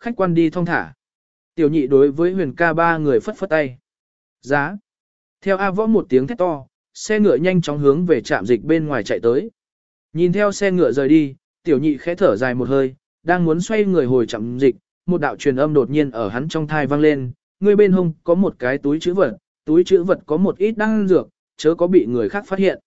khách quan đi thong thả. Tiểu nhị đối với huyền ca ba người phất phất tay. Giá. Theo A võ một tiếng thét to, xe ngựa nhanh chóng hướng về trạm dịch bên ngoài chạy tới. Nhìn theo xe ngựa rời đi, tiểu nhị khẽ thở dài một hơi, đang muốn xoay người hồi trạm dịch, một đạo truyền âm đột nhiên ở hắn trong thai vang lên, người bên hông có một cái túi chữ vật, túi chữ vật có một ít đăng dược, chớ có bị người khác phát hiện.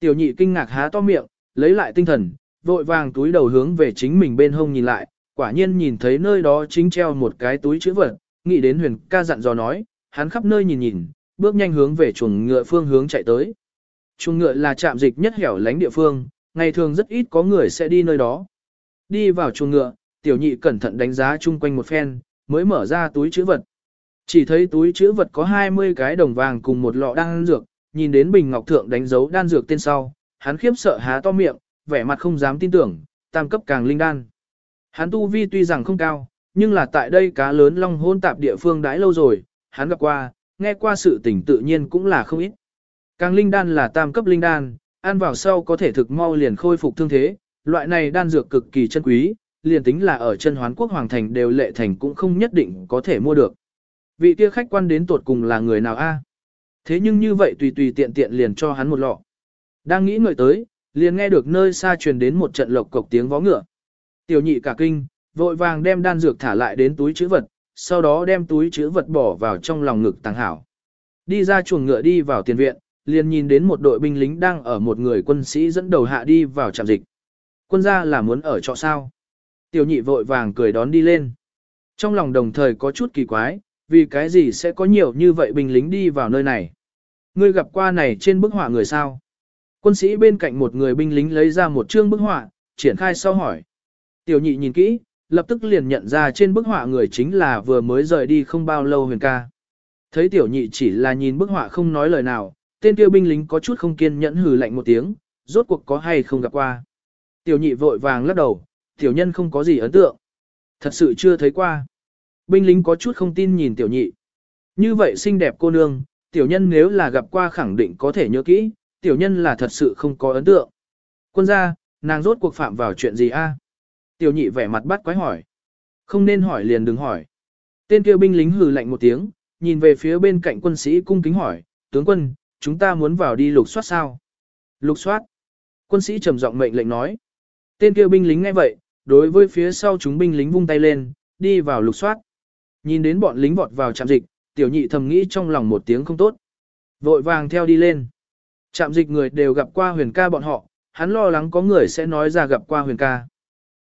Tiểu nhị kinh ngạc há to miệng, lấy lại tinh thần, vội vàng túi đầu hướng về chính mình bên hông nhìn lại, quả nhiên nhìn thấy nơi đó chính treo một cái túi chữ vật, nghĩ đến huyền ca dặn dò nói, hắn khắp nơi nhìn nhìn, bước nhanh hướng về chuồng ngựa phương hướng chạy tới. Chuồng ngựa là trạm dịch nhất hẻo lánh địa phương, ngày thường rất ít có người sẽ đi nơi đó. Đi vào chuồng ngựa, tiểu nhị cẩn thận đánh giá chung quanh một phen, mới mở ra túi chữ vật. Chỉ thấy túi chữ vật có 20 cái đồng vàng cùng một lọ đan dược, nhìn đến bình ngọc thượng đánh dấu đan dược tên sau, hắn khiếp sợ há to miệng, vẻ mặt không dám tin tưởng, tam cấp càng linh đan. Hắn tu vi tuy rằng không cao, nhưng là tại đây cá lớn long hôn tạp địa phương đãi lâu rồi, hắn gặp qua, nghe qua sự tình tự nhiên cũng là không ít. Càng linh đan là tam cấp linh đan, ăn vào sau có thể thực mau liền khôi phục thương thế, loại này đan dược cực kỳ chân quý, liền tính là ở chân hoán quốc hoàng thành đều lệ thành cũng không nhất định có thể mua được. Vị kia khách quan đến tột cùng là người nào a? Thế nhưng như vậy tùy tùy tiện tiện liền cho hắn một lọ. Đang nghĩ ngợi tới, liền nghe được nơi xa truyền đến một trận lộc cộc tiếng vó ngựa. Tiểu nhị cả kinh, vội vàng đem đan dược thả lại đến túi chữ vật, sau đó đem túi chữ vật bỏ vào trong lòng ngực tàng hảo. Đi ra chuồng ngựa đi vào tiền viện, liền nhìn đến một đội binh lính đang ở một người quân sĩ dẫn đầu hạ đi vào trạm dịch. Quân gia là muốn ở trọ sao. Tiểu nhị vội vàng cười đón đi lên. Trong lòng đồng thời có chút kỳ quái, vì cái gì sẽ có nhiều như vậy binh lính đi vào nơi này. Ngươi gặp qua này trên bức họa người sao? Quân sĩ bên cạnh một người binh lính lấy ra một chương bức họa, triển khai sau hỏi. Tiểu nhị nhìn kỹ, lập tức liền nhận ra trên bức họa người chính là vừa mới rời đi không bao lâu huyền ca. Thấy tiểu nhị chỉ là nhìn bức họa không nói lời nào, tên kia binh lính có chút không kiên nhẫn hừ lạnh một tiếng, rốt cuộc có hay không gặp qua. Tiểu nhị vội vàng lắc đầu, tiểu nhân không có gì ấn tượng. Thật sự chưa thấy qua. Binh lính có chút không tin nhìn tiểu nhị. Như vậy xinh đẹp cô nương, tiểu nhân nếu là gặp qua khẳng định có thể nhớ kỹ, tiểu nhân là thật sự không có ấn tượng. Quân gia, nàng rốt cuộc phạm vào chuyện gì a? Tiểu nhị vẻ mặt bắt quái hỏi. Không nên hỏi liền đừng hỏi. Tên kia binh lính hừ lạnh một tiếng, nhìn về phía bên cạnh quân sĩ cung kính hỏi, tướng quân, chúng ta muốn vào đi lục soát sao? Lục soát. Quân sĩ trầm giọng mệnh lệnh nói. Tên kia binh lính nghe vậy, đối với phía sau chúng binh lính vung tay lên, đi vào lục soát. Nhìn đến bọn lính vọt vào trạm dịch, tiểu nhị thầm nghĩ trong lòng một tiếng không tốt. Vội vàng theo đi lên. Trạm dịch người đều gặp qua huyền ca bọn họ, hắn lo lắng có người sẽ nói ra gặp qua huyền ca.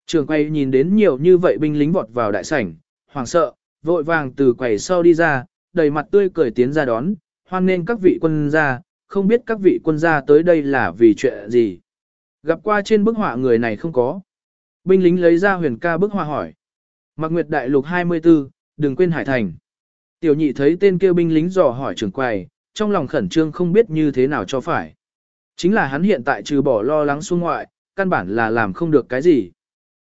Trường quay nhìn đến nhiều như vậy binh lính vọt vào đại sảnh, hoảng sợ, vội vàng từ quầy sau đi ra, đầy mặt tươi cười tiến ra đón, hoan nên các vị quân gia, không biết các vị quân gia tới đây là vì chuyện gì. Gặp qua trên bức họa người này không có. Binh lính lấy ra huyền ca bức họa hỏi. Mạc Nguyệt Đại Lục 24, đừng quên Hải Thành. Tiểu nhị thấy tên kêu binh lính dò hỏi trưởng quầy, trong lòng khẩn trương không biết như thế nào cho phải. Chính là hắn hiện tại trừ bỏ lo lắng xuống ngoại, căn bản là làm không được cái gì.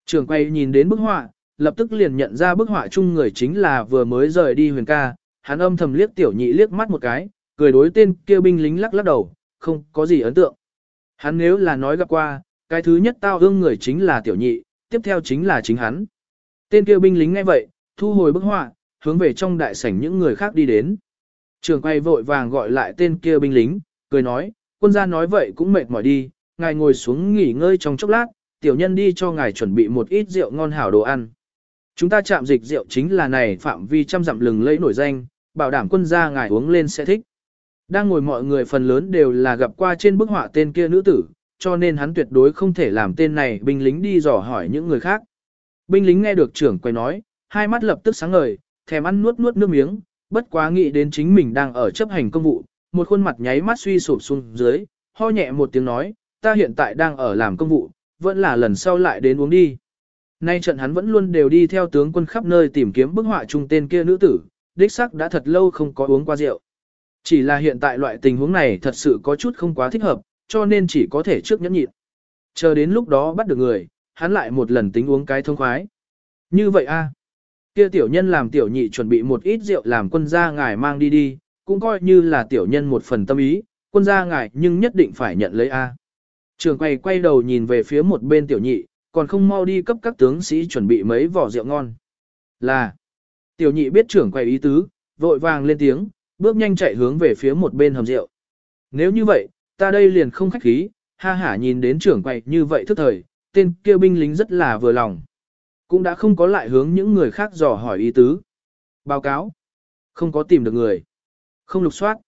Trường quay nhìn đến bức họa, lập tức liền nhận ra bức họa chung người chính là vừa mới rời đi huyền ca, hắn âm thầm liếc tiểu nhị liếc mắt một cái, cười đối tên kia binh lính lắc lắc đầu, không có gì ấn tượng. Hắn nếu là nói gặp qua, cái thứ nhất tao ương người chính là tiểu nhị, tiếp theo chính là chính hắn. Tên kia binh lính nghe vậy, thu hồi bức họa, hướng về trong đại sảnh những người khác đi đến. Trường quay vội vàng gọi lại tên kia binh lính, cười nói, quân gia nói vậy cũng mệt mỏi đi, ngài ngồi xuống nghỉ ngơi trong chốc lát, tiểu nhân đi cho ngài chuẩn bị một ít rượu ngon hảo đồ ăn. Chúng ta chạm dịch rượu chính là này phạm vi trăm dặm lừng lẫy nổi danh, bảo đảm quân gia ngài uống lên sẽ thích. Đang ngồi mọi người phần lớn đều là gặp qua trên bức họa tên kia nữ tử, cho nên hắn tuyệt đối không thể làm tên này binh lính đi dò hỏi những người khác. Binh lính nghe được trưởng quay nói, hai mắt lập tức sáng ngời, thèm ăn nuốt nuốt nước miếng, bất quá nghĩ đến chính mình đang ở chấp hành công vụ, một khuôn mặt nháy mắt suy sụp xuống dưới, ho nhẹ một tiếng nói, ta hiện tại đang ở làm công vụ, vẫn là lần sau lại đến uống đi. Nay trận hắn vẫn luôn đều đi theo tướng quân khắp nơi tìm kiếm bức họa chung tên kia nữ tử, đích sắc đã thật lâu không có uống qua rượu. Chỉ là hiện tại loại tình huống này thật sự có chút không quá thích hợp, cho nên chỉ có thể trước nhẫn nhịn. Chờ đến lúc đó bắt được người, hắn lại một lần tính uống cái thông khoái. Như vậy a Kia tiểu nhân làm tiểu nhị chuẩn bị một ít rượu làm quân gia ngài mang đi đi, cũng coi như là tiểu nhân một phần tâm ý, quân gia ngài nhưng nhất định phải nhận lấy A. Trường quay quay đầu nhìn về phía một bên tiểu nhị, còn không mau đi cấp các tướng sĩ chuẩn bị mấy vỏ rượu ngon. Là, tiểu nhị biết trưởng quầy ý tứ, vội vàng lên tiếng, bước nhanh chạy hướng về phía một bên hầm rượu. Nếu như vậy, ta đây liền không khách khí, ha hả nhìn đến trưởng quầy như vậy thức thời, tên kia binh lính rất là vừa lòng. Cũng đã không có lại hướng những người khác dò hỏi ý tứ. Báo cáo. Không có tìm được người. Không lục soát.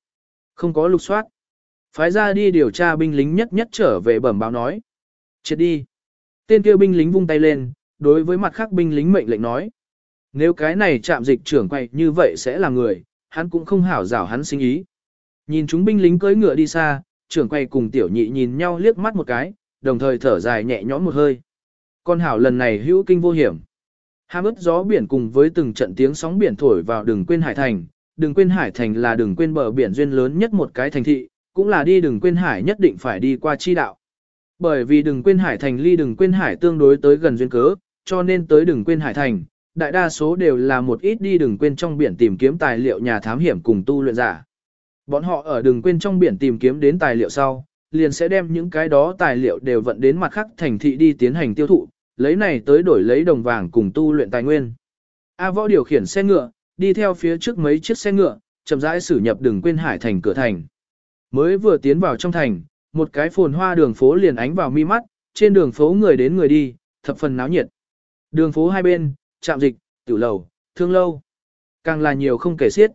Không có lục soát. Phái ra đi điều tra binh lính nhất nhất trở về bẩm báo nói. Chết đi. Tên kia binh lính vung tay lên, đối với mặt khác binh lính mệnh lệnh nói. Nếu cái này chạm dịch trưởng quay như vậy sẽ là người, hắn cũng không hảo rảo hắn sinh ý. Nhìn chúng binh lính cưỡi ngựa đi xa, trưởng quay cùng tiểu nhị nhìn nhau liếc mắt một cái, đồng thời thở dài nhẹ nhõm một hơi. Con hảo lần này hữu kinh vô hiểm. Hàm ướt gió biển cùng với từng trận tiếng sóng biển thổi vào đừng quên hải thành. Đừng quên hải thành là đừng quên bờ biển duyên lớn nhất một cái thành thị, cũng là đi đừng quên hải nhất định phải đi qua chi đạo. Bởi vì đừng quên hải thành ly đừng quên hải tương đối tới gần duyên cớ, cho nên tới đừng quên hải thành, đại đa số đều là một ít đi đừng quên trong biển tìm kiếm tài liệu nhà thám hiểm cùng tu luyện giả. Bọn họ ở đừng quên trong biển tìm kiếm đến tài liệu sau, liền sẽ đem những cái đó tài liệu đều vận đến mặt khác thành thị đi tiến hành tiêu thụ, lấy này tới đổi lấy đồng vàng cùng tu luyện tài nguyên. A võ điều khiển xe ngựa, đi theo phía trước mấy chiếc xe ngựa, chậm rãi xử nhập đừng quên hải thành cửa thành. Mới vừa tiến vào trong thành, một cái phồn hoa đường phố liền ánh vào mi mắt, trên đường phố người đến người đi, thập phần náo nhiệt. Đường phố hai bên, trạm dịch, tiểu lầu, thương lâu. Càng là nhiều không kể xiết.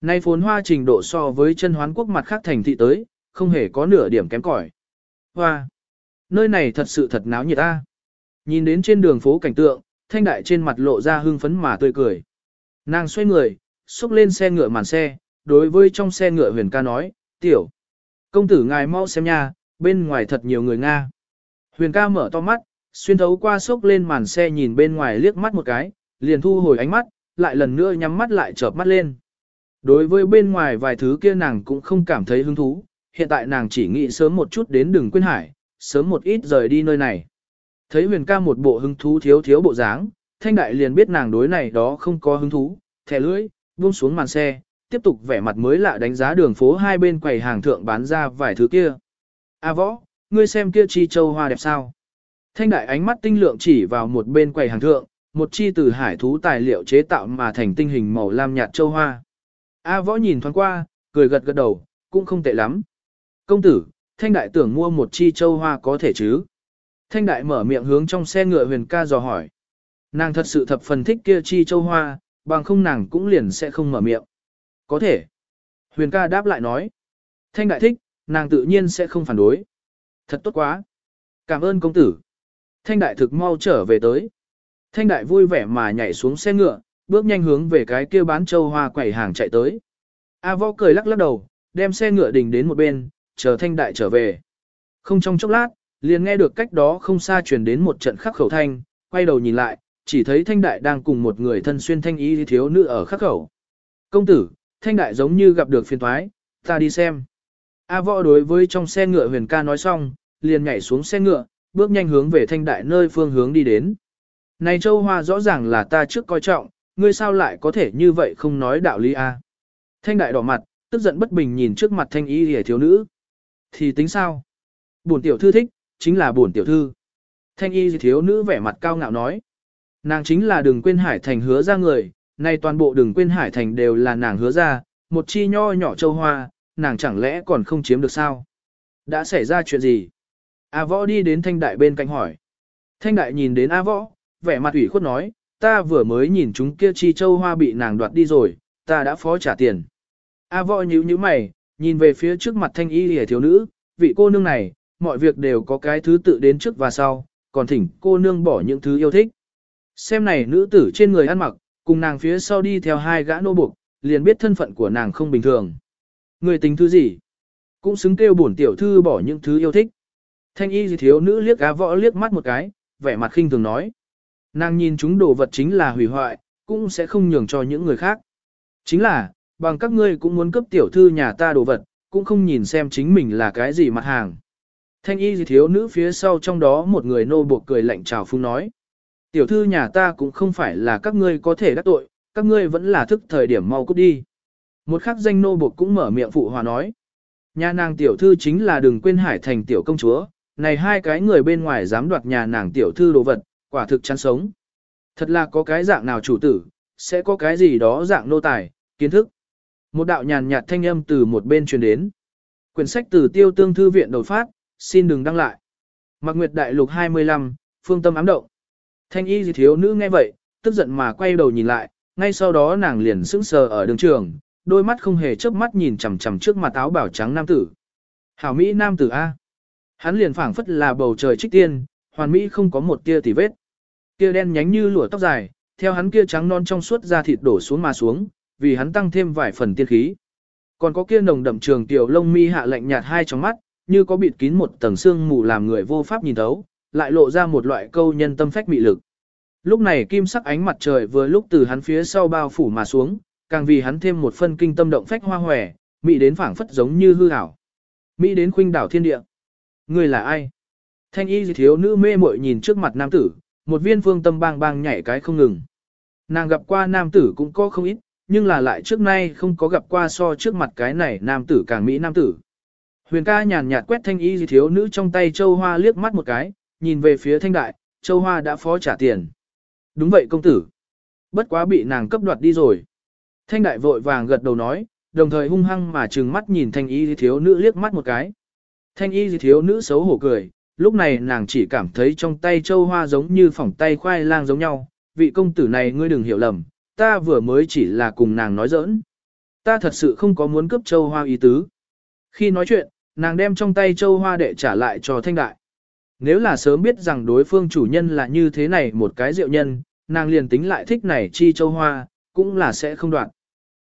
Nay phồn hoa trình độ so với chân hoán quốc mặt khác thành thị tới, không hề có nửa điểm kém cỏi. Hoa! Nơi này thật sự thật náo nhiệt ta. Nhìn đến trên đường phố cảnh tượng, thanh đại trên mặt lộ ra hưng phấn mà tươi cười. Nàng xoay người, xúc lên xe ngựa màn xe, đối với trong xe ngựa huyền ca nói, tiểu. Công tử ngài mau xem nha, bên ngoài thật nhiều người Nga. Huyền ca mở to mắt, xuyên thấu qua sốc lên màn xe nhìn bên ngoài liếc mắt một cái, liền thu hồi ánh mắt, lại lần nữa nhắm mắt lại chợp mắt lên. Đối với bên ngoài vài thứ kia nàng cũng không cảm thấy hứng thú, hiện tại nàng chỉ nghĩ sớm một chút đến đừng quên hải, sớm một ít rời đi nơi này. Thấy huyền ca một bộ hứng thú thiếu thiếu bộ dáng, thanh đại liền biết nàng đối này đó không có hứng thú, thẻ lưỡi, buông xuống màn xe, tiếp tục vẻ mặt mới lạ đánh giá đường phố hai bên quầy hàng thượng bán ra vài thứ kia. A võ, ngươi xem kia chi châu hoa đẹp sao? Thanh đại ánh mắt tinh lượng chỉ vào một bên quầy hàng thượng, một chi từ hải thú tài liệu chế tạo mà thành tinh hình màu lam nhạt châu hoa. A võ nhìn thoáng qua, cười gật gật đầu, cũng không tệ lắm. Công tử, thanh đại tưởng mua một chi châu hoa có thể chứ? Thanh đại mở miệng hướng trong xe ngựa huyền ca dò hỏi. Nàng thật sự thập phần thích kia chi châu hoa, bằng không nàng cũng liền sẽ không mở miệng. Có thể. Huyền ca đáp lại nói. Thanh đại thích, nàng tự nhiên sẽ không phản đối. Thật tốt quá. Cảm ơn công tử. Thanh đại thực mau trở về tới. Thanh đại vui vẻ mà nhảy xuống xe ngựa, bước nhanh hướng về cái kia bán châu hoa quẩy hàng chạy tới. A võ cười lắc lắc đầu, đem xe ngựa đình đến một bên, chờ thanh đại trở về. Không trong chốc lát, liền nghe được cách đó không xa truyền đến một trận khắc khẩu thanh, quay đầu nhìn lại, chỉ thấy thanh đại đang cùng một người thân xuyên thanh y thiếu nữ ở khắc khẩu. Công tử, thanh đại giống như gặp được phiền thoái, ta đi xem. A võ đối với trong xe ngựa huyền ca nói xong, liền nhảy xuống xe ngựa, bước nhanh hướng về thanh đại nơi phương hướng đi đến. Này châu hoa rõ ràng là ta trước coi trọng, ngươi sao lại có thể như vậy không nói đạo lý a? Thanh đại đỏ mặt, tức giận bất bình nhìn trước mặt thanh y hề thiếu nữ. Thì tính sao? Bổn tiểu thư thích, chính là bổn tiểu thư. Thanh y thiếu nữ vẻ mặt cao ngạo nói. Nàng chính là đừng quên hải thành hứa ra người, nay toàn bộ đừng quên hải thành đều là nàng hứa ra, một chi nho nhỏ châu hoa, nàng chẳng lẽ còn không chiếm được sao? Đã xảy ra chuyện gì? A võ đi đến thanh đại bên cạnh hỏi. Thanh đại nhìn đến A võ, vẻ mặt ủy khuất nói, ta vừa mới nhìn chúng kia chi châu hoa bị nàng đoạt đi rồi, ta đã phó trả tiền. A võ nhíu nhíu mày, nhìn về phía trước mặt thanh y Lìa thiếu nữ, vị cô nương này, mọi việc đều có cái thứ tự đến trước và sau, còn thỉnh cô nương bỏ những thứ yêu thích. Xem này nữ tử trên người ăn mặc, cùng nàng phía sau đi theo hai gã nô buộc, liền biết thân phận của nàng không bình thường. Người tính thứ gì? Cũng xứng kêu bổn tiểu thư bỏ những thứ yêu thích. Thanh y gì thiếu nữ liếc á võ liếc mắt một cái, vẻ mặt khinh thường nói. Nàng nhìn chúng đồ vật chính là hủy hoại, cũng sẽ không nhường cho những người khác. Chính là, bằng các ngươi cũng muốn cấp tiểu thư nhà ta đồ vật, cũng không nhìn xem chính mình là cái gì mặt hàng. Thanh y gì thiếu nữ phía sau trong đó một người nô buộc cười lạnh chào phung nói. Tiểu thư nhà ta cũng không phải là các ngươi có thể đắc tội, các ngươi vẫn là thức thời điểm mau cút đi. Một khắc danh nô buộc cũng mở miệng phụ hòa nói. Nhà nàng tiểu thư chính là đừng quên hải thành tiểu công chúa, này hai cái người bên ngoài dám đoạt nhà nàng tiểu thư đồ vật, quả thực chán sống. Thật là có cái dạng nào chủ tử, sẽ có cái gì đó dạng nô tài, kiến thức. Một đạo nhàn nhạt thanh âm từ một bên truyền đến. Quyển sách từ tiêu tương thư viện đột phát, xin đừng đăng lại. Mạc Nguyệt Đại Lục 25, phương tâm ám động. Thanh y gì thiếu nữ nghe vậy, tức giận mà quay đầu nhìn lại, ngay sau đó nàng liền sững sờ ở đường trường, đôi mắt không hề chớp mắt nhìn chằm chằm trước mặt áo bảo trắng nam tử. Hảo Mỹ nam tử A. Hắn liền phảng phất là bầu trời trích tiên, hoàn Mỹ không có một tia tì vết. Kia đen nhánh như lụa tóc dài, theo hắn kia trắng non trong suốt da thịt đổ xuống mà xuống, vì hắn tăng thêm vài phần tiên khí. Còn có kia nồng đậm trường tiểu lông mi hạ lạnh nhạt hai trong mắt, như có bịt kín một tầng xương mù làm người vô pháp nhìn thấu, lại lộ ra một loại câu nhân tâm phách mị lực. Lúc này kim sắc ánh mặt trời vừa lúc từ hắn phía sau bao phủ mà xuống, càng vì hắn thêm một phân kinh tâm động phách hoa hòe, mị đến phảng phất giống như hư ảo. Mỹ đến khuynh đảo thiên địa. Người là ai? Thanh y thiếu nữ mê muội nhìn trước mặt nam tử, một viên phương tâm bang bang nhảy cái không ngừng. Nàng gặp qua nam tử cũng có không ít, nhưng là lại trước nay không có gặp qua so trước mặt cái này nam tử càng Mỹ nam tử. Huyền ca nhàn nhạt quét thanh y thiếu nữ trong tay châu hoa liếc mắt một cái, nhìn về phía thanh đại, châu hoa đã phó trả tiền. Đúng vậy công tử. Bất quá bị nàng cấp đoạt đi rồi. Thanh đại vội vàng gật đầu nói, đồng thời hung hăng mà trừng mắt nhìn thanh y thiếu nữ liếc mắt một cái. Thanh y thiếu nữ xấu hổ cười, lúc này nàng chỉ cảm thấy trong tay châu hoa giống như phỏng tay khoai lang giống nhau. Vị công tử này ngươi đừng hiểu lầm, ta vừa mới chỉ là cùng nàng nói giỡn. Ta thật sự không có muốn cướp châu hoa ý tứ. Khi nói chuyện, nàng đem trong tay châu hoa đệ trả lại cho thanh đại. Nếu là sớm biết rằng đối phương chủ nhân là như thế này một cái diệu nhân, nàng liền tính lại thích này chi châu hoa, cũng là sẽ không đoạn.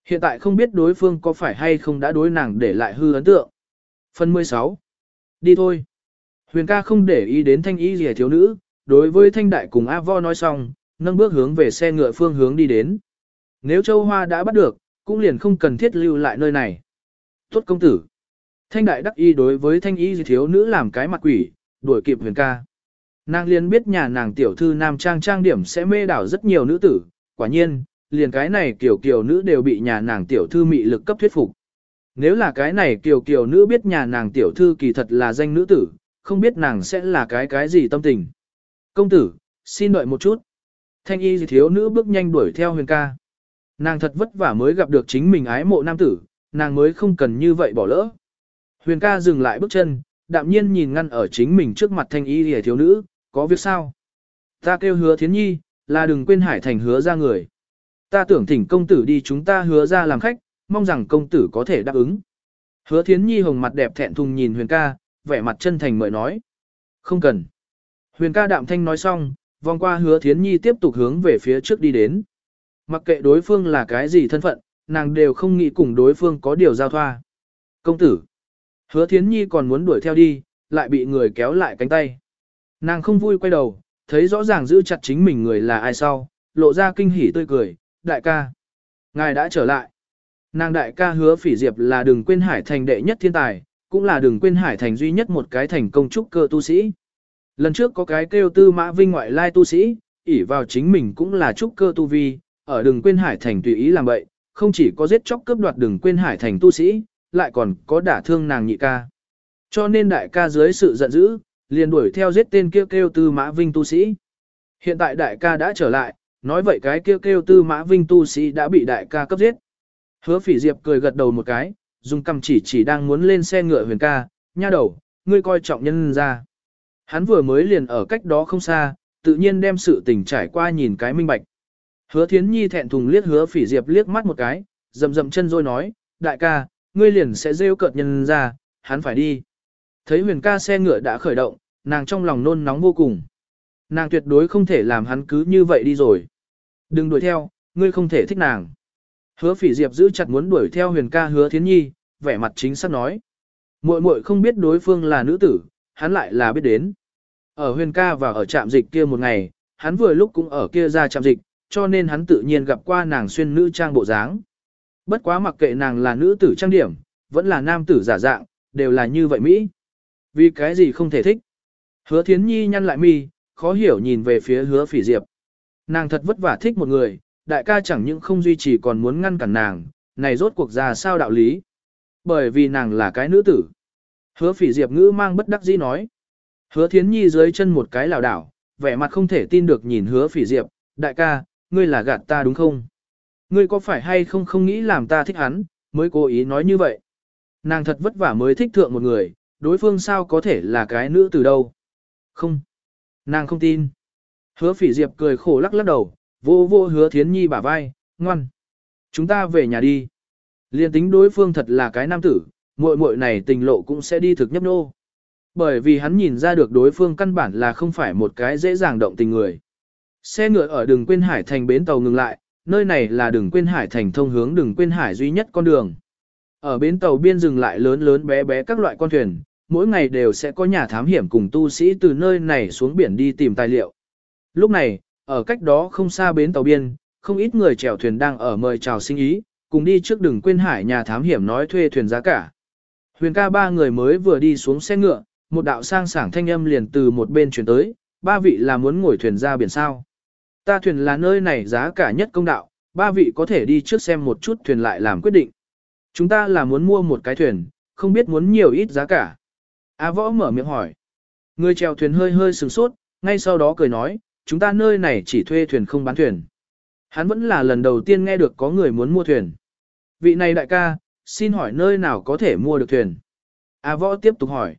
Hiện tại không biết đối phương có phải hay không đã đối nàng để lại hư ấn tượng. Phần 16. Đi thôi. Huyền ca không để ý đến thanh y gì thiếu nữ, đối với thanh đại cùng A vo nói xong, nâng bước hướng về xe ngựa phương hướng đi đến. Nếu châu hoa đã bắt được, cũng liền không cần thiết lưu lại nơi này. Tốt công tử. Thanh đại đắc y đối với thanh y thiếu nữ làm cái mặt quỷ, đuổi kịp huyền ca. Nàng liền biết nhà nàng tiểu thư nam trang trang điểm sẽ mê đảo rất nhiều nữ tử, quả nhiên, liền cái này kiểu kiểu nữ đều bị nhà nàng tiểu thư mị lực cấp thuyết phục. Nếu là cái này kiểu kiểu nữ biết nhà nàng tiểu thư kỳ thật là danh nữ tử, không biết nàng sẽ là cái cái gì tâm tình. Công tử, xin đợi một chút. Thanh y thiếu nữ bước nhanh đuổi theo huyền ca. Nàng thật vất vả mới gặp được chính mình ái mộ nam tử, nàng mới không cần như vậy bỏ lỡ. Huyền ca dừng lại bước chân, đạm nhiên nhìn ngăn ở chính mình trước mặt thanh y hề thiếu nữ, có việc sao? Ta kêu hứa thiến nhi, là đừng quên hải thành hứa ra người. Ta tưởng thỉnh công tử đi chúng ta hứa ra làm khách, mong rằng công tử có thể đáp ứng. Hứa thiến nhi hồng mặt đẹp thẹn thùng nhìn huyền ca, vẻ mặt chân thành mời nói. Không cần. Huyền ca đạm thanh nói xong, vòng qua hứa thiến nhi tiếp tục hướng về phía trước đi đến. Mặc kệ đối phương là cái gì thân phận, nàng đều không nghĩ cùng đối phương có điều giao thoa. Công tử. Hứa thiến nhi còn muốn đuổi theo đi, lại bị người kéo lại cánh tay. Nàng không vui quay đầu, thấy rõ ràng giữ chặt chính mình người là ai sau, lộ ra kinh hỉ tươi cười, đại ca. Ngài đã trở lại. Nàng đại ca hứa phỉ diệp là đừng quên hải thành đệ nhất thiên tài, cũng là đừng quên hải thành duy nhất một cái thành công trúc cơ tu sĩ. Lần trước có cái kêu tư mã vinh ngoại lai tu sĩ, ỷ vào chính mình cũng là trúc cơ tu vi, ở đừng quên hải thành tùy ý làm vậy, không chỉ có giết chóc cướp đoạt đừng quên hải thành tu sĩ, lại còn có đả thương nàng nhị ca. Cho nên đại ca dưới sự giận dữ, liền đuổi theo giết tên kêu kêu tư mã vinh tu sĩ. Hiện tại đại ca đã trở lại, nói vậy cái kêu kêu tư mã vinh tu sĩ đã bị đại ca cấp giết. Hứa phỉ diệp cười gật đầu một cái, dùng cầm chỉ chỉ đang muốn lên xe ngựa huyền ca, nha đầu, ngươi coi trọng nhân ra. Hắn vừa mới liền ở cách đó không xa, tự nhiên đem sự tình trải qua nhìn cái minh bạch. Hứa thiến nhi thẹn thùng liếc hứa phỉ diệp liếc mắt một cái, rầm rầm chân rồi nói, đại ca, ngươi liền sẽ rêu cợt nhân ra, hắn phải đi. Thấy huyền ca xe ngựa đã khởi động, nàng trong lòng nôn nóng vô cùng. Nàng tuyệt đối không thể làm hắn cứ như vậy đi rồi. Đừng đuổi theo, ngươi không thể thích nàng. Hứa phỉ diệp giữ chặt muốn đuổi theo huyền ca hứa thiến nhi, vẻ mặt chính xác nói. Muội muội không biết đối phương là nữ tử, hắn lại là biết đến. Ở huyền ca và ở trạm dịch kia một ngày, hắn vừa lúc cũng ở kia ra trạm dịch, cho nên hắn tự nhiên gặp qua nàng xuyên nữ trang bộ dáng. Bất quá mặc kệ nàng là nữ tử trang điểm, vẫn là nam tử giả dạng, đều là như vậy Mỹ. Vì cái gì không thể thích? Hứa thiến nhi nhăn lại mi, khó hiểu nhìn về phía hứa phỉ diệp. Nàng thật vất vả thích một người, đại ca chẳng những không duy trì còn muốn ngăn cản nàng, này rốt cuộc ra sao đạo lý. Bởi vì nàng là cái nữ tử. Hứa phỉ diệp ngữ mang bất đắc dĩ nói. Hứa thiến nhi dưới chân một cái lảo đảo, vẻ mặt không thể tin được nhìn hứa phỉ diệp, đại ca, ngươi là gạt ta đúng không? Ngươi có phải hay không không nghĩ làm ta thích hắn, mới cố ý nói như vậy. Nàng thật vất vả mới thích thượng một người, đối phương sao có thể là cái nữ từ đâu. Không. Nàng không tin. Hứa phỉ diệp cười khổ lắc lắc đầu, vô vô hứa thiến nhi bả vai, ngoan. Chúng ta về nhà đi. Liên tính đối phương thật là cái nam tử, muội muội này tình lộ cũng sẽ đi thực nhấp nô. Bởi vì hắn nhìn ra được đối phương căn bản là không phải một cái dễ dàng động tình người. Xe ngựa ở đường quên hải thành bến tàu ngừng lại, nơi này là đường quên hải thành thông hướng đường quên hải duy nhất con đường. Ở bến tàu biên dừng lại lớn lớn bé bé các loại con thuyền, mỗi ngày đều sẽ có nhà thám hiểm cùng tu sĩ từ nơi này xuống biển đi tìm tài liệu. Lúc này, ở cách đó không xa bến tàu biên, không ít người chèo thuyền đang ở mời chào sinh ý, cùng đi trước đường quên hải nhà thám hiểm nói thuê thuyền giá cả. Huyền ca ba người mới vừa đi xuống xe ngựa, một đạo sang sảng thanh âm liền từ một bên chuyển tới, ba vị là muốn ngồi thuyền ra biển sao. Ta thuyền là nơi này giá cả nhất công đạo, ba vị có thể đi trước xem một chút thuyền lại làm quyết định. Chúng ta là muốn mua một cái thuyền, không biết muốn nhiều ít giá cả. A võ mở miệng hỏi. Người chèo thuyền hơi hơi sừng sốt, ngay sau đó cười nói, chúng ta nơi này chỉ thuê thuyền không bán thuyền. Hắn vẫn là lần đầu tiên nghe được có người muốn mua thuyền. Vị này đại ca, xin hỏi nơi nào có thể mua được thuyền? A võ tiếp tục hỏi.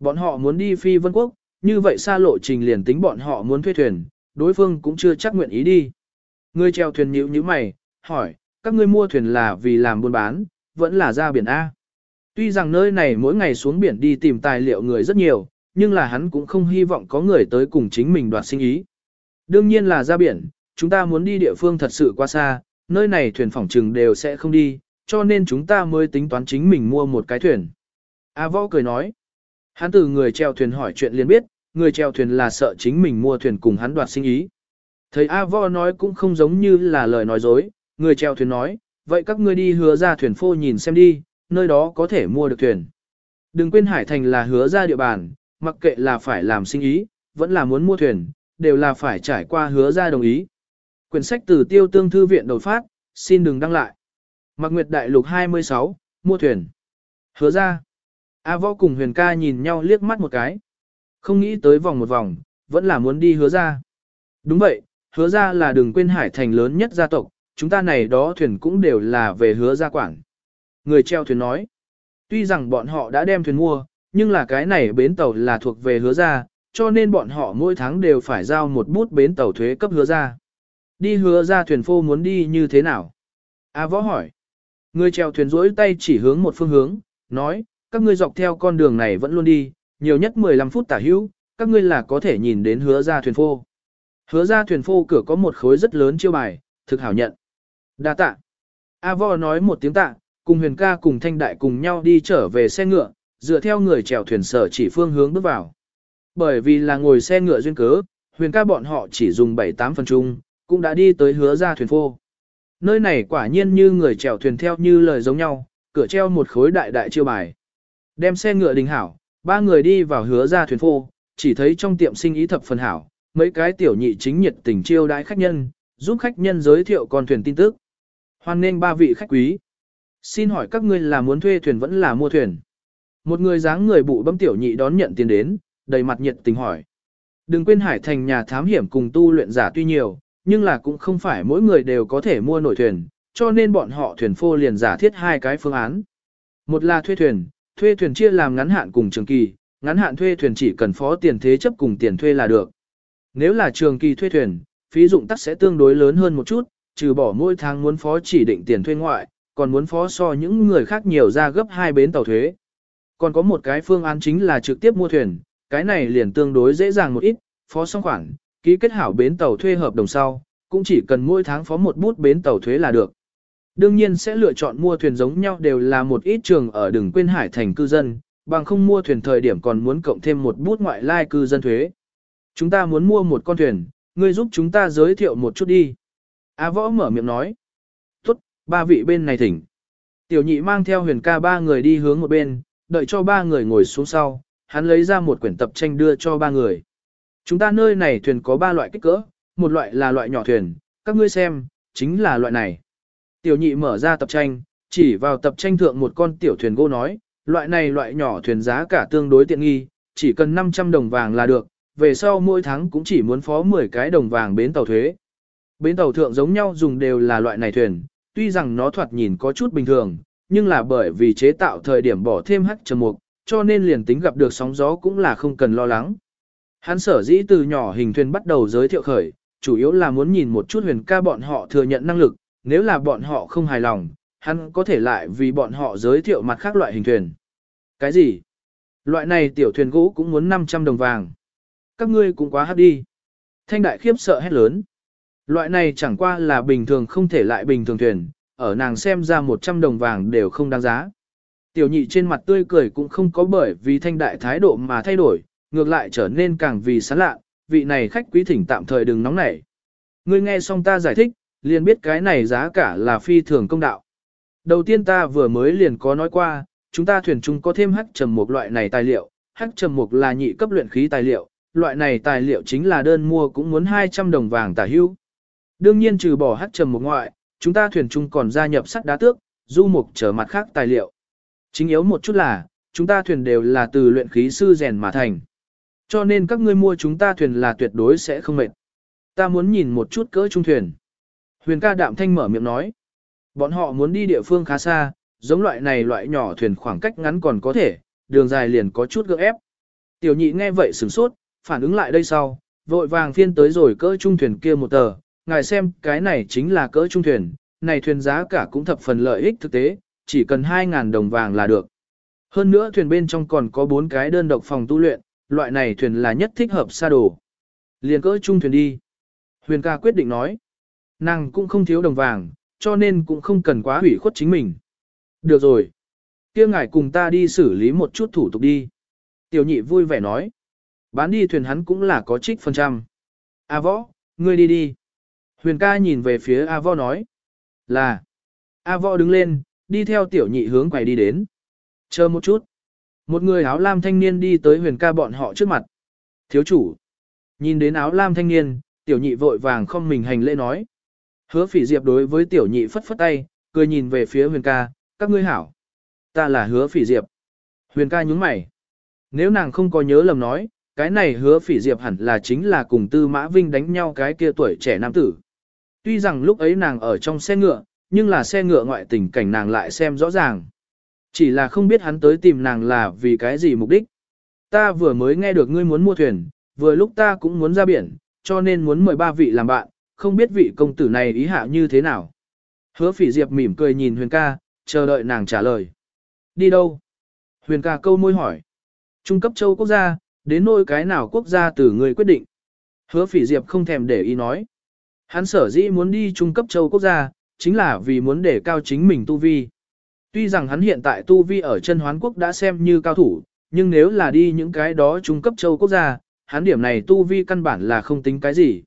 Bọn họ muốn đi phi vân quốc, như vậy xa lộ trình liền tính bọn họ muốn thuê thuyền, đối phương cũng chưa chắc nguyện ý đi. Người treo thuyền nhíu như mày, hỏi, các ngươi mua thuyền là vì làm buôn bán, vẫn là ra biển A. Tuy rằng nơi này mỗi ngày xuống biển đi tìm tài liệu người rất nhiều, nhưng là hắn cũng không hy vọng có người tới cùng chính mình đoạt sinh ý. Đương nhiên là ra biển, chúng ta muốn đi địa phương thật sự quá xa, nơi này thuyền phỏng trừng đều sẽ không đi, cho nên chúng ta mới tính toán chính mình mua một cái thuyền. A võ cười nói, hắn từ người treo thuyền hỏi chuyện liền biết, người treo thuyền là sợ chính mình mua thuyền cùng hắn đoạt sinh ý. Thấy A võ nói cũng không giống như là lời nói dối, người treo thuyền nói, vậy các ngươi đi hứa ra thuyền phô nhìn xem đi, nơi đó có thể mua được thuyền. Đừng quên Hải Thành là hứa ra địa bàn, mặc kệ là phải làm sinh ý, vẫn là muốn mua thuyền, đều là phải trải qua hứa ra đồng ý. Quyển sách từ tiêu tương thư viện đột phát, xin đừng đăng lại. Mạc Nguyệt Đại Lục 26, mua thuyền. Hứa ra. A võ cùng huyền ca nhìn nhau liếc mắt một cái. Không nghĩ tới vòng một vòng, vẫn là muốn đi hứa ra. Đúng vậy, hứa ra là đừng quên hải thành lớn nhất gia tộc, chúng ta này đó thuyền cũng đều là về hứa ra quảng. Người treo thuyền nói, tuy rằng bọn họ đã đem thuyền mua, nhưng là cái này bến tàu là thuộc về hứa ra, cho nên bọn họ mỗi tháng đều phải giao một bút bến tàu thuế cấp hứa ra. Đi hứa ra thuyền phô muốn đi như thế nào? A võ hỏi. Người treo thuyền rỗi tay chỉ hướng một phương hướng, nói, các ngươi dọc theo con đường này vẫn luôn đi, nhiều nhất 15 phút tả hữu, các ngươi là có thể nhìn đến hứa ra thuyền phô. Hứa ra thuyền phô cửa có một khối rất lớn chiêu bài, thực hảo nhận. Đa tạ. A vò nói một tiếng tạ, cùng huyền ca cùng thanh đại cùng nhau đi trở về xe ngựa, dựa theo người chèo thuyền sở chỉ phương hướng bước vào. Bởi vì là ngồi xe ngựa duyên cớ, huyền ca bọn họ chỉ dùng 7-8 phần chung, cũng đã đi tới hứa ra thuyền phô. Nơi này quả nhiên như người chèo thuyền theo như lời giống nhau, cửa treo một khối đại đại chiêu bài. Đem xe ngựa đình hảo, ba người đi vào hứa ra thuyền phô, chỉ thấy trong tiệm sinh ý thập phần hảo, mấy cái tiểu nhị chính nhiệt tình chiêu đãi khách nhân, giúp khách nhân giới thiệu con thuyền tin tức. Hoan nên ba vị khách quý. Xin hỏi các ngươi là muốn thuê thuyền vẫn là mua thuyền? Một người dáng người bụ bấm tiểu nhị đón nhận tiền đến, đầy mặt nhiệt tình hỏi. Đừng quên hải thành nhà thám hiểm cùng tu luyện giả tuy nhiều, nhưng là cũng không phải mỗi người đều có thể mua nổi thuyền, cho nên bọn họ thuyền phô liền giả thiết hai cái phương án. Một là thuê thuyền, thuê thuyền chia làm ngắn hạn cùng trường kỳ, ngắn hạn thuê thuyền chỉ cần phó tiền thế chấp cùng tiền thuê là được. Nếu là trường kỳ thuê thuyền, phí dụng tắc sẽ tương đối lớn hơn một chút, trừ bỏ mỗi tháng muốn phó chỉ định tiền thuê ngoại, còn muốn phó so những người khác nhiều ra gấp hai bến tàu thuế. Còn có một cái phương án chính là trực tiếp mua thuyền, cái này liền tương đối dễ dàng một ít, phó xong khoản, ký kết hảo bến tàu thuê hợp đồng sau, cũng chỉ cần mỗi tháng phó một bút bến tàu thuế là được. Đương nhiên sẽ lựa chọn mua thuyền giống nhau đều là một ít trường ở đừng quên hải thành cư dân, bằng không mua thuyền thời điểm còn muốn cộng thêm một bút ngoại lai cư dân thuế. Chúng ta muốn mua một con thuyền, ngươi giúp chúng ta giới thiệu một chút đi. A võ mở miệng nói. Tốt, ba vị bên này thỉnh. Tiểu nhị mang theo huyền ca ba người đi hướng một bên, đợi cho ba người ngồi xuống sau, hắn lấy ra một quyển tập tranh đưa cho ba người. Chúng ta nơi này thuyền có ba loại kích cỡ, một loại là loại nhỏ thuyền, các ngươi xem, chính là loại này. Tiểu nhị mở ra tập tranh, chỉ vào tập tranh thượng một con tiểu thuyền gỗ nói, loại này loại nhỏ thuyền giá cả tương đối tiện nghi, chỉ cần 500 đồng vàng là được, về sau mỗi tháng cũng chỉ muốn phó 10 cái đồng vàng bến tàu thuế. Bến tàu thượng giống nhau dùng đều là loại này thuyền, tuy rằng nó thoạt nhìn có chút bình thường, nhưng là bởi vì chế tạo thời điểm bỏ thêm hắc trầm mục, cho nên liền tính gặp được sóng gió cũng là không cần lo lắng. Hắn sở dĩ từ nhỏ hình thuyền bắt đầu giới thiệu khởi, chủ yếu là muốn nhìn một chút huyền ca bọn họ thừa nhận năng lực, nếu là bọn họ không hài lòng, hắn có thể lại vì bọn họ giới thiệu mặt khác loại hình thuyền. Cái gì? Loại này tiểu thuyền gỗ cũng muốn 500 đồng vàng. Các ngươi cũng quá hấp đi. Thanh đại khiếp sợ hét lớn. Loại này chẳng qua là bình thường không thể lại bình thường thuyền, ở nàng xem ra 100 đồng vàng đều không đáng giá. Tiểu nhị trên mặt tươi cười cũng không có bởi vì thanh đại thái độ mà thay đổi, ngược lại trở nên càng vì sán lạ, vị này khách quý thỉnh tạm thời đừng nóng nảy. Ngươi nghe xong ta giải thích, liền biết cái này giá cả là phi thường công đạo. Đầu tiên ta vừa mới liền có nói qua, chúng ta thuyền chung có thêm hắc trầm một loại này tài liệu, hắc trầm mục là nhị cấp luyện khí tài liệu, loại này tài liệu chính là đơn mua cũng muốn 200 đồng vàng tả hữu. Đương nhiên trừ bỏ hắc trầm một ngoại, chúng ta thuyền chung còn gia nhập sắt đá tước, du mục trở mặt khác tài liệu. Chính yếu một chút là, chúng ta thuyền đều là từ luyện khí sư rèn mà thành. Cho nên các ngươi mua chúng ta thuyền là tuyệt đối sẽ không mệt. Ta muốn nhìn một chút cỡ trung thuyền. Huyền ca đạm thanh mở miệng nói. Bọn họ muốn đi địa phương khá xa, giống loại này loại nhỏ thuyền khoảng cách ngắn còn có thể, đường dài liền có chút gượng ép. Tiểu nhị nghe vậy sửng sốt, phản ứng lại đây sau, vội vàng phiên tới rồi cỡ trung thuyền kia một tờ, ngài xem cái này chính là cỡ trung thuyền, này thuyền giá cả cũng thập phần lợi ích thực tế, chỉ cần 2.000 đồng vàng là được. Hơn nữa thuyền bên trong còn có 4 cái đơn độc phòng tu luyện, loại này thuyền là nhất thích hợp xa đồ. Liền cỡ trung thuyền đi. Huyền ca quyết định nói. Nàng cũng không thiếu đồng vàng, cho nên cũng không cần quá hủy khuất chính mình. Được rồi. kia ngài cùng ta đi xử lý một chút thủ tục đi. Tiểu nhị vui vẻ nói. Bán đi thuyền hắn cũng là có trích phần trăm. A võ, ngươi đi đi. Huyền ca nhìn về phía A võ nói. Là. A võ đứng lên, đi theo tiểu nhị hướng quầy đi đến. Chờ một chút. Một người áo lam thanh niên đi tới huyền ca bọn họ trước mặt. Thiếu chủ. Nhìn đến áo lam thanh niên, tiểu nhị vội vàng không mình hành lễ nói. Hứa phỉ diệp đối với tiểu nhị phất phất tay, cười nhìn về phía huyền ca, các ngươi hảo. Ta là hứa phỉ diệp. Huyền ca nhúng mày. Nếu nàng không có nhớ lầm nói, cái này hứa phỉ diệp hẳn là chính là cùng tư mã vinh đánh nhau cái kia tuổi trẻ nam tử. Tuy rằng lúc ấy nàng ở trong xe ngựa, nhưng là xe ngựa ngoại tình cảnh nàng lại xem rõ ràng. Chỉ là không biết hắn tới tìm nàng là vì cái gì mục đích. Ta vừa mới nghe được ngươi muốn mua thuyền, vừa lúc ta cũng muốn ra biển, cho nên muốn mời ba vị làm bạn, không biết vị công tử này ý hạ như thế nào. Hứa phỉ diệp mỉm cười nhìn huyền ca, chờ đợi nàng trả lời. Đi đâu? Huyền ca câu môi hỏi. Trung cấp châu quốc gia, đến nôi cái nào quốc gia từ người quyết định. Hứa phỉ diệp không thèm để ý nói. Hắn sở dĩ muốn đi trung cấp châu quốc gia, chính là vì muốn để cao chính mình tu vi. Tuy rằng hắn hiện tại tu vi ở chân hoán quốc đã xem như cao thủ, nhưng nếu là đi những cái đó trung cấp châu quốc gia, hắn điểm này tu vi căn bản là không tính cái gì.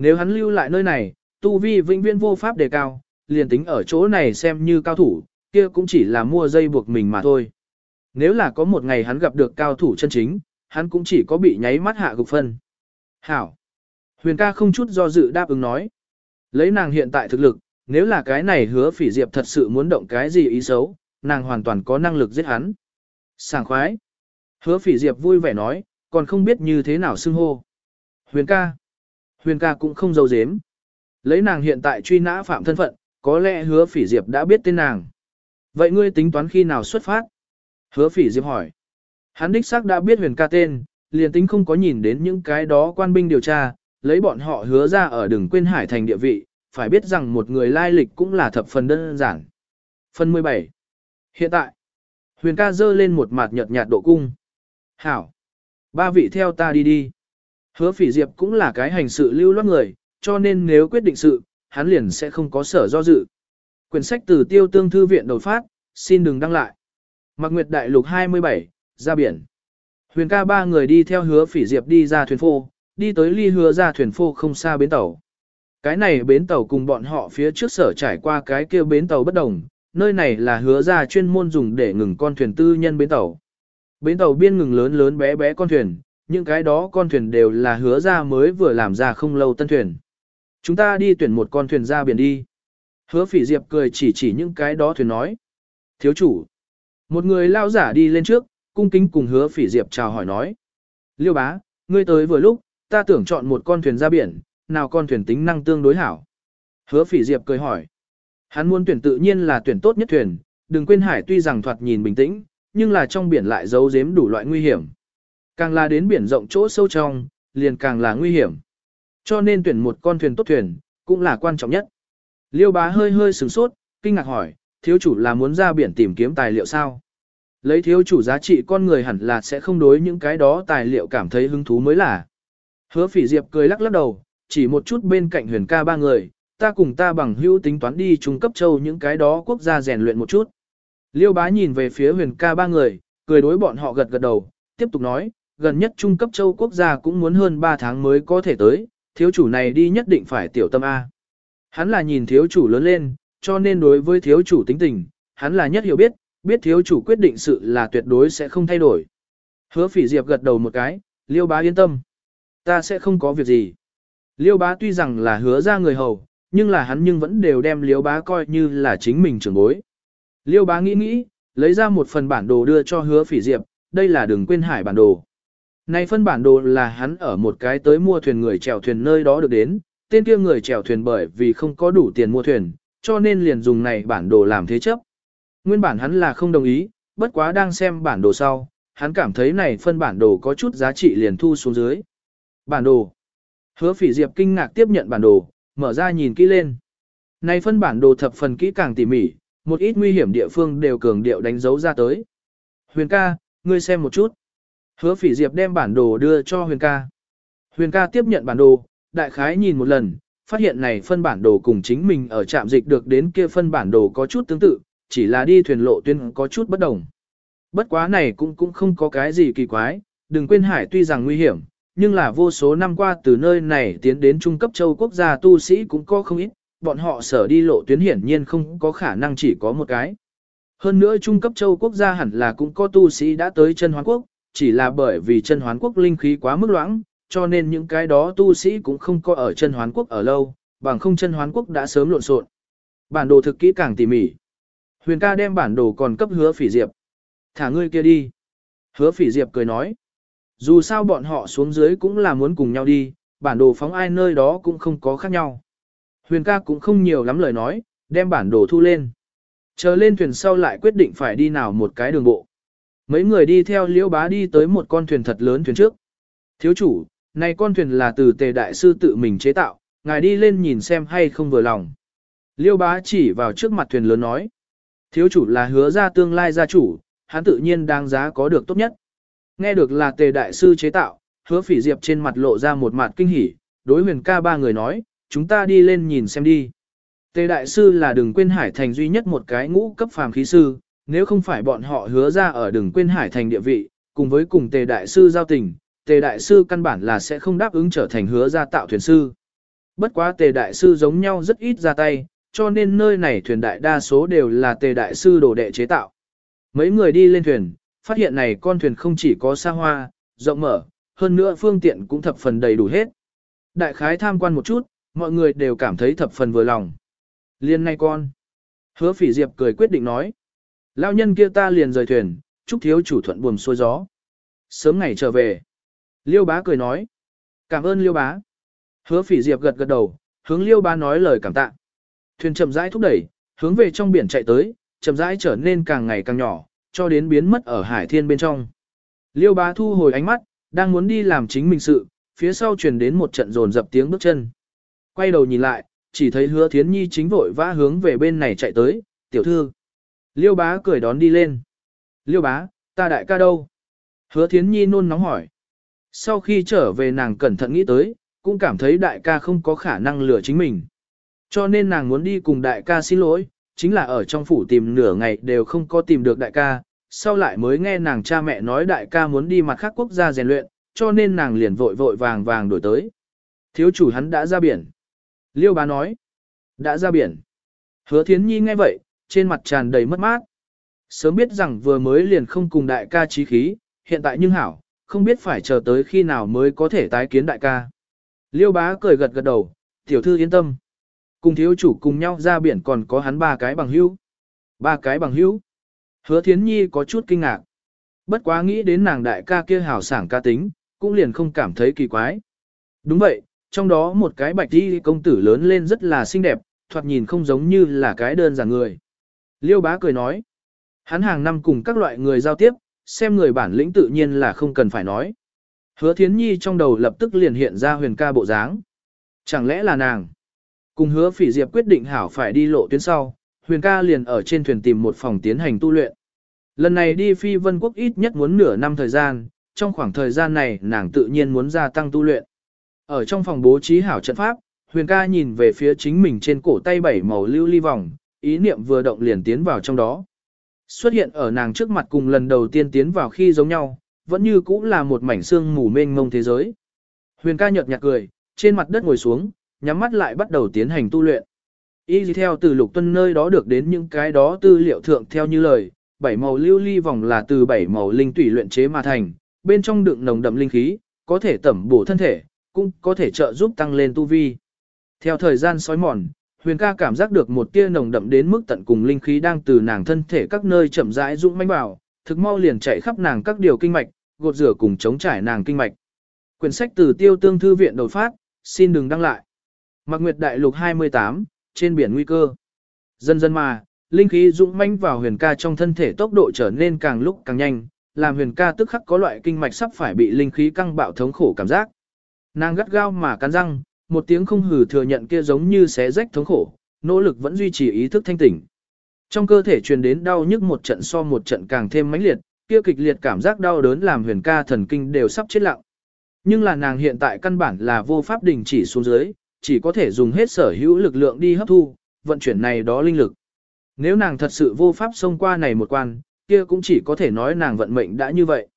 Nếu hắn lưu lại nơi này, tu vi vĩnh viễn vô pháp đề cao, liền tính ở chỗ này xem như cao thủ, kia cũng chỉ là mua dây buộc mình mà thôi. Nếu là có một ngày hắn gặp được cao thủ chân chính, hắn cũng chỉ có bị nháy mắt hạ gục phân. Hảo! Huyền ca không chút do dự đáp ứng nói. Lấy nàng hiện tại thực lực, nếu là cái này hứa phỉ diệp thật sự muốn động cái gì ý xấu, nàng hoàn toàn có năng lực giết hắn. Sảng khoái. Hứa phỉ diệp vui vẻ nói, còn không biết như thế nào xưng hô. Huyền ca. Huyền ca cũng không giấu giếm. Lấy nàng hiện tại truy nã phạm thân phận, có lẽ hứa phỉ diệp đã biết tên nàng. Vậy ngươi tính toán khi nào xuất phát? Hứa phỉ diệp hỏi. Hắn đích xác đã biết huyền ca tên, liền tính không có nhìn đến những cái đó quan binh điều tra, lấy bọn họ hứa ra ở đừng quên hải thành địa vị, phải biết rằng một người lai lịch cũng là thập phần đơn giản. Phần 17. Hiện tại, huyền ca dơ lên một mặt nhợt nhạt độ cung. Hảo. Ba vị theo ta đi đi. Hứa phỉ diệp cũng là cái hành sự lưu loát người, cho nên nếu quyết định sự, hắn liền sẽ không có sở do dự. Quyển sách từ tiêu tương thư viện đột phát, xin đừng đăng lại. Mạc Nguyệt Đại Lục 27, ra biển. Huyền ca ba người đi theo hứa phỉ diệp đi ra thuyền phô, đi tới ly hứa ra thuyền phô không xa bến tàu. Cái này bến tàu cùng bọn họ phía trước sở trải qua cái kia bến tàu bất đồng, nơi này là hứa ra chuyên môn dùng để ngừng con thuyền tư nhân bến tàu. Bến tàu biên ngừng lớn lớn bé bé con thuyền, những cái đó con thuyền đều là hứa ra mới vừa làm ra không lâu tân thuyền. Chúng ta đi tuyển một con thuyền ra biển đi. Hứa phỉ diệp cười chỉ chỉ những cái đó thuyền nói. Thiếu chủ. Một người lao giả đi lên trước, cung kính cùng hứa phỉ diệp chào hỏi nói. Liêu bá, ngươi tới vừa lúc, ta tưởng chọn một con thuyền ra biển, nào con thuyền tính năng tương đối hảo. Hứa phỉ diệp cười hỏi. Hắn muốn tuyển tự nhiên là tuyển tốt nhất thuyền, đừng quên hải tuy rằng thoạt nhìn bình tĩnh, nhưng là trong biển lại giấu giếm đủ loại nguy hiểm. Càng là đến biển rộng chỗ sâu trong, liền càng là nguy hiểm. Cho nên tuyển một con thuyền tốt thuyền, cũng là quan trọng nhất. Liêu bá hơi hơi sửng sốt, kinh ngạc hỏi, thiếu chủ là muốn ra biển tìm kiếm tài liệu sao? Lấy thiếu chủ giá trị con người hẳn là sẽ không đối những cái đó tài liệu cảm thấy hứng thú mới là. Hứa phỉ diệp cười lắc lắc đầu, chỉ một chút bên cạnh huyền ca ba người, ta cùng ta bằng hữu tính toán đi trung cấp châu những cái đó quốc gia rèn luyện một chút. Liêu bá nhìn về phía huyền ca ba người, cười đối bọn họ gật gật đầu, tiếp tục nói, gần nhất trung cấp châu quốc gia cũng muốn hơn 3 tháng mới có thể tới, thiếu chủ này đi nhất định phải tiểu tâm A. Hắn là nhìn thiếu chủ lớn lên, cho nên đối với thiếu chủ tính tình, hắn là nhất hiểu biết, biết thiếu chủ quyết định sự là tuyệt đối sẽ không thay đổi. Hứa phỉ diệp gật đầu một cái, liêu bá yên tâm. Ta sẽ không có việc gì. Liêu bá tuy rằng là hứa ra người hầu, nhưng là hắn nhưng vẫn đều đem liêu bá coi như là chính mình trưởng bối. Liêu bá nghĩ nghĩ, lấy ra một phần bản đồ đưa cho hứa phỉ diệp, đây là đừng quên hải bản đồ. Này phân bản đồ là hắn ở một cái tới mua thuyền người chèo thuyền nơi đó được đến, tên kia người chèo thuyền bởi vì không có đủ tiền mua thuyền, cho nên liền dùng này bản đồ làm thế chấp. Nguyên bản hắn là không đồng ý, bất quá đang xem bản đồ sau, hắn cảm thấy này phân bản đồ có chút giá trị liền thu xuống dưới. Bản đồ. Hứa phỉ diệp kinh ngạc tiếp nhận bản đồ, mở ra nhìn kỹ lên. Này phân bản đồ thập phần kỹ càng tỉ mỉ, một ít nguy hiểm địa phương đều cường điệu đánh dấu ra tới. Huyền ca, ngươi xem một chút. Hứa phỉ diệp đem bản đồ đưa cho Huyền ca. Huyền ca tiếp nhận bản đồ, đại khái nhìn một lần, phát hiện này phân bản đồ cùng chính mình ở trạm dịch được đến kia phân bản đồ có chút tương tự, chỉ là đi thuyền lộ tuyến có chút bất đồng. Bất quá này cũng cũng không có cái gì kỳ quái, đừng quên hải tuy rằng nguy hiểm, nhưng là vô số năm qua từ nơi này tiến đến trung cấp châu quốc gia tu sĩ cũng có không ít, bọn họ sở đi lộ tuyến hiển nhiên không có khả năng chỉ có một cái. Hơn nữa trung cấp châu quốc gia hẳn là cũng có tu sĩ đã tới chân hoán quốc, chỉ là bởi vì chân hoán quốc linh khí quá mức loãng, cho nên những cái đó tu sĩ cũng không có ở chân hoán quốc ở lâu, bằng không chân hoán quốc đã sớm lộn xộn. Bản đồ thực kỹ càng tỉ mỉ. Huyền ca đem bản đồ còn cấp hứa phỉ diệp. Thả ngươi kia đi. Hứa phỉ diệp cười nói. Dù sao bọn họ xuống dưới cũng là muốn cùng nhau đi, bản đồ phóng ai nơi đó cũng không có khác nhau. Huyền ca cũng không nhiều lắm lời nói, đem bản đồ thu lên. Chờ lên thuyền sau lại quyết định phải đi nào một cái đường bộ. Mấy người đi theo liễu bá đi tới một con thuyền thật lớn thuyền trước. Thiếu chủ, này con thuyền là từ tề đại sư tự mình chế tạo, ngài đi lên nhìn xem hay không vừa lòng. Liêu bá chỉ vào trước mặt thuyền lớn nói. Thiếu chủ là hứa ra tương lai gia chủ, hắn tự nhiên đáng giá có được tốt nhất. Nghe được là tề đại sư chế tạo, hứa phỉ diệp trên mặt lộ ra một mặt kinh hỉ, đối huyền ca ba người nói, chúng ta đi lên nhìn xem đi. Tề đại sư là đừng quên hải thành duy nhất một cái ngũ cấp phàm khí sư, nếu không phải bọn họ hứa ra ở đừng quên hải thành địa vị, cùng với cùng tề đại sư giao tình, tề đại sư căn bản là sẽ không đáp ứng trở thành hứa ra tạo thuyền sư. Bất quá tề đại sư giống nhau rất ít ra tay, cho nên nơi này thuyền đại đa số đều là tề đại sư đồ đệ chế tạo. Mấy người đi lên thuyền, phát hiện này con thuyền không chỉ có xa hoa, rộng mở, hơn nữa phương tiện cũng thập phần đầy đủ hết. Đại khái tham quan một chút, mọi người đều cảm thấy thập phần vừa lòng. Liên nay con. Hứa phỉ diệp cười quyết định nói. Lao nhân kia ta liền rời thuyền, chúc thiếu chủ thuận buồm xuôi gió. Sớm ngày trở về. Liêu bá cười nói. Cảm ơn liêu bá. Hứa phỉ diệp gật gật đầu, hướng liêu bá nói lời cảm tạ. Thuyền chậm rãi thúc đẩy, hướng về trong biển chạy tới, chậm rãi trở nên càng ngày càng nhỏ, cho đến biến mất ở hải thiên bên trong. Liêu bá thu hồi ánh mắt, đang muốn đi làm chính mình sự, phía sau truyền đến một trận rồn dập tiếng bước chân. Quay đầu nhìn lại, chỉ thấy hứa thiến nhi chính vội vã hướng về bên này chạy tới, tiểu thư. Liêu bá cười đón đi lên. Liêu bá, ta đại ca đâu? Hứa thiến nhi nôn nóng hỏi. Sau khi trở về nàng cẩn thận nghĩ tới, cũng cảm thấy đại ca không có khả năng lừa chính mình. Cho nên nàng muốn đi cùng đại ca xin lỗi, chính là ở trong phủ tìm nửa ngày đều không có tìm được đại ca, sau lại mới nghe nàng cha mẹ nói đại ca muốn đi mặt khác quốc gia rèn luyện, cho nên nàng liền vội vội vàng vàng đổi tới. Thiếu chủ hắn đã ra biển. Liêu bá nói, đã ra biển. Hứa thiến nhi nghe vậy, trên mặt tràn đầy mất mát. Sớm biết rằng vừa mới liền không cùng đại ca trí khí, hiện tại nhưng hảo, không biết phải chờ tới khi nào mới có thể tái kiến đại ca. Liêu bá cười gật gật đầu, tiểu thư yên tâm. Cùng thiếu chủ cùng nhau ra biển còn có hắn ba cái bằng hữu. Ba cái bằng hữu. Hứa thiến nhi có chút kinh ngạc. Bất quá nghĩ đến nàng đại ca kia hảo sảng ca tính, cũng liền không cảm thấy kỳ quái. Đúng vậy, trong đó một cái bạch đi công tử lớn lên rất là xinh đẹp, thoạt nhìn không giống như là cái đơn giản người. Liêu bá cười nói, hắn hàng năm cùng các loại người giao tiếp, xem người bản lĩnh tự nhiên là không cần phải nói. Hứa thiến nhi trong đầu lập tức liền hiện ra huyền ca bộ dáng. Chẳng lẽ là nàng? Cùng hứa phỉ diệp quyết định hảo phải đi lộ tuyến sau, huyền ca liền ở trên thuyền tìm một phòng tiến hành tu luyện. Lần này đi phi vân quốc ít nhất muốn nửa năm thời gian, trong khoảng thời gian này nàng tự nhiên muốn gia tăng tu luyện. Ở trong phòng bố trí hảo trận pháp, huyền ca nhìn về phía chính mình trên cổ tay bảy màu lưu ly vòng, ý niệm vừa động liền tiến vào trong đó. Xuất hiện ở nàng trước mặt cùng lần đầu tiên tiến vào khi giống nhau, vẫn như cũ là một mảnh xương mù mênh mông thế giới. Huyền ca nhợt nhạt cười, trên mặt đất ngồi xuống, nhắm mắt lại bắt đầu tiến hành tu luyện. Y gì theo từ lục tuân nơi đó được đến những cái đó tư liệu thượng theo như lời, bảy màu lưu ly vòng là từ bảy màu linh tủy luyện chế mà thành, bên trong đựng nồng đậm linh khí, có thể tẩm bổ thân thể, cũng có thể trợ giúp tăng lên tu vi. Theo thời gian sói mòn, Huyền ca cảm giác được một tia nồng đậm đến mức tận cùng linh khí đang từ nàng thân thể các nơi chậm rãi dũng mãnh vào, thực mau liền chạy khắp nàng các điều kinh mạch, gột rửa cùng chống trải nàng kinh mạch. Quyển sách từ Tiêu Tương thư viện đột phát, xin đừng đăng lại. Mạc Nguyệt Đại Lục 28, trên biển nguy cơ. Dần dần mà, linh khí dũng mãnh vào huyền ca trong thân thể tốc độ trở nên càng lúc càng nhanh, làm huyền ca tức khắc có loại kinh mạch sắp phải bị linh khí căng bạo thống khổ cảm giác. Nàng gắt gao mà cắn răng, một tiếng không hừ thừa nhận kia giống như xé rách thống khổ, nỗ lực vẫn duy trì ý thức thanh tỉnh. Trong cơ thể truyền đến đau nhức một trận so một trận càng thêm mãnh liệt, kia kịch liệt cảm giác đau đớn làm huyền ca thần kinh đều sắp chết lặng. Nhưng là nàng hiện tại căn bản là vô pháp đình chỉ xuống dưới, chỉ có thể dùng hết sở hữu lực lượng đi hấp thu, vận chuyển này đó linh lực. Nếu nàng thật sự vô pháp xông qua này một quan, kia cũng chỉ có thể nói nàng vận mệnh đã như vậy.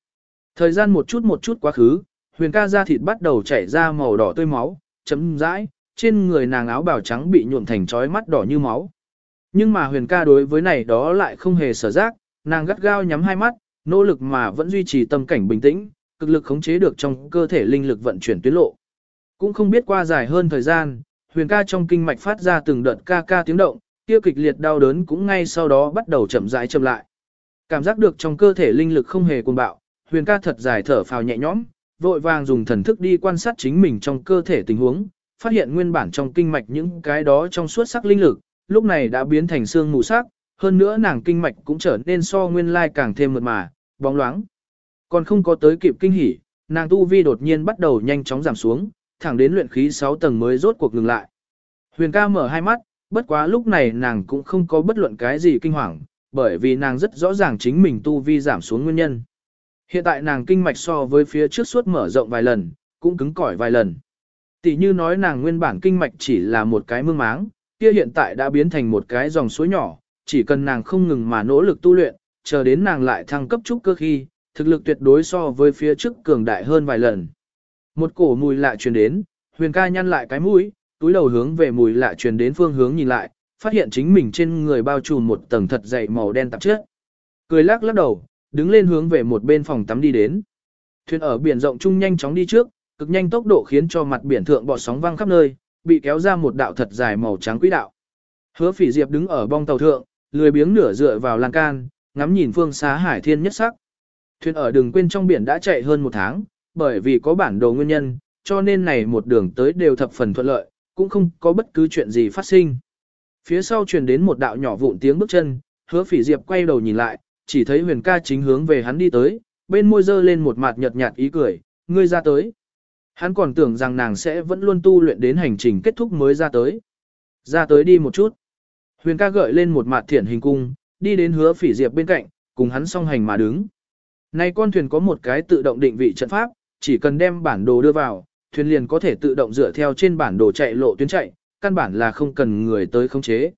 Thời gian một chút một chút quá khứ, huyền ca da thịt bắt đầu chảy ra màu đỏ tươi máu, chấm rãi, trên người nàng áo bào trắng bị nhuộm thành trói mắt đỏ như máu. Nhưng mà huyền ca đối với này đó lại không hề sở giác, nàng gắt gao nhắm hai mắt, nỗ lực mà vẫn duy trì tâm cảnh bình tĩnh, cực lực khống chế được trong cơ thể linh lực vận chuyển tuyến lộ. Cũng không biết qua dài hơn thời gian, huyền ca trong kinh mạch phát ra từng đợt ca ca tiếng động, kia kịch liệt đau đớn cũng ngay sau đó bắt đầu chậm rãi chậm lại. Cảm giác được trong cơ thể linh lực không hề cuồng bạo, huyền ca thật dài thở phào nhẹ nhõm, vội vàng dùng thần thức đi quan sát chính mình trong cơ thể tình huống, phát hiện nguyên bản trong kinh mạch những cái đó trong suốt sắc linh lực, lúc này đã biến thành xương mù sắc, hơn nữa nàng kinh mạch cũng trở nên so nguyên lai càng thêm mượt mà, bóng loáng. Còn không có tới kịp kinh hỉ, nàng tu vi đột nhiên bắt đầu nhanh chóng giảm xuống, thẳng đến luyện khí 6 tầng mới rốt cuộc ngừng lại. Huyền ca mở hai mắt, bất quá lúc này nàng cũng không có bất luận cái gì kinh hoàng, bởi vì nàng rất rõ ràng chính mình tu vi giảm xuống nguyên nhân. Hiện tại nàng kinh mạch so với phía trước suốt mở rộng vài lần, cũng cứng cỏi vài lần. Tỷ như nói nàng nguyên bản kinh mạch chỉ là một cái mương máng, kia hiện tại đã biến thành một cái dòng suối nhỏ, chỉ cần nàng không ngừng mà nỗ lực tu luyện, chờ đến nàng lại thăng cấp trúc cơ khi, thực lực tuyệt đối so với phía trước cường đại hơn vài lần. Một cổ mùi lạ truyền đến, huyền ca nhăn lại cái mũi, túi đầu hướng về mùi lạ truyền đến phương hướng nhìn lại, phát hiện chính mình trên người bao trùm một tầng thật dày màu đen tạp chất. Cười lắc lắc đầu, đứng lên hướng về một bên phòng tắm đi đến. Thuyền ở biển rộng chung nhanh chóng đi trước, cực nhanh tốc độ khiến cho mặt biển thượng bọt sóng văng khắp nơi, bị kéo ra một đạo thật dài màu trắng quỹ đạo. Hứa Phỉ Diệp đứng ở bong tàu thượng, lười biếng nửa dựa vào lan can, ngắm nhìn phương xá hải thiên nhất sắc. Thuyền ở đường quên trong biển đã chạy hơn một tháng, bởi vì có bản đồ nguyên nhân, cho nên này một đường tới đều thập phần thuận lợi, cũng không có bất cứ chuyện gì phát sinh. Phía sau truyền đến một đạo nhỏ vụn tiếng bước chân, hứa phỉ diệp quay đầu nhìn lại, chỉ thấy huyền ca chính hướng về hắn đi tới, bên môi dơ lên một mặt nhợt nhạt ý cười, ngươi ra tới. Hắn còn tưởng rằng nàng sẽ vẫn luôn tu luyện đến hành trình kết thúc mới ra tới. Ra tới đi một chút. Huyền ca gợi lên một mặt thiển hình cung, đi đến hứa phỉ diệp bên cạnh, cùng hắn song hành mà đứng. Này con thuyền có một cái tự động định vị trận pháp, chỉ cần đem bản đồ đưa vào, thuyền liền có thể tự động dựa theo trên bản đồ chạy lộ tuyến chạy, căn bản là không cần người tới khống chế.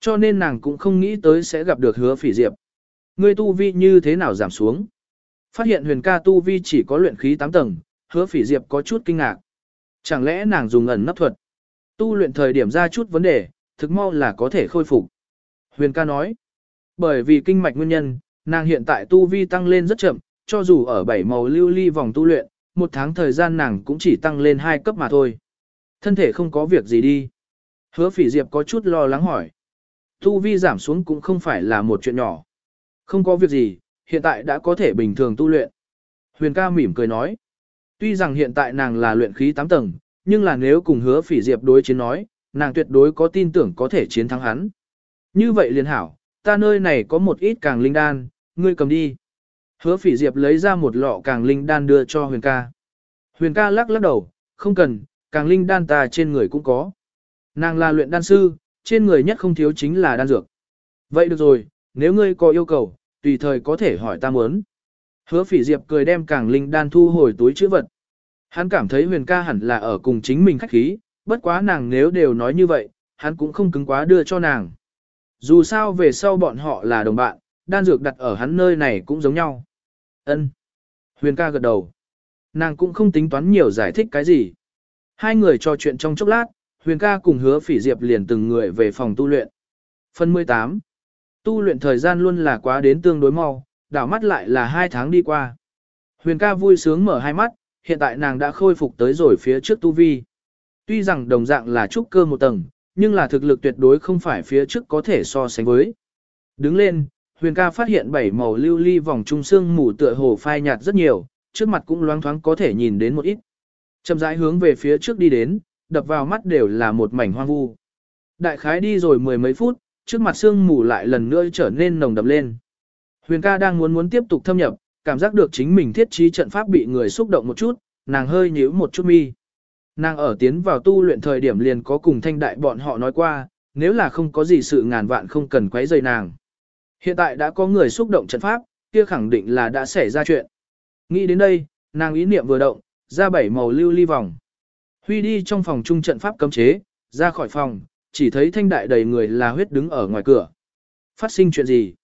Cho nên nàng cũng không nghĩ tới sẽ gặp được hứa phỉ diệp. Ngươi tu vi như thế nào giảm xuống? Phát hiện huyền ca tu vi chỉ có luyện khí 8 tầng, hứa phỉ diệp có chút kinh ngạc. Chẳng lẽ nàng dùng ẩn nấp thuật? Tu luyện thời điểm ra chút vấn đề, thực mau là có thể khôi phục. Huyền ca nói, bởi vì kinh mạch nguyên nhân, nàng hiện tại tu vi tăng lên rất chậm, cho dù ở bảy màu lưu ly vòng tu luyện, một tháng thời gian nàng cũng chỉ tăng lên hai cấp mà thôi. Thân thể không có việc gì đi. Hứa phỉ diệp có chút lo lắng hỏi. Tu vi giảm xuống cũng không phải là một chuyện nhỏ. Không có việc gì, hiện tại đã có thể bình thường tu luyện. Huyền ca mỉm cười nói. Tuy rằng hiện tại nàng là luyện khí 8 tầng, nhưng là nếu cùng hứa phỉ diệp đối chiến nói, nàng tuyệt đối có tin tưởng có thể chiến thắng hắn. Như vậy liền hảo, ta nơi này có một ít càng linh đan, ngươi cầm đi. Hứa phỉ diệp lấy ra một lọ càng linh đan đưa cho huyền ca. Huyền ca lắc lắc đầu, không cần, càng linh đan ta trên người cũng có. Nàng là luyện đan sư, trên người nhất không thiếu chính là đan dược. Vậy được rồi, nếu ngươi có yêu cầu, tùy thời có thể hỏi ta muốn. Hứa phỉ diệp cười đem càng linh đan thu hồi túi chữ vật. Hắn cảm thấy huyền ca hẳn là ở cùng chính mình khách khí, bất quá nàng nếu đều nói như vậy, hắn cũng không cứng quá đưa cho nàng. Dù sao về sau bọn họ là đồng bạn, đan dược đặt ở hắn nơi này cũng giống nhau. Ân. Huyền ca gật đầu. Nàng cũng không tính toán nhiều giải thích cái gì. Hai người trò chuyện trong chốc lát, Huyền ca cùng hứa phỉ diệp liền từng người về phòng tu luyện. Phần 18. Tu luyện thời gian luôn là quá đến tương đối mau, đảo mắt lại là hai tháng đi qua. Huyền ca vui sướng mở hai mắt, hiện tại nàng đã khôi phục tới rồi phía trước tu vi. Tuy rằng đồng dạng là trúc cơ một tầng, nhưng là thực lực tuyệt đối không phải phía trước có thể so sánh với. Đứng lên, Huyền ca phát hiện bảy màu lưu ly vòng trung xương mù tựa hồ phai nhạt rất nhiều, trước mặt cũng loáng thoáng có thể nhìn đến một ít. Chậm rãi hướng về phía trước đi đến, đập vào mắt đều là một mảnh hoang vu. Đại khái đi rồi mười mấy phút, trước mặt sương mù lại lần nữa trở nên nồng đậm lên. Huyền ca đang muốn muốn tiếp tục thâm nhập, cảm giác được chính mình thiết trí trận pháp bị người xúc động một chút, nàng hơi nhíu một chút mi. Nàng ở tiến vào tu luyện thời điểm liền có cùng thanh đại bọn họ nói qua, nếu là không có gì sự ngàn vạn không cần quấy rầy nàng. Hiện tại đã có người xúc động trận pháp, kia khẳng định là đã xảy ra chuyện. Nghĩ đến đây, nàng ý niệm vừa động, ra bảy màu lưu ly vòng. Huy đi trong phòng trung trận pháp cấm chế, ra khỏi phòng, chỉ thấy thanh đại đầy người là huyết đứng ở ngoài cửa. Phát sinh chuyện gì?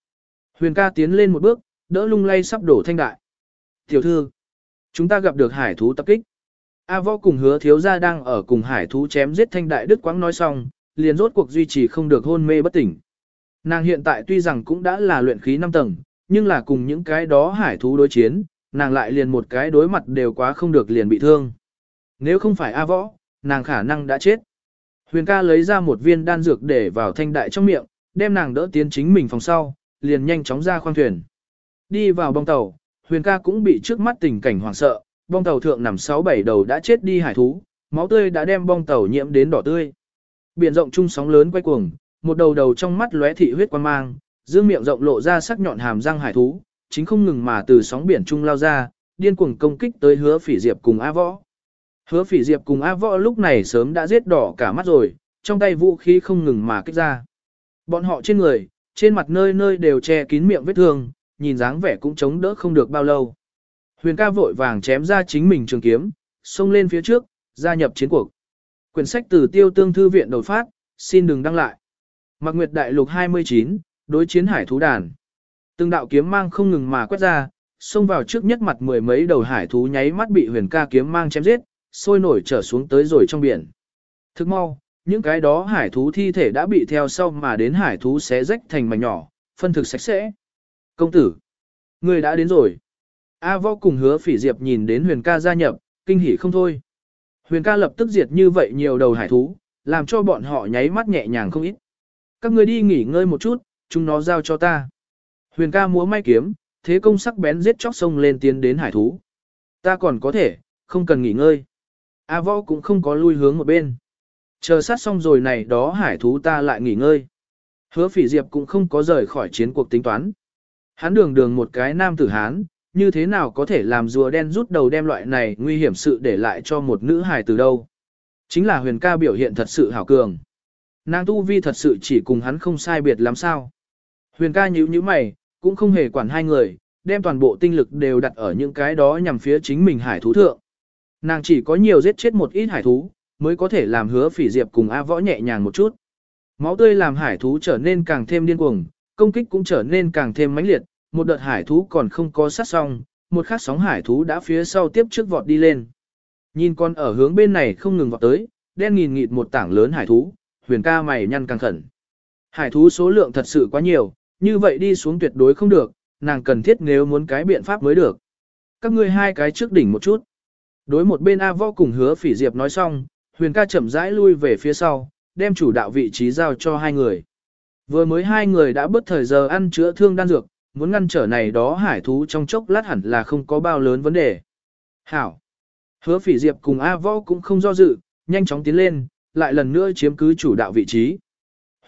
Huyền ca tiến lên một bước, đỡ lung lay sắp đổ thanh đại. Tiểu thư, chúng ta gặp được hải thú tập kích. A võ cùng hứa thiếu gia đang ở cùng hải thú chém giết thanh đại đức quãng nói xong, liền rốt cuộc duy trì không được hôn mê bất tỉnh. Nàng hiện tại tuy rằng cũng đã là luyện khí 5 tầng, nhưng là cùng những cái đó hải thú đối chiến, nàng lại liền một cái đối mặt đều quá không được liền bị thương. Nếu không phải A võ, nàng khả năng đã chết. Huyền ca lấy ra một viên đan dược để vào thanh đại trong miệng, đem nàng đỡ tiến chính mình phòng sau, liền nhanh chóng ra khoang thuyền. Đi vào bong tàu, huyền ca cũng bị trước mắt tình cảnh hoảng sợ, bong tàu thượng nằm 6-7 đầu đã chết đi hải thú, máu tươi đã đem bong tàu nhiễm đến đỏ tươi. Biển rộng trung sóng lớn quay cuồng, một đầu đầu trong mắt lóe thị huyết quan mang, dương miệng rộng lộ ra sắc nhọn hàm răng hải thú, chính không ngừng mà từ sóng biển trung lao ra, điên cuồng công kích tới hứa phỉ diệp cùng A võ. Hứa phỉ diệp cùng A võ lúc này sớm đã giết đỏ cả mắt rồi, trong tay vũ khí không ngừng mà kích ra. Bọn họ trên người, trên mặt nơi nơi đều che kín miệng vết thương, nhìn dáng vẻ cũng chống đỡ không được bao lâu. Huyền ca vội vàng chém ra chính mình trường kiếm, xông lên phía trước, gia nhập chiến cuộc. Quyển sách từ tiêu tương thư viện đột phát, xin đừng đăng lại. Mạc Nguyệt Đại Lục 29, đối chiến hải thú đàn. Từng đạo kiếm mang không ngừng mà quét ra, xông vào trước nhất mặt mười mấy đầu hải thú nháy mắt bị huyền ca kiếm mang chém giết, sôi nổi trở xuống tới rồi trong biển. Thức mau, những cái đó hải thú thi thể đã bị theo sau mà đến hải thú xé rách thành mảnh nhỏ, phân thực sạch sẽ. Công tử, người đã đến rồi. A võ cùng hứa phỉ diệp nhìn đến huyền ca gia nhập, kinh hỉ không thôi. Huyền ca lập tức diệt như vậy nhiều đầu hải thú, làm cho bọn họ nháy mắt nhẹ nhàng không ít. Các người đi nghỉ ngơi một chút, chúng nó giao cho ta. Huyền ca múa may kiếm, thế công sắc bén giết chóc sông lên tiến đến hải thú. Ta còn có thể, không cần nghỉ ngơi. A võ cũng không có lui hướng một bên. Chờ sát xong rồi này đó hải thú ta lại nghỉ ngơi. Hứa phỉ diệp cũng không có rời khỏi chiến cuộc tính toán. Hắn đường đường một cái nam tử Hán, như thế nào có thể làm rùa đen rút đầu đem loại này nguy hiểm sự để lại cho một nữ hài từ đâu. Chính là huyền ca biểu hiện thật sự hảo cường. Nàng tu vi thật sự chỉ cùng hắn không sai biệt lắm sao. Huyền ca nhíu nhíu mày, cũng không hề quản hai người, đem toàn bộ tinh lực đều đặt ở những cái đó nhằm phía chính mình hải thú thượng. Nàng chỉ có nhiều giết chết một ít hải thú, mới có thể làm hứa phỉ diệp cùng A võ nhẹ nhàng một chút. Máu tươi làm hải thú trở nên càng thêm điên cuồng, công kích cũng trở nên càng thêm mãnh liệt, một đợt hải thú còn không có sát xong, một khắc sóng hải thú đã phía sau tiếp trước vọt đi lên. Nhìn con ở hướng bên này không ngừng vọt tới, đen nghìn nghịt một tảng lớn hải thú, huyền ca mày nhăn căng khẩn. Hải thú số lượng thật sự quá nhiều, như vậy đi xuống tuyệt đối không được, nàng cần thiết nếu muốn cái biện pháp mới được. Các ngươi hai cái trước đỉnh một chút. Đối một bên A võ cùng hứa phỉ diệp nói xong, huyền ca chậm rãi lui về phía sau, đem chủ đạo vị trí giao cho hai người. Vừa mới hai người đã bớt thời giờ ăn chữa thương đan dược, muốn ngăn trở này đó hải thú trong chốc lát hẳn là không có bao lớn vấn đề. Hảo! Hứa phỉ diệp cùng A võ cũng không do dự, nhanh chóng tiến lên, lại lần nữa chiếm cứ chủ đạo vị trí.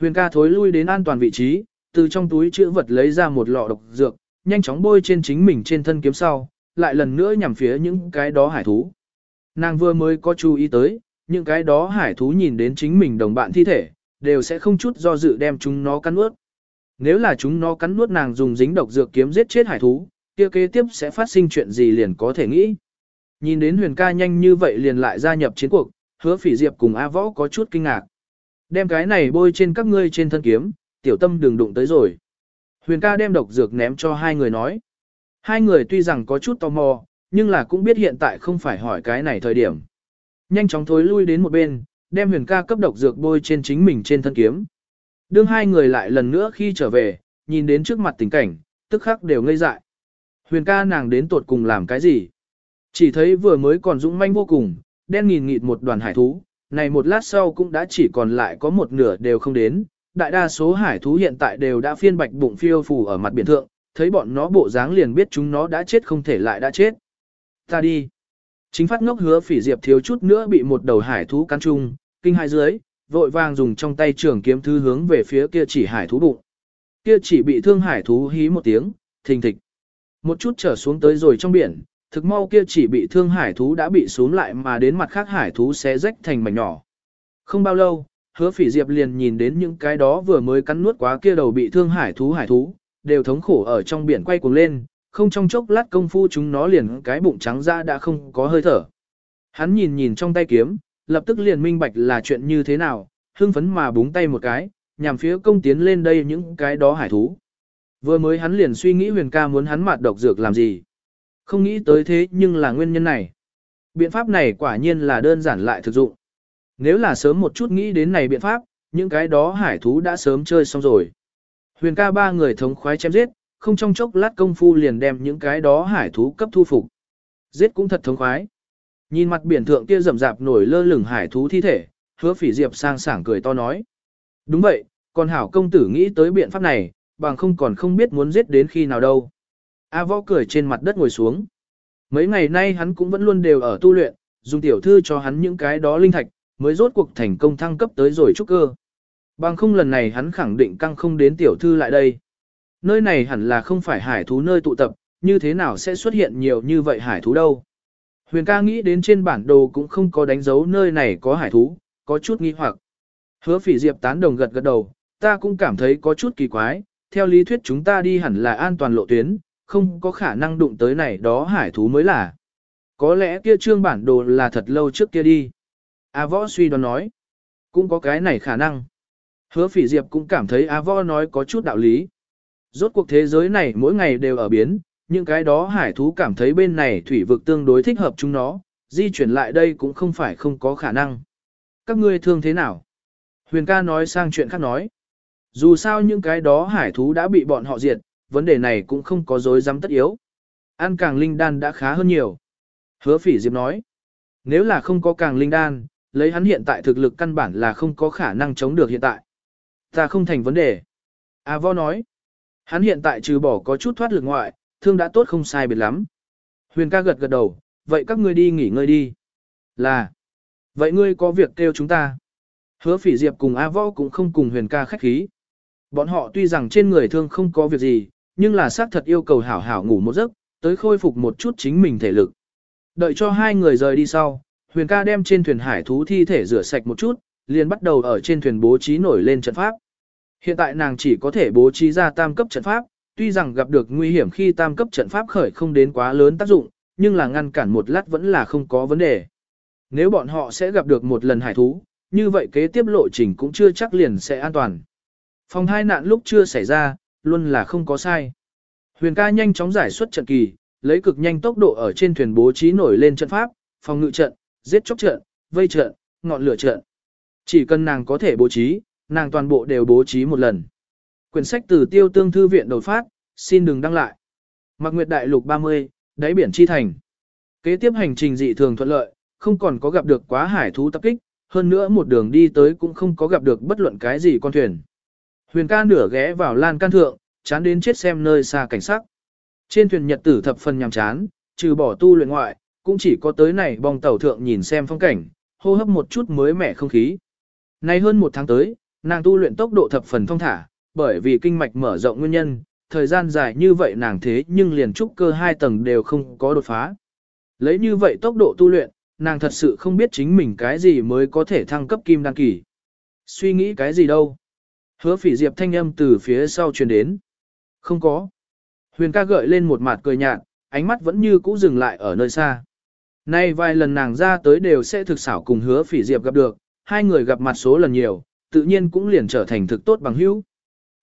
Huyền ca thối lui đến an toàn vị trí, từ trong túi chữ vật lấy ra một lọ độc dược, nhanh chóng bôi trên chính mình trên thân kiếm sau, lại lần nữa nhằm phía những cái đó hải thú. Nàng vừa mới có chú ý tới, những cái đó hải thú nhìn đến chính mình đồng bạn thi thể, đều sẽ không chút do dự đem chúng nó cắn nuốt. Nếu là chúng nó cắn nuốt nàng dùng dính độc dược kiếm giết chết hải thú, kia kế tiếp sẽ phát sinh chuyện gì liền có thể nghĩ. Nhìn đến huyền ca nhanh như vậy liền lại gia nhập chiến cuộc, hứa phỉ diệp cùng A võ có chút kinh ngạc. Đem cái này bôi trên các ngươi trên thân kiếm, tiểu tâm đừng đụng tới rồi. Huyền ca đem độc dược ném cho hai người nói. Hai người tuy rằng có chút tò mò, nhưng là cũng biết hiện tại không phải hỏi cái này thời điểm. Nhanh chóng thối lui đến một bên, đem huyền ca cấp độc dược bôi trên chính mình trên thân kiếm. Đương hai người lại lần nữa khi trở về, nhìn đến trước mặt tình cảnh, tức khắc đều ngây dại. Huyền ca nàng đến tột cùng làm cái gì? Chỉ thấy vừa mới còn dũng manh vô cùng, đen nghìn nghịt một đoàn hải thú, này một lát sau cũng đã chỉ còn lại có một nửa đều không đến. Đại đa số hải thú hiện tại đều đã phiên bạch bụng phiêu phù ở mặt biển thượng, thấy bọn nó bộ dáng liền biết chúng nó đã chết không thể lại đã chết. Ta đi. Chính phát ngốc hứa phỉ diệp thiếu chút nữa bị một đầu hải thú cắn chung, kinh hai dưới, vội vàng dùng trong tay trường kiếm thư hướng về phía kia chỉ hải thú bụng. Kia chỉ bị thương hải thú hí một tiếng, thình thịch. Một chút trở xuống tới rồi trong biển, thực mau kia chỉ bị thương hải thú đã bị xuống lại mà đến mặt khác hải thú sẽ rách thành mảnh nhỏ. Không bao lâu, hứa phỉ diệp liền nhìn đến những cái đó vừa mới cắn nuốt quá kia đầu bị thương hải thú hải thú, đều thống khổ ở trong biển quay cuồng lên, không trong chốc lát công phu chúng nó liền cái bụng trắng ra đã không có hơi thở. Hắn nhìn nhìn trong tay kiếm, lập tức liền minh bạch là chuyện như thế nào, hưng phấn mà búng tay một cái, nhằm phía công tiến lên đây những cái đó hải thú. Vừa mới hắn liền suy nghĩ huyền ca muốn hắn mạt độc dược làm gì. Không nghĩ tới thế nhưng là nguyên nhân này. Biện pháp này quả nhiên là đơn giản lại thực dụng. Nếu là sớm một chút nghĩ đến này biện pháp, những cái đó hải thú đã sớm chơi xong rồi. Huyền ca ba người thống khoái chém giết, không trong chốc lát công phu liền đem những cái đó hải thú cấp thu phục. Giết cũng thật thống khoái. Nhìn mặt biển thượng kia rậm rạp nổi lơ lửng hải thú thi thể, hứa phỉ diệp sang sảng cười to nói. Đúng vậy, còn hảo công tử nghĩ tới biện pháp này, bằng không còn không biết muốn giết đến khi nào đâu. A võ cười trên mặt đất ngồi xuống. Mấy ngày nay hắn cũng vẫn luôn đều ở tu luyện, dùng tiểu thư cho hắn những cái đó linh thạch, mới rốt cuộc thành công thăng cấp tới rồi trúc cơ. Bằng không lần này hắn khẳng định căng không đến tiểu thư lại đây. Nơi này hẳn là không phải hải thú nơi tụ tập, như thế nào sẽ xuất hiện nhiều như vậy hải thú đâu. Huyền ca nghĩ đến trên bản đồ cũng không có đánh dấu nơi này có hải thú, có chút nghi hoặc. Hứa phỉ diệp tán đồng gật gật đầu, ta cũng cảm thấy có chút kỳ quái, theo lý thuyết chúng ta đi hẳn là an toàn lộ tuyến, không có khả năng đụng tới này đó hải thú mới là. Có lẽ kia trương bản đồ là thật lâu trước kia đi. A võ suy đoán nói, cũng có cái này khả năng. Hứa phỉ diệp cũng cảm thấy A võ nói có chút đạo lý. Rốt cuộc thế giới này mỗi ngày đều ở biến, những cái đó hải thú cảm thấy bên này thủy vực tương đối thích hợp chúng nó, di chuyển lại đây cũng không phải không có khả năng. Các ngươi thương thế nào? Huyền ca nói sang chuyện khác nói. Dù sao những cái đó hải thú đã bị bọn họ diệt, vấn đề này cũng không có dối dám tất yếu. Ăn càng linh đan đã khá hơn nhiều. Hứa phỉ diệp nói. Nếu là không có càng linh đan, lấy hắn hiện tại thực lực căn bản là không có khả năng chống được hiện tại. Ta không thành vấn đề. A vo nói. Hắn hiện tại trừ bỏ có chút thoát lực ngoại, thương đã tốt không sai biệt lắm. Huyền ca gật gật đầu, vậy các ngươi đi nghỉ ngơi đi. Là, vậy ngươi có việc kêu chúng ta. Hứa phỉ diệp cùng A võ cũng không cùng huyền ca khách khí. Bọn họ tuy rằng trên người thương không có việc gì, nhưng là xác thật yêu cầu hảo hảo ngủ một giấc, tới khôi phục một chút chính mình thể lực. Đợi cho hai người rời đi sau, huyền ca đem trên thuyền hải thú thi thể rửa sạch một chút, liền bắt đầu ở trên thuyền bố trí nổi lên trận pháp. Hiện tại nàng chỉ có thể bố trí ra tam cấp trận pháp, tuy rằng gặp được nguy hiểm khi tam cấp trận pháp khởi không đến quá lớn tác dụng, nhưng là ngăn cản một lát vẫn là không có vấn đề. Nếu bọn họ sẽ gặp được một lần hải thú, như vậy kế tiếp lộ trình cũng chưa chắc liền sẽ an toàn. Phòng hai nạn lúc chưa xảy ra, luôn là không có sai. Huyền ca nhanh chóng giải xuất trận kỳ, lấy cực nhanh tốc độ ở trên thuyền bố trí nổi lên trận pháp, phòng ngự trận, giết chóc trận, vây trận, ngọn lửa trận. Chỉ cần nàng có thể bố trí, nàng toàn bộ đều bố trí một lần. Quyển sách từ tiêu tương thư viện đột phát, xin đừng đăng lại. Mạc Nguyệt Đại Lục 30, đáy biển chi thành. Kế tiếp hành trình dị thường thuận lợi, không còn có gặp được quá hải thú tập kích, hơn nữa một đường đi tới cũng không có gặp được bất luận cái gì con thuyền. Huyền ca nửa ghé vào lan can thượng, chán đến chết xem nơi xa cảnh sắc. Trên thuyền nhật tử thập phần nhàm chán, trừ bỏ tu luyện ngoại, cũng chỉ có tới này bong tàu thượng nhìn xem phong cảnh, hô hấp một chút mới mẻ không khí. Nay hơn một tháng tới, nàng tu luyện tốc độ thập phần thông thả, bởi vì kinh mạch mở rộng nguyên nhân, thời gian dài như vậy nàng thế nhưng liền trúc cơ hai tầng đều không có đột phá. Lấy như vậy tốc độ tu luyện, nàng thật sự không biết chính mình cái gì mới có thể thăng cấp kim đăng kỳ. Suy nghĩ cái gì đâu. Hứa phỉ diệp thanh âm từ phía sau truyền đến. Không có. Huyền ca gợi lên một mặt cười nhạt, ánh mắt vẫn như cũ dừng lại ở nơi xa. Nay vài lần nàng ra tới đều sẽ thực xảo cùng hứa phỉ diệp gặp được, hai người gặp mặt số lần nhiều, tự nhiên cũng liền trở thành thực tốt bằng hữu.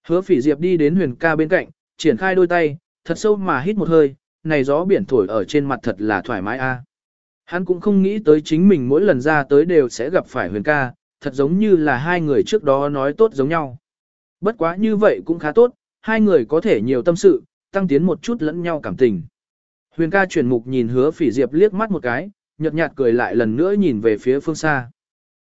Hứa phỉ diệp đi đến huyền ca bên cạnh, triển khai đôi tay, thật sâu mà hít một hơi, này gió biển thổi ở trên mặt thật là thoải mái a. À. Hắn cũng không nghĩ tới chính mình mỗi lần ra tới đều sẽ gặp phải huyền ca, thật giống như là hai người trước đó nói tốt giống nhau. Bất quá như vậy cũng khá tốt, hai người có thể nhiều tâm sự, tăng tiến một chút lẫn nhau cảm tình. Huyền ca chuyển mục nhìn hứa phỉ diệp liếc mắt một cái, nhợt nhạt cười lại lần nữa nhìn về phía phương xa.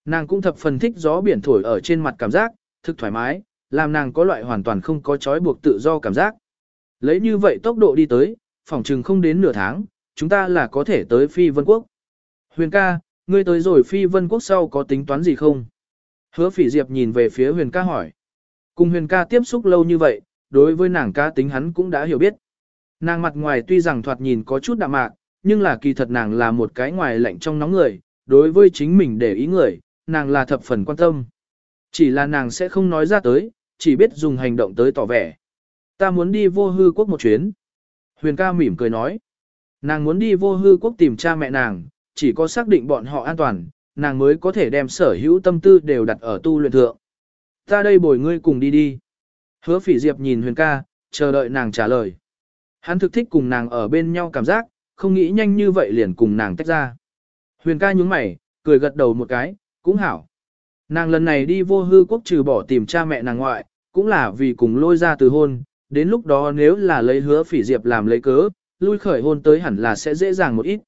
Nàng cũng thập phần thích gió biển thổi ở trên mặt cảm giác, thực thoải mái, làm nàng có loại hoàn toàn không có trói buộc tự do cảm giác. Lấy như vậy tốc độ đi tới, phòng trừng không đến nửa tháng, chúng ta là có thể tới Phi Vân Quốc. Huyền ca, ngươi tới rồi Phi Vân Quốc sau có tính toán gì không? Hứa phỉ diệp nhìn về phía huyền ca hỏi. Cùng huyền ca tiếp xúc lâu như vậy, đối với nàng ca tính hắn cũng đã hiểu biết. Nàng mặt ngoài tuy rằng thoạt nhìn có chút đạm mạc, nhưng là kỳ thật nàng là một cái ngoài lạnh trong nóng người, đối với chính mình để ý người, nàng là thập phần quan tâm. Chỉ là nàng sẽ không nói ra tới, chỉ biết dùng hành động tới tỏ vẻ. Ta muốn đi vô hư quốc một chuyến. Huyền ca mỉm cười nói. Nàng muốn đi vô hư quốc tìm cha mẹ nàng, chỉ có xác định bọn họ an toàn, nàng mới có thể đem sở hữu tâm tư đều đặt ở tu luyện thượng. Ta đây bồi ngươi cùng đi đi. Hứa phỉ diệp nhìn huyền ca, chờ đợi nàng trả lời. Hắn thực thích cùng nàng ở bên nhau cảm giác, không nghĩ nhanh như vậy liền cùng nàng tách ra. Huyền ca nhúng mày, cười gật đầu một cái, cũng hảo. Nàng lần này đi vô hư quốc trừ bỏ tìm cha mẹ nàng ngoại, cũng là vì cùng lôi ra từ hôn, đến lúc đó nếu là lấy hứa phỉ diệp làm lấy cớ, lui khởi hôn tới hẳn là sẽ dễ dàng một ít.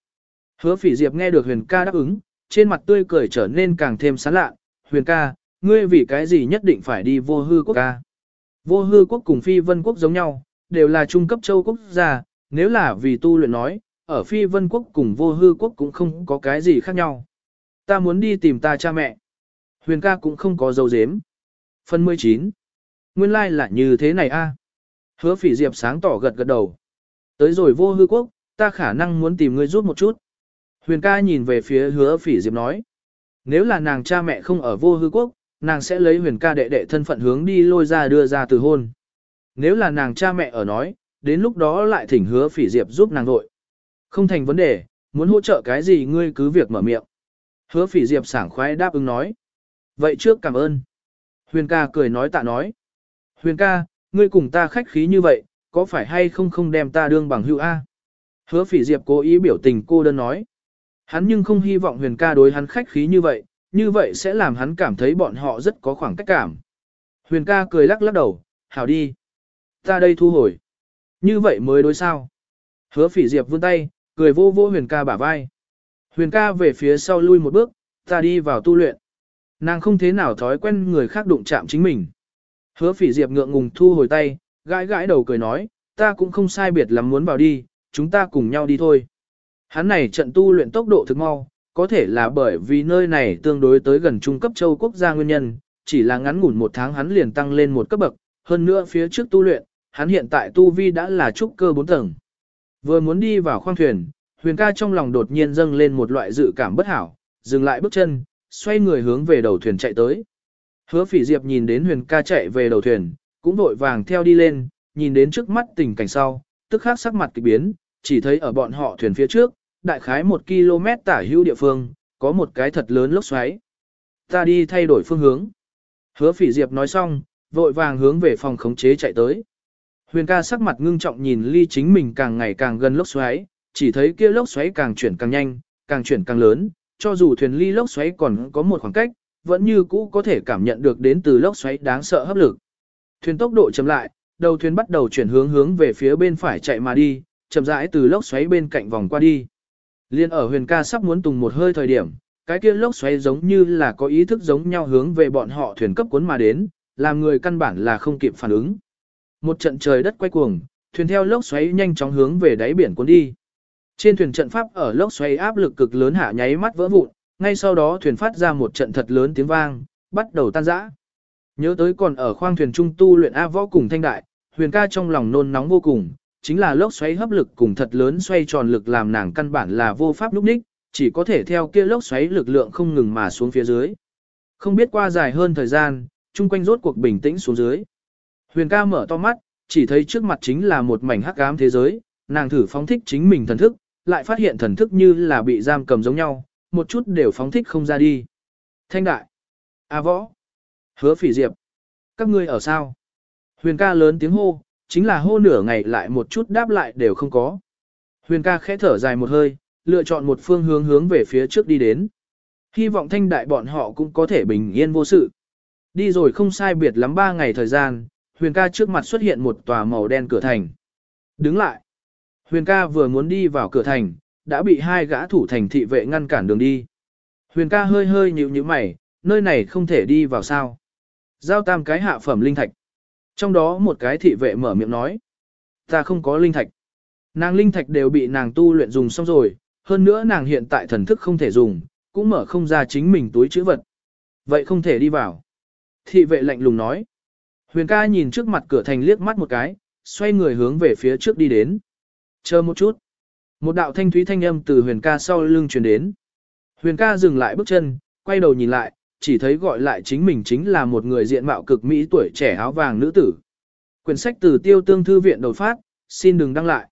Hứa phỉ diệp nghe được huyền ca đáp ứng, trên mặt tươi cười trở nên càng thêm sán lạ, huyền ca, ngươi vì cái gì nhất định phải đi vô hư quốc ca. Vô hư quốc cùng phi vân quốc giống nhau, đều là trung cấp châu quốc gia, nếu là vì tu luyện nói, ở phi vân quốc cùng vô hư quốc cũng không có cái gì khác nhau. Ta muốn đi tìm ta cha mẹ. Huyền ca cũng không có dấu dếm. Phần 19. Nguyên lai like là như thế này a. Hứa phỉ diệp sáng tỏ gật gật đầu. Tới rồi vô hư quốc, ta khả năng muốn tìm ngươi giúp một chút. Huyền ca nhìn về phía hứa phỉ diệp nói. Nếu là nàng cha mẹ không ở vô hư quốc, nàng sẽ lấy huyền ca đệ đệ thân phận hướng đi lôi ra đưa ra từ hôn. Nếu là nàng cha mẹ ở nói, đến lúc đó lại thỉnh hứa phỉ diệp giúp nàng đội. Không thành vấn đề, muốn hỗ trợ cái gì ngươi cứ việc mở miệng. Hứa phỉ diệp sảng khoái đáp ứng nói. Vậy trước cảm ơn. Huyền ca cười nói tạ nói. Huyền ca, ngươi cùng ta khách khí như vậy, có phải hay không không đem ta đương bằng hữu A? Hứa phỉ diệp cố ý biểu tình cô đơn nói. Hắn nhưng không hy vọng huyền ca đối hắn khách khí như vậy, như vậy sẽ làm hắn cảm thấy bọn họ rất có khoảng cách cảm. Huyền ca cười lắc lắc đầu, hảo đi. Ta đây thu hồi. Như vậy mới đối sao. Hứa phỉ diệp vươn tay, cười vô vô huyền ca bả vai. Huyền ca về phía sau lui một bước, ta đi vào tu luyện. Nàng không thế nào thói quen người khác đụng chạm chính mình. Hứa phỉ diệp ngượng ngùng thu hồi tay, gãi gãi đầu cười nói, ta cũng không sai biệt lắm muốn vào đi, chúng ta cùng nhau đi thôi. Hắn này trận tu luyện tốc độ thực mau, có thể là bởi vì nơi này tương đối tới gần trung cấp châu quốc gia nguyên nhân, chỉ là ngắn ngủn một tháng hắn liền tăng lên một cấp bậc, hơn nữa phía trước tu luyện, hắn hiện tại tu vi đã là trúc cơ bốn tầng. Vừa muốn đi vào khoang thuyền, huyền ca trong lòng đột nhiên dâng lên một loại dự cảm bất hảo, dừng lại bước chân, xoay người hướng về đầu thuyền chạy tới. Hứa phỉ diệp nhìn đến huyền ca chạy về đầu thuyền, cũng vội vàng theo đi lên, nhìn đến trước mắt tình cảnh sau, tức khắc sắc mặt kỳ biến, chỉ thấy ở bọn họ thuyền phía trước, đại khái một km tả hữu địa phương, có một cái thật lớn lốc xoáy. Ta đi thay đổi phương hướng. Hứa phỉ diệp nói xong, vội vàng hướng về phòng khống chế chạy tới. Huyền ca sắc mặt ngưng trọng nhìn ly chính mình càng ngày càng gần lốc xoáy, chỉ thấy kia lốc xoáy càng chuyển càng nhanh, càng chuyển càng lớn, cho dù thuyền ly lốc xoáy còn có một khoảng cách, vẫn như cũ có thể cảm nhận được đến từ lốc xoáy đáng sợ hấp lực. Thuyền tốc độ chậm lại, đầu thuyền bắt đầu chuyển hướng hướng về phía bên phải chạy mà đi, chậm rãi từ lốc xoáy bên cạnh vòng qua đi. Liên ở huyền ca sắp muốn tùng một hơi thời điểm, cái kia lốc xoáy giống như là có ý thức giống nhau hướng về bọn họ thuyền cấp cuốn mà đến, làm người căn bản là không kịp phản ứng. Một trận trời đất quay cuồng, thuyền theo lốc xoáy nhanh chóng hướng về đáy biển cuốn đi. Trên thuyền trận pháp ở lốc xoáy áp lực cực lớn hạ nháy mắt vỡ vụn, ngay sau đó thuyền phát ra một trận thật lớn tiếng vang, bắt đầu tan rã. Nhớ tới còn ở khoang thuyền trung tu luyện A võ cùng thanh đại, huyền ca trong lòng nôn nóng vô cùng, chính là lốc xoáy hấp lực cùng thật lớn xoay tròn lực làm nàng căn bản là vô pháp lúc ních, chỉ có thể theo kia lốc xoáy lực lượng không ngừng mà xuống phía dưới. Không biết qua dài hơn thời gian, chung quanh rốt cuộc bình tĩnh xuống dưới. Huyền ca mở to mắt, chỉ thấy trước mặt chính là một mảnh hắc ám thế giới, nàng thử phóng thích chính mình thần thức, lại phát hiện thần thức như là bị giam cầm giống nhau, một chút đều phóng thích không ra đi. Thanh đại, A võ, hứa phỉ diệp, các ngươi ở sao? Huyền ca lớn tiếng hô, chính là hô nửa ngày lại một chút đáp lại đều không có. Huyền ca khẽ thở dài một hơi, lựa chọn một phương hướng hướng về phía trước đi đến. Hy vọng thanh đại bọn họ cũng có thể bình yên vô sự. Đi rồi không sai biệt lắm ba ngày thời gian, Huyền ca trước mặt xuất hiện một tòa màu đen cửa thành. Đứng lại. Huyền ca vừa muốn đi vào cửa thành, đã bị hai gã thủ thành thị vệ ngăn cản đường đi. Huyền ca hơi hơi nhíu nhíu mày, nơi này không thể đi vào sao. Giao tam cái hạ phẩm linh thạch. Trong đó một cái thị vệ mở miệng nói. Ta không có linh thạch. Nàng linh thạch đều bị nàng tu luyện dùng xong rồi, hơn nữa nàng hiện tại thần thức không thể dùng, cũng mở không ra chính mình túi chữ vật. Vậy không thể đi vào. Thị vệ lạnh lùng nói. Huyền ca nhìn trước mặt cửa thành liếc mắt một cái, xoay người hướng về phía trước đi đến. Chờ một chút. Một đạo thanh thúy thanh âm từ huyền ca sau lưng truyền đến. Huyền ca dừng lại bước chân, quay đầu nhìn lại, chỉ thấy gọi lại chính mình chính là một người diện mạo cực mỹ tuổi trẻ áo vàng nữ tử. Quyển sách từ tiêu tương thư viện đột phát, xin đừng đăng lại.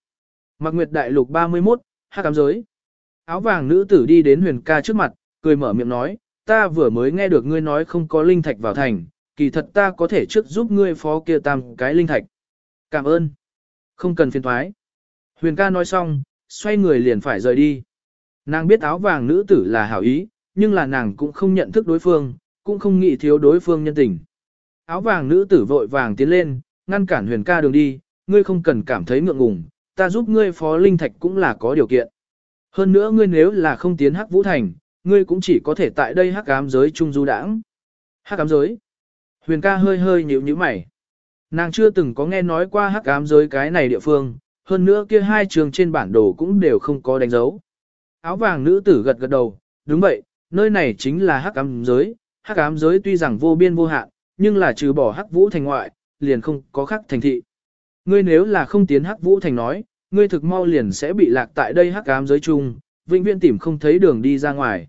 Mạc Nguyệt Đại Lục 31, hát cám giới. Áo vàng nữ tử đi đến huyền ca trước mặt, cười mở miệng nói, ta vừa mới nghe được ngươi nói không có linh thạch vào thành, kỳ thật ta có thể trước giúp ngươi phó kia tam cái linh thạch. Cảm ơn. Không cần phiền thoái. Huyền ca nói xong, xoay người liền phải rời đi. Nàng biết áo vàng nữ tử là hảo ý, nhưng là nàng cũng không nhận thức đối phương, cũng không nghĩ thiếu đối phương nhân tình. Áo vàng nữ tử vội vàng tiến lên, ngăn cản huyền ca đường đi, ngươi không cần cảm thấy ngượng ngùng, ta giúp ngươi phó linh thạch cũng là có điều kiện. Hơn nữa ngươi nếu là không tiến hắc vũ thành, ngươi cũng chỉ có thể tại đây hắc ám giới trung du đãng. Hắc ám giới. Huyền ca hơi hơi nhíu nhíu mày. Nàng chưa từng có nghe nói qua hắc ám giới cái này địa phương, hơn nữa kia hai trường trên bản đồ cũng đều không có đánh dấu. Áo vàng nữ tử gật gật đầu, đúng vậy, nơi này chính là hắc ám giới, hắc ám giới tuy rằng vô biên vô hạn, nhưng là trừ bỏ hắc vũ thành ngoại, liền không có khắc thành thị. Ngươi nếu là không tiến hắc vũ thành nói, ngươi thực mau liền sẽ bị lạc tại đây hắc ám giới chung, vĩnh viễn tìm không thấy đường đi ra ngoài.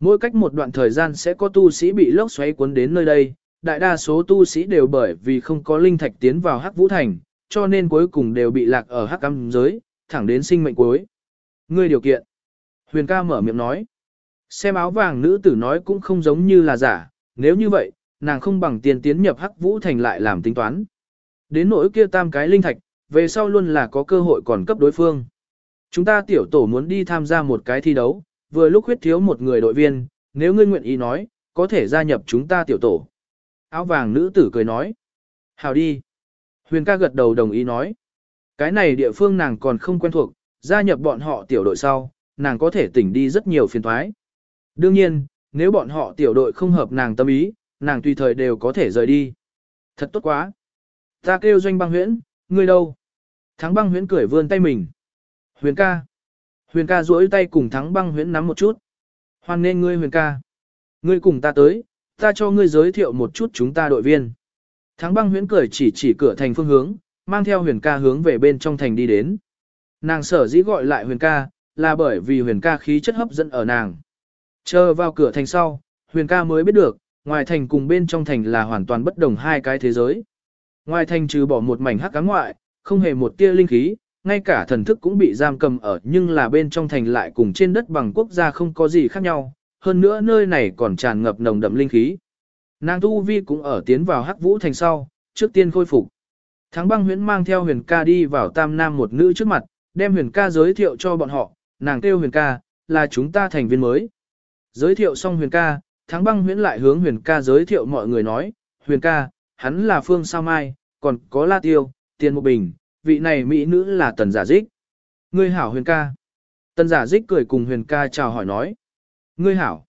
Mỗi cách một đoạn thời gian sẽ có tu sĩ bị lốc xoáy cuốn đến nơi đây, đại đa số tu sĩ đều bởi vì không có linh thạch tiến vào hắc vũ thành, cho nên cuối cùng đều bị lạc ở hắc ám giới, thẳng đến sinh mệnh cuối. Ngươi điều kiện. Huyền ca mở miệng nói. Xem áo vàng nữ tử nói cũng không giống như là giả, nếu như vậy, nàng không bằng tiền tiến nhập hắc vũ thành lại làm tính toán. Đến nỗi kia tam cái linh thạch, về sau luôn là có cơ hội còn cấp đối phương. Chúng ta tiểu tổ muốn đi tham gia một cái thi đấu, vừa lúc huyết thiếu một người đội viên, nếu ngươi nguyện ý nói, có thể gia nhập chúng ta tiểu tổ. Áo vàng nữ tử cười nói. Hào đi. Huyền ca gật đầu đồng ý nói. Cái này địa phương nàng còn không quen thuộc, gia nhập bọn họ tiểu đội sau, nàng có thể tỉnh đi rất nhiều phiền thoái. Đương nhiên, nếu bọn họ tiểu đội không hợp nàng tâm ý, nàng tùy thời đều có thể rời đi. Thật tốt quá. Ta kêu doanh băng huyễn, ngươi đâu? Thắng băng huyễn cười vươn tay mình. Huyền ca. Huyền ca duỗi tay cùng thắng băng huyễn nắm một chút. Hoan nên ngươi huyền ca. Ngươi cùng ta tới, ta cho ngươi giới thiệu một chút chúng ta đội viên. Thắng băng huyễn cười chỉ chỉ cửa thành phương hướng, mang theo huyền ca hướng về bên trong thành đi đến. Nàng sở dĩ gọi lại huyền ca, là bởi vì huyền ca khí chất hấp dẫn ở nàng. Chờ vào cửa thành sau, huyền ca mới biết được, ngoài thành cùng bên trong thành là hoàn toàn bất đồng hai cái thế giới. Ngoài thành trừ bỏ một mảnh hắc cá ngoại, không hề một tia linh khí, ngay cả thần thức cũng bị giam cầm ở nhưng là bên trong thành lại cùng trên đất bằng quốc gia không có gì khác nhau, hơn nữa nơi này còn tràn ngập nồng đậm linh khí. Nàng Tu Vi cũng ở tiến vào hắc vũ thành sau, trước tiên khôi phục. Thắng băng huyễn mang theo huyền ca đi vào tam nam một nữ trước mặt, đem huyền ca giới thiệu cho bọn họ, nàng kêu huyền ca, là chúng ta thành viên mới. Giới thiệu xong huyền ca, thắng băng huyễn lại hướng huyền ca giới thiệu mọi người nói, huyền ca, hắn là phương sao mai, còn có la tiêu, tiền một bình, vị này mỹ nữ là tần giả dích. Ngươi hảo huyền ca. Tần giả dích cười cùng huyền ca chào hỏi nói. Ngươi hảo.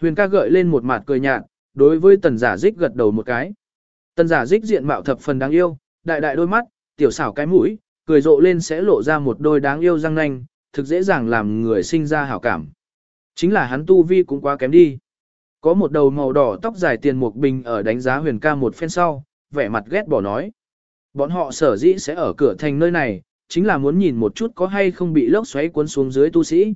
Huyền ca gợi lên một mặt cười nhạt, đối với tần giả dích gật đầu một cái. Tần giả dích diện mạo thập phần đáng yêu, đại đại đôi mắt, tiểu xảo cái mũi, cười rộ lên sẽ lộ ra một đôi đáng yêu răng nanh, thực dễ dàng làm người sinh ra hảo cảm. Chính là hắn tu vi cũng quá kém đi. Có một đầu màu đỏ tóc dài tiền một bình ở đánh giá huyền ca một phen sau, vẻ mặt ghét bỏ nói. Bọn họ sở dĩ sẽ ở cửa thành nơi này, chính là muốn nhìn một chút có hay không bị lốc xoáy cuốn xuống dưới tu sĩ.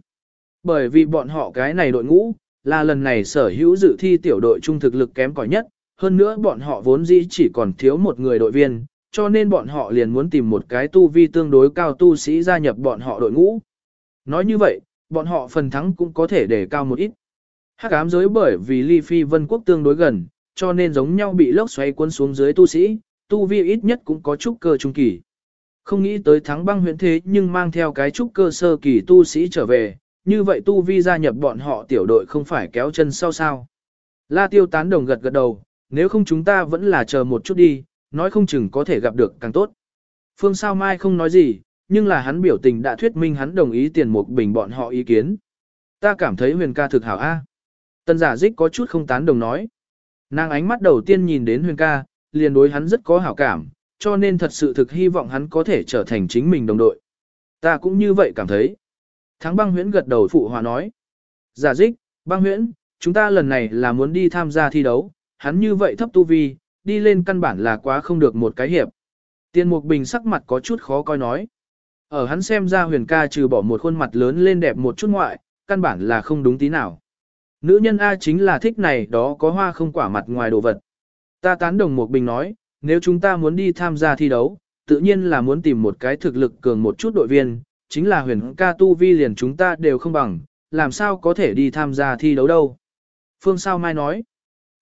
Bởi vì bọn họ cái này đội ngũ, là lần này sở hữu dự thi tiểu đội trung thực lực kém cỏi nhất, hơn nữa bọn họ vốn dĩ chỉ còn thiếu một người đội viên, cho nên bọn họ liền muốn tìm một cái tu vi tương đối cao tu sĩ gia nhập bọn họ đội ngũ. Nói như vậy, bọn họ phần thắng cũng có thể để cao một ít. Hắc ám giới bởi vì ly phi vân quốc tương đối gần, cho nên giống nhau bị lốc xoáy cuốn xuống dưới tu sĩ, tu vi ít nhất cũng có chút cơ trung kỳ. Không nghĩ tới thắng băng huyện thế nhưng mang theo cái trúc cơ sơ kỳ tu sĩ trở về, như vậy tu vi gia nhập bọn họ tiểu đội không phải kéo chân sau sao. La tiêu tán đồng gật gật đầu, nếu không chúng ta vẫn là chờ một chút đi, nói không chừng có thể gặp được càng tốt. Phương Sao Mai không nói gì, nhưng là hắn biểu tình đã thuyết minh hắn đồng ý tiền một bình bọn họ ý kiến. Ta cảm thấy huyền ca thực hảo A. Tân giả dích có chút không tán đồng nói. Nàng ánh mắt đầu tiên nhìn đến huyền ca, liền đối hắn rất có hảo cảm, cho nên thật sự thực hy vọng hắn có thể trở thành chính mình đồng đội. Ta cũng như vậy cảm thấy. Thắng băng huyễn gật đầu phụ hòa nói. Giả dích, băng huyễn, chúng ta lần này là muốn đi tham gia thi đấu, hắn như vậy thấp tu vi, đi lên căn bản là quá không được một cái hiệp. Tiên Mục Bình sắc mặt có chút khó coi nói. Ở hắn xem ra huyền ca trừ bỏ một khuôn mặt lớn lên đẹp một chút ngoại, căn bản là không đúng tí nào. Nữ nhân A chính là thích này đó có hoa không quả mặt ngoài đồ vật. Ta tán đồng Mục Bình nói, nếu chúng ta muốn đi tham gia thi đấu, tự nhiên là muốn tìm một cái thực lực cường một chút đội viên, chính là huyền ca tu vi liền chúng ta đều không bằng, làm sao có thể đi tham gia thi đấu đâu. Phương Sao Mai nói,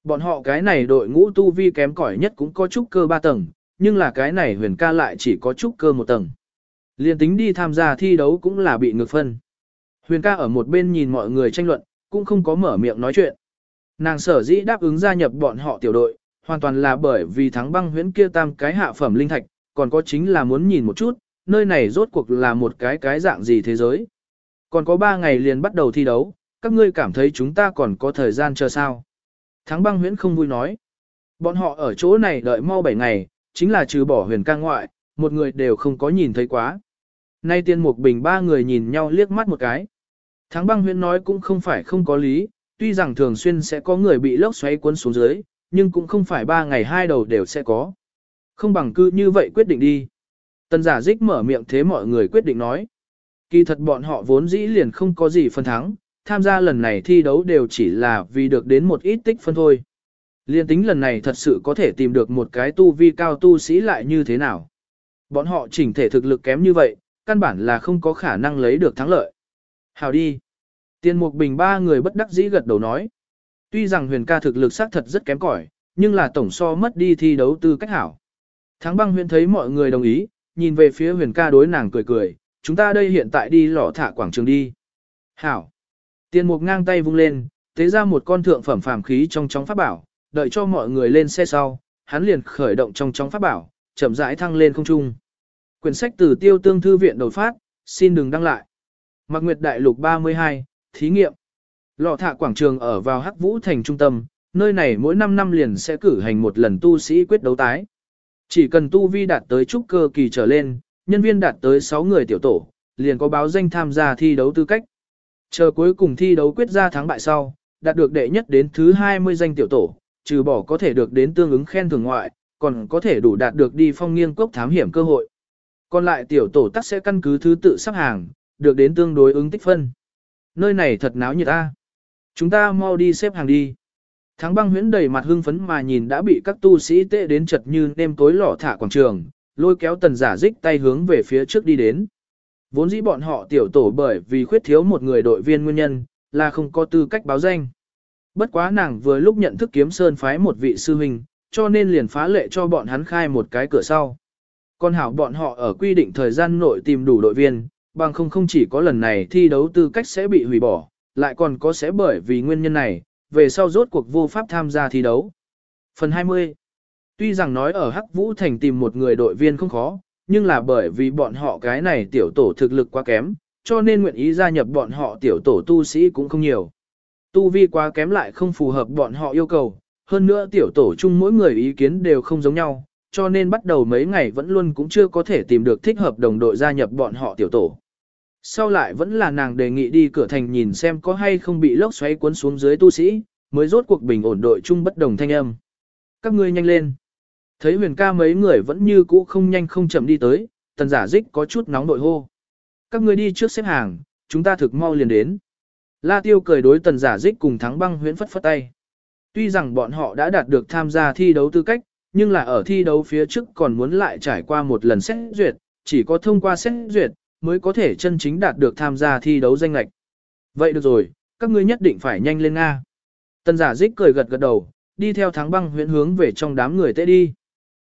bọn họ cái này đội ngũ tu vi kém cỏi nhất cũng có trúc cơ 3 tầng, nhưng là cái này huyền ca lại chỉ có trúc cơ một tầng. liền tính đi tham gia thi đấu cũng là bị ngược phân. Huyền ca ở một bên nhìn mọi người tranh luận, cũng không có mở miệng nói chuyện. Nàng sở dĩ đáp ứng gia nhập bọn họ tiểu đội, hoàn toàn là bởi vì thắng băng huyễn kia tam cái hạ phẩm linh thạch, còn có chính là muốn nhìn một chút, nơi này rốt cuộc là một cái cái dạng gì thế giới. Còn có 3 ngày liền bắt đầu thi đấu, các ngươi cảm thấy chúng ta còn có thời gian chờ sao. Thắng băng huyễn không vui nói. Bọn họ ở chỗ này đợi mau 7 ngày, chính là trừ bỏ huyền ca ngoại, một người đều không có nhìn thấy quá. Nay tiên mục bình ba người nhìn nhau liếc mắt một cái. Thắng băng huyễn nói cũng không phải không có lý, tuy rằng thường xuyên sẽ có người bị lốc xoáy cuốn xuống dưới, nhưng cũng không phải ba ngày hai đầu đều sẽ có. Không bằng cư như vậy quyết định đi. Tần giả dích mở miệng thế mọi người quyết định nói. Kỳ thật bọn họ vốn dĩ liền không có gì phân thắng, tham gia lần này thi đấu đều chỉ là vì được đến một ít tích phân thôi. Liên tính lần này thật sự có thể tìm được một cái tu vi cao tu sĩ lại như thế nào. Bọn họ chỉnh thể thực lực kém như vậy, căn bản là không có khả năng lấy được thắng lợi. Hào đi. Tiên Mục Bình ba người bất đắc dĩ gật đầu nói. Tuy rằng huyền ca thực lực xác thật rất kém cỏi, nhưng là tổng so mất đi thi đấu tư cách hảo. Thắng băng huyền thấy mọi người đồng ý, nhìn về phía huyền ca đối nàng cười cười, chúng ta đây hiện tại đi lỏ thả quảng trường đi. Hảo. Tiên mục ngang tay vung lên, tế ra một con thượng phẩm phàm khí trong chóng pháp bảo, đợi cho mọi người lên xe sau, hắn liền khởi động trong chóng pháp bảo, chậm rãi thăng lên không trung. Quyển sách từ tiêu tương thư viện đột phát, xin đừng đăng lại. Mạc Nguyệt Đại Lục 32, Thí nghiệm. Lọ thạ quảng trường ở vào Hắc Vũ thành trung tâm, nơi này mỗi 5 năm liền sẽ cử hành một lần tu sĩ quyết đấu tái. Chỉ cần tu vi đạt tới trúc cơ kỳ trở lên, nhân viên đạt tới 6 người tiểu tổ, liền có báo danh tham gia thi đấu tư cách. Chờ cuối cùng thi đấu quyết ra thắng bại sau, đạt được đệ nhất đến thứ 20 danh tiểu tổ, trừ bỏ có thể được đến tương ứng khen thưởng ngoại, còn có thể đủ đạt được đi phong nghiêng cốc thám hiểm cơ hội. Còn lại tiểu tổ tắc sẽ căn cứ thứ tự sắp hàng, được đến tương đối ứng tích phân. Nơi này thật náo nhiệt ta. Chúng ta mau đi xếp hàng đi. Thắng băng huyễn đầy mặt hưng phấn mà nhìn đã bị các tu sĩ tệ đến chật như nêm tối lỏ thả quảng trường, lôi kéo tần giả dích tay hướng về phía trước đi đến. Vốn dĩ bọn họ tiểu tổ bởi vì khuyết thiếu một người đội viên nguyên nhân, là không có tư cách báo danh. Bất quá nàng vừa lúc nhận thức kiếm sơn phái một vị sư huynh, cho nên liền phá lệ cho bọn hắn khai một cái cửa sau. Còn hảo bọn họ ở quy định thời gian nội tìm đủ đội viên, bằng không không chỉ có lần này thi đấu tư cách sẽ bị hủy bỏ, lại còn có sẽ bởi vì nguyên nhân này, về sau rốt cuộc vô pháp tham gia thi đấu. Phần 20 Tuy rằng nói ở Hắc Vũ Thành tìm một người đội viên không khó, nhưng là bởi vì bọn họ cái này tiểu tổ thực lực quá kém, cho nên nguyện ý gia nhập bọn họ tiểu tổ tu sĩ cũng không nhiều. Tu vi quá kém lại không phù hợp bọn họ yêu cầu, hơn nữa tiểu tổ chung mỗi người ý kiến đều không giống nhau, cho nên bắt đầu mấy ngày vẫn luôn cũng chưa có thể tìm được thích hợp đồng đội gia nhập bọn họ tiểu tổ. Sau lại vẫn là nàng đề nghị đi cửa thành nhìn xem có hay không bị lốc xoáy cuốn xuống dưới tu sĩ, mới rốt cuộc bình ổn đội chung bất đồng thanh âm. Các ngươi nhanh lên. Thấy huyền ca mấy người vẫn như cũ không nhanh không chậm đi tới, tần giả dích có chút nóng nội hô. Các ngươi đi trước xếp hàng, chúng ta thực mau liền đến. La tiêu cười đối tần giả dích cùng thắng băng huyễn phất phất tay. Tuy rằng bọn họ đã đạt được tham gia thi đấu tư cách, nhưng là ở thi đấu phía trước còn muốn lại trải qua một lần xét duyệt, chỉ có thông qua xét duyệt, mới có thể chân chính đạt được tham gia thi đấu danh lệch. Vậy được rồi, các ngươi nhất định phải nhanh lên Nga. Tần giả dích cười gật gật đầu, đi theo thắng băng huyễn hướng về trong đám người tệ đi.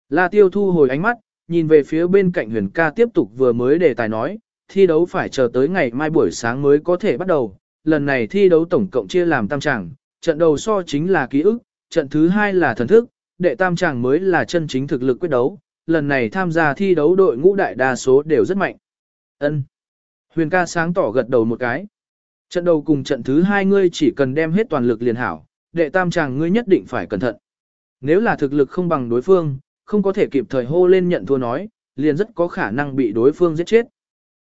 La tiêu thu hồi ánh mắt, nhìn về phía bên cạnh huyền ca tiếp tục vừa mới đề tài nói, thi đấu phải chờ tới ngày mai buổi sáng mới có thể bắt đầu. Lần này thi đấu tổng cộng chia làm tam tràng, trận đầu so chính là ký ức, trận thứ hai là thần thức, đệ tam tràng mới là chân chính thực lực quyết đấu. Lần này tham gia thi đấu đội ngũ đại đa số đều rất mạnh. Ân. Huyền ca sáng tỏ gật đầu một cái. Trận đầu cùng trận thứ hai ngươi chỉ cần đem hết toàn lực liền hảo, đệ tam chàng ngươi nhất định phải cẩn thận. Nếu là thực lực không bằng đối phương, không có thể kịp thời hô lên nhận thua nói, liền rất có khả năng bị đối phương giết chết.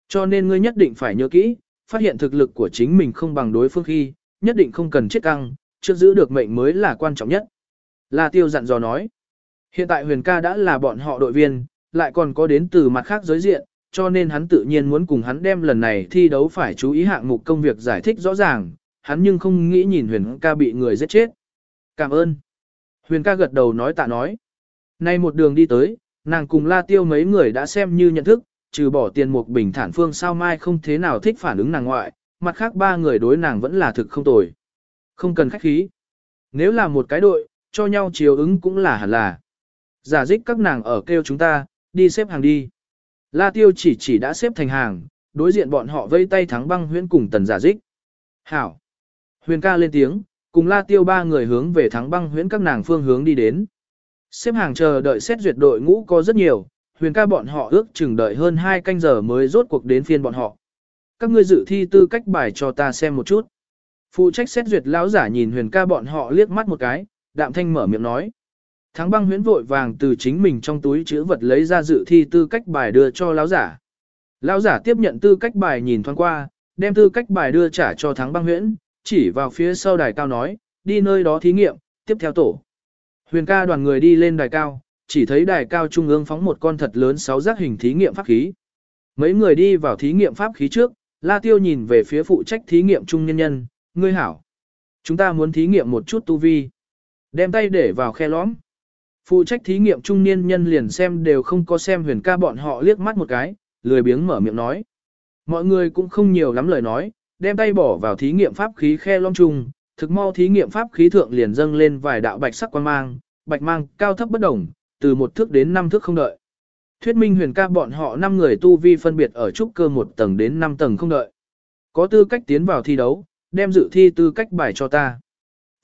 Cho nên ngươi nhất định phải nhớ kỹ, phát hiện thực lực của chính mình không bằng đối phương khi, nhất định không cần chết căng, trước giữ được mệnh mới là quan trọng nhất. La Tiêu dặn dò nói, hiện tại huyền ca đã là bọn họ đội viên, lại còn có đến từ mặt khác giới diện, cho nên hắn tự nhiên muốn cùng hắn đem lần này thi đấu phải chú ý hạng mục công việc giải thích rõ ràng, hắn nhưng không nghĩ nhìn huyền ca bị người giết chết. Cảm ơn. Huyền ca gật đầu nói tạ nói. Nay một đường đi tới, nàng cùng la tiêu mấy người đã xem như nhận thức, trừ bỏ tiền một bình thản phương sao mai không thế nào thích phản ứng nàng ngoại, mặt khác ba người đối nàng vẫn là thực không tồi. Không cần khách khí. Nếu là một cái đội, cho nhau chiều ứng cũng là hẳn là. Giả dích các nàng ở kêu chúng ta, đi xếp hàng đi. La tiêu chỉ chỉ đã xếp thành hàng, đối diện bọn họ vây tay thắng băng huyễn cùng tần giả dích. Hảo. Huyền ca lên tiếng, cùng la tiêu ba người hướng về thắng băng huyễn các nàng phương hướng đi đến. Xếp hàng chờ đợi xét duyệt đội ngũ có rất nhiều, huyền ca bọn họ ước chừng đợi hơn 2 canh giờ mới rốt cuộc đến phiên bọn họ. Các ngươi dự thi tư cách bài cho ta xem một chút. Phụ trách xét duyệt lão giả nhìn huyền ca bọn họ liếc mắt một cái, đạm thanh mở miệng nói. Thắng băng huyễn vội vàng từ chính mình trong túi chữ vật lấy ra dự thi tư cách bài đưa cho lão giả. Lão giả tiếp nhận tư cách bài nhìn thoáng qua, đem tư cách bài đưa trả cho thắng băng huyễn, chỉ vào phía sau đài cao nói, đi nơi đó thí nghiệm, tiếp theo tổ. Huyền ca đoàn người đi lên đài cao, chỉ thấy đài cao trung ương phóng một con thật lớn sáu giác hình thí nghiệm pháp khí. Mấy người đi vào thí nghiệm pháp khí trước, La Tiêu nhìn về phía phụ trách thí nghiệm trung nhân nhân, ngươi hảo. Chúng ta muốn thí nghiệm một chút tu vi. Đem tay để vào khe lõm. Phụ trách thí nghiệm trung niên nhân liền xem đều không có xem huyền ca bọn họ liếc mắt một cái, lười biếng mở miệng nói. Mọi người cũng không nhiều lắm lời nói, đem tay bỏ vào thí nghiệm pháp khí khe lõm trung, thực mau thí nghiệm pháp khí thượng liền dâng lên vài đạo bạch sắc quan mang, bạch mang cao thấp bất đồng, từ một thước đến năm thước không đợi. Thuyết minh huyền ca bọn họ 5 người tu vi phân biệt ở trúc cơ một tầng đến 5 tầng không đợi. Có tư cách tiến vào thi đấu, đem dự thi tư cách bài cho ta.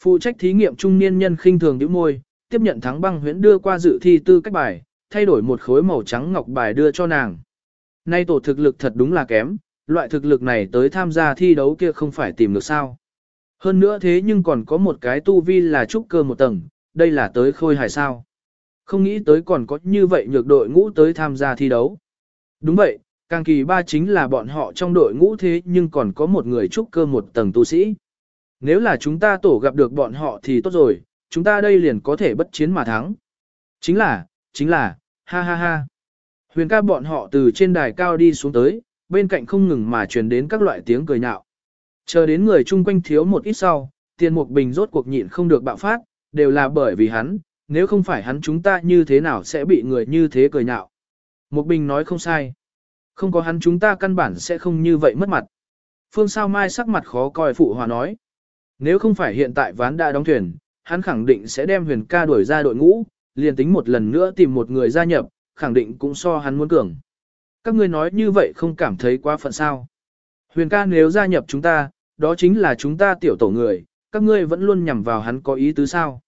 Phụ trách thí nghiệm trung niên nhân khinh thường nhíu môi, tiếp nhận thắng băng huyễn đưa qua dự thi tư cách bài, thay đổi một khối màu trắng ngọc bài đưa cho nàng. Nay tổ thực lực thật đúng là kém, loại thực lực này tới tham gia thi đấu kia không phải tìm được sao. Hơn nữa thế nhưng còn có một cái tu vi là trúc cơ một tầng, đây là tới khôi hài sao. Không nghĩ tới còn có như vậy nhược đội ngũ tới tham gia thi đấu. Đúng vậy, càng kỳ ba chính là bọn họ trong đội ngũ thế nhưng còn có một người trúc cơ một tầng tu sĩ. Nếu là chúng ta tổ gặp được bọn họ thì tốt rồi, chúng ta đây liền có thể bất chiến mà thắng. Chính là, chính là, ha ha ha. Huyền ca bọn họ từ trên đài cao đi xuống tới, bên cạnh không ngừng mà truyền đến các loại tiếng cười nhạo. Chờ đến người chung quanh thiếu một ít sau, tiền mục bình rốt cuộc nhịn không được bạo phát, đều là bởi vì hắn, nếu không phải hắn chúng ta như thế nào sẽ bị người như thế cười nhạo. Mục bình nói không sai. Không có hắn chúng ta căn bản sẽ không như vậy mất mặt. Phương Sao Mai sắc mặt khó coi phụ hòa nói. Nếu không phải hiện tại ván đã đóng thuyền, hắn khẳng định sẽ đem huyền ca đuổi ra đội ngũ, liền tính một lần nữa tìm một người gia nhập, khẳng định cũng so hắn muốn cường. Các ngươi nói như vậy không cảm thấy quá phận sao. Huyền ca nếu gia nhập chúng ta, đó chính là chúng ta tiểu tổ người, các ngươi vẫn luôn nhằm vào hắn có ý tứ sao.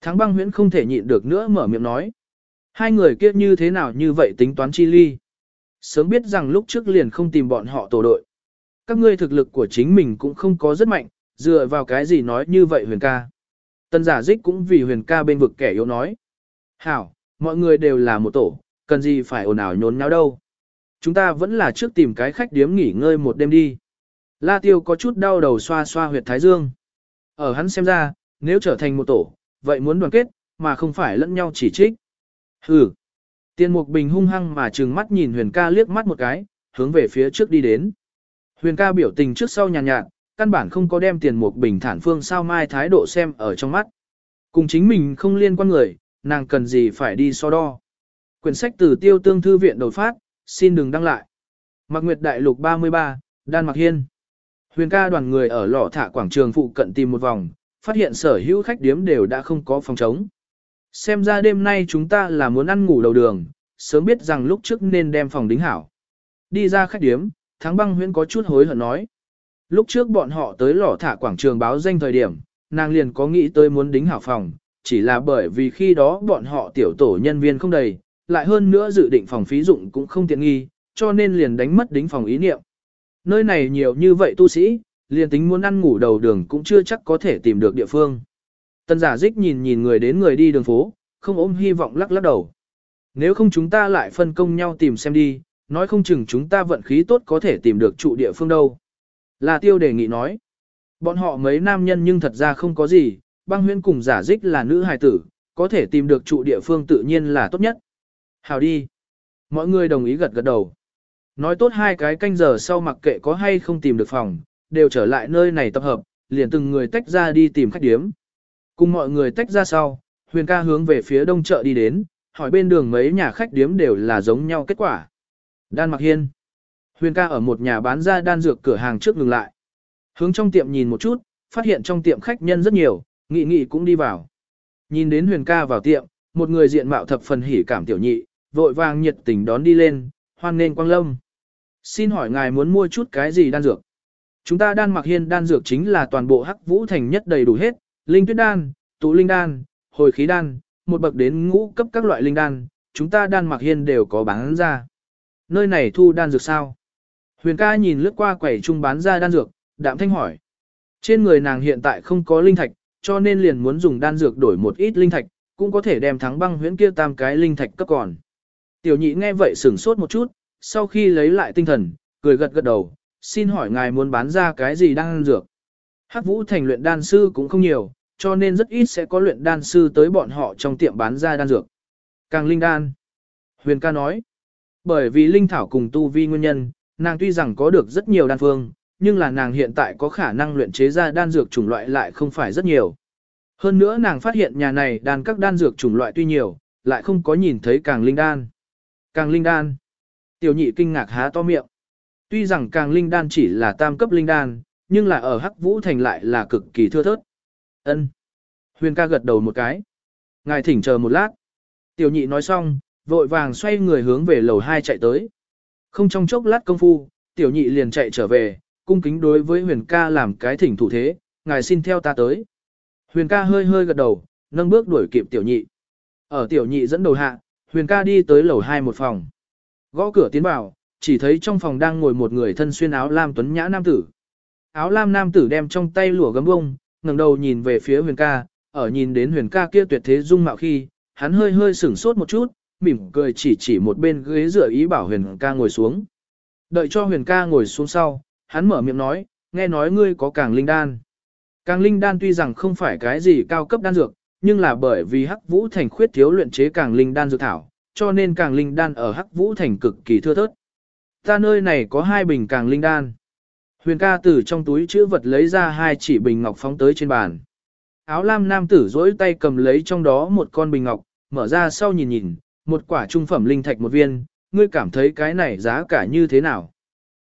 Thắng băng huyễn không thể nhịn được nữa mở miệng nói. Hai người kia như thế nào như vậy tính toán chi ly. Sớm biết rằng lúc trước liền không tìm bọn họ tổ đội. Các ngươi thực lực của chính mình cũng không có rất mạnh, dựa vào cái gì nói như vậy huyền ca. Tân giả dích cũng vì huyền ca bên vực kẻ yếu nói. Hảo, mọi người đều là một tổ, cần gì phải ồn ào nhốn nháo đâu. Chúng ta vẫn là trước tìm cái khách điếm nghỉ ngơi một đêm đi. La Tiêu có chút đau đầu xoa xoa huyệt thái dương. Ở hắn xem ra, nếu trở thành một tổ, vậy muốn đoàn kết, mà không phải lẫn nhau chỉ trích. Hừ. Tiên Mục Bình hung hăng mà trừng mắt nhìn Huyền ca liếc mắt một cái, hướng về phía trước đi đến. Huyền ca biểu tình trước sau nhàn nhạt, nhạt, căn bản không có đem Tiền Mục Bình thản phương sao mai thái độ xem ở trong mắt. Cùng chính mình không liên quan người, nàng cần gì phải đi so đo. Quyển sách từ tiêu tương thư viện đột phát, xin đừng đăng lại. Mạc Nguyệt Đại Lục 33, Đan Mạc Hiên. Huyền ca đoàn người ở lò thả quảng trường phụ cận tìm một vòng, phát hiện sở hữu khách điếm đều đã không có phòng trống. Xem ra đêm nay chúng ta là muốn ăn ngủ đầu đường, sớm biết rằng lúc trước nên đem phòng đính hảo. Đi ra khách điếm, Thắng băng huyễn có chút hối hận nói. Lúc trước bọn họ tới lò thả quảng trường báo danh thời điểm, nàng liền có nghĩ tới muốn đính hảo phòng, chỉ là bởi vì khi đó bọn họ tiểu tổ nhân viên không đầy, lại hơn nữa dự định phòng phí dụng cũng không tiện nghi, cho nên liền đánh mất đính phòng ý niệm. Nơi này nhiều như vậy tu sĩ, liền tính muốn ăn ngủ đầu đường cũng chưa chắc có thể tìm được địa phương. Tân giả dích nhìn nhìn người đến người đi đường phố, không ôm hy vọng lắc lắc đầu. Nếu không chúng ta lại phân công nhau tìm xem đi, nói không chừng chúng ta vận khí tốt có thể tìm được trụ địa phương đâu. Là tiêu đề nghị nói. Bọn họ mấy nam nhân nhưng thật ra không có gì, băng huyên cùng giả dích là nữ hài tử, có thể tìm được trụ địa phương tự nhiên là tốt nhất. Hào đi. Mọi người đồng ý gật gật đầu. Nói tốt hai cái canh giờ sau mặc kệ có hay không tìm được phòng, đều trở lại nơi này tập hợp, liền từng người tách ra đi tìm khách điếm. Cùng mọi người tách ra sau, huyền ca hướng về phía đông chợ đi đến, hỏi bên đường mấy nhà khách điếm đều là giống nhau kết quả. Đan Mặc Hiên. Huyền ca ở một nhà bán ra đan dược cửa hàng trước ngừng lại. Hướng trong tiệm nhìn một chút, phát hiện trong tiệm khách nhân rất nhiều, nghị nghị cũng đi vào. Nhìn đến huyền ca vào tiệm, một người diện mạo thập phần hỉ cảm tiểu nhị, vội vàng nhiệt tình đón đi lên, hoan nên quang lâm. Xin hỏi ngài muốn mua chút cái gì đan dược? Chúng ta đan mặc hiên đan dược chính là toàn bộ hắc vũ thành nhất đầy đủ hết, linh tuyết đan, tụ linh đan, hồi khí đan, một bậc đến ngũ cấp các loại linh đan, chúng ta đan mặc hiên đều có bán ra. Nơi này thu đan dược sao? Huyền ca nhìn lướt qua quầy trung bán ra đan dược, đạm thanh hỏi. Trên người nàng hiện tại không có linh thạch, cho nên liền muốn dùng đan dược đổi một ít linh thạch, cũng có thể đem thắng băng huyễn kia tam cái linh thạch cấp còn. Tiểu nhị nghe vậy sửng sốt một chút, sau khi lấy lại tinh thần, cười gật gật đầu, xin hỏi ngài muốn bán ra cái gì đan dược. Hắc vũ thành luyện đan sư cũng không nhiều, cho nên rất ít sẽ có luyện đan sư tới bọn họ trong tiệm bán ra đan dược. Càng linh đan. Huyền ca nói, bởi vì linh thảo cùng tu vi nguyên nhân, nàng tuy rằng có được rất nhiều đan phương, nhưng là nàng hiện tại có khả năng luyện chế ra đan dược chủng loại lại không phải rất nhiều. Hơn nữa nàng phát hiện nhà này đan các đan dược chủng loại tuy nhiều, lại không có nhìn thấy càng linh đan. Càng linh đan. Tiểu nhị kinh ngạc há to miệng. Tuy rằng càng linh đan chỉ là tam cấp linh đan, nhưng là ở Hắc Vũ Thành lại là cực kỳ thưa thớt. Ân. Huyền ca gật đầu một cái. Ngài thỉnh chờ một lát. Tiểu nhị nói xong, vội vàng xoay người hướng về lầu 2 chạy tới. Không trong chốc lát công phu, tiểu nhị liền chạy trở về, cung kính đối với huyền ca làm cái thỉnh thủ thế, ngài xin theo ta tới. Huyền ca hơi hơi gật đầu, nâng bước đuổi kịp tiểu nhị. Ở tiểu nhị dẫn đầu hạ, huyền ca đi tới lầu 2 một phòng. Gõ cửa tiến vào, chỉ thấy trong phòng đang ngồi một người thân xuyên áo lam tuấn nhã nam tử. Áo lam nam tử đem trong tay lụa gấm bông, ngẩng đầu nhìn về phía huyền ca, ở nhìn đến huyền ca kia tuyệt thế dung mạo khi, hắn hơi hơi sửng sốt một chút, mỉm cười chỉ chỉ một bên ghế dựa ý bảo huyền ca ngồi xuống. Đợi cho huyền ca ngồi xuống sau, hắn mở miệng nói, nghe nói ngươi có càng linh đan. Càng linh đan tuy rằng không phải cái gì cao cấp đan dược, nhưng là bởi vì hắc vũ thành khuyết thiếu luyện chế càng linh đan dược thảo, cho nên càng linh đan ở hắc vũ thành cực kỳ thưa thớt. Ta nơi này có hai bình càng linh đan. Huyền ca từ trong túi chữ vật lấy ra hai chỉ bình ngọc phóng tới trên bàn. Áo lam nam tử dỗi tay cầm lấy trong đó một con bình ngọc, mở ra sau nhìn nhìn, một quả trung phẩm linh thạch một viên, ngươi cảm thấy cái này giá cả như thế nào?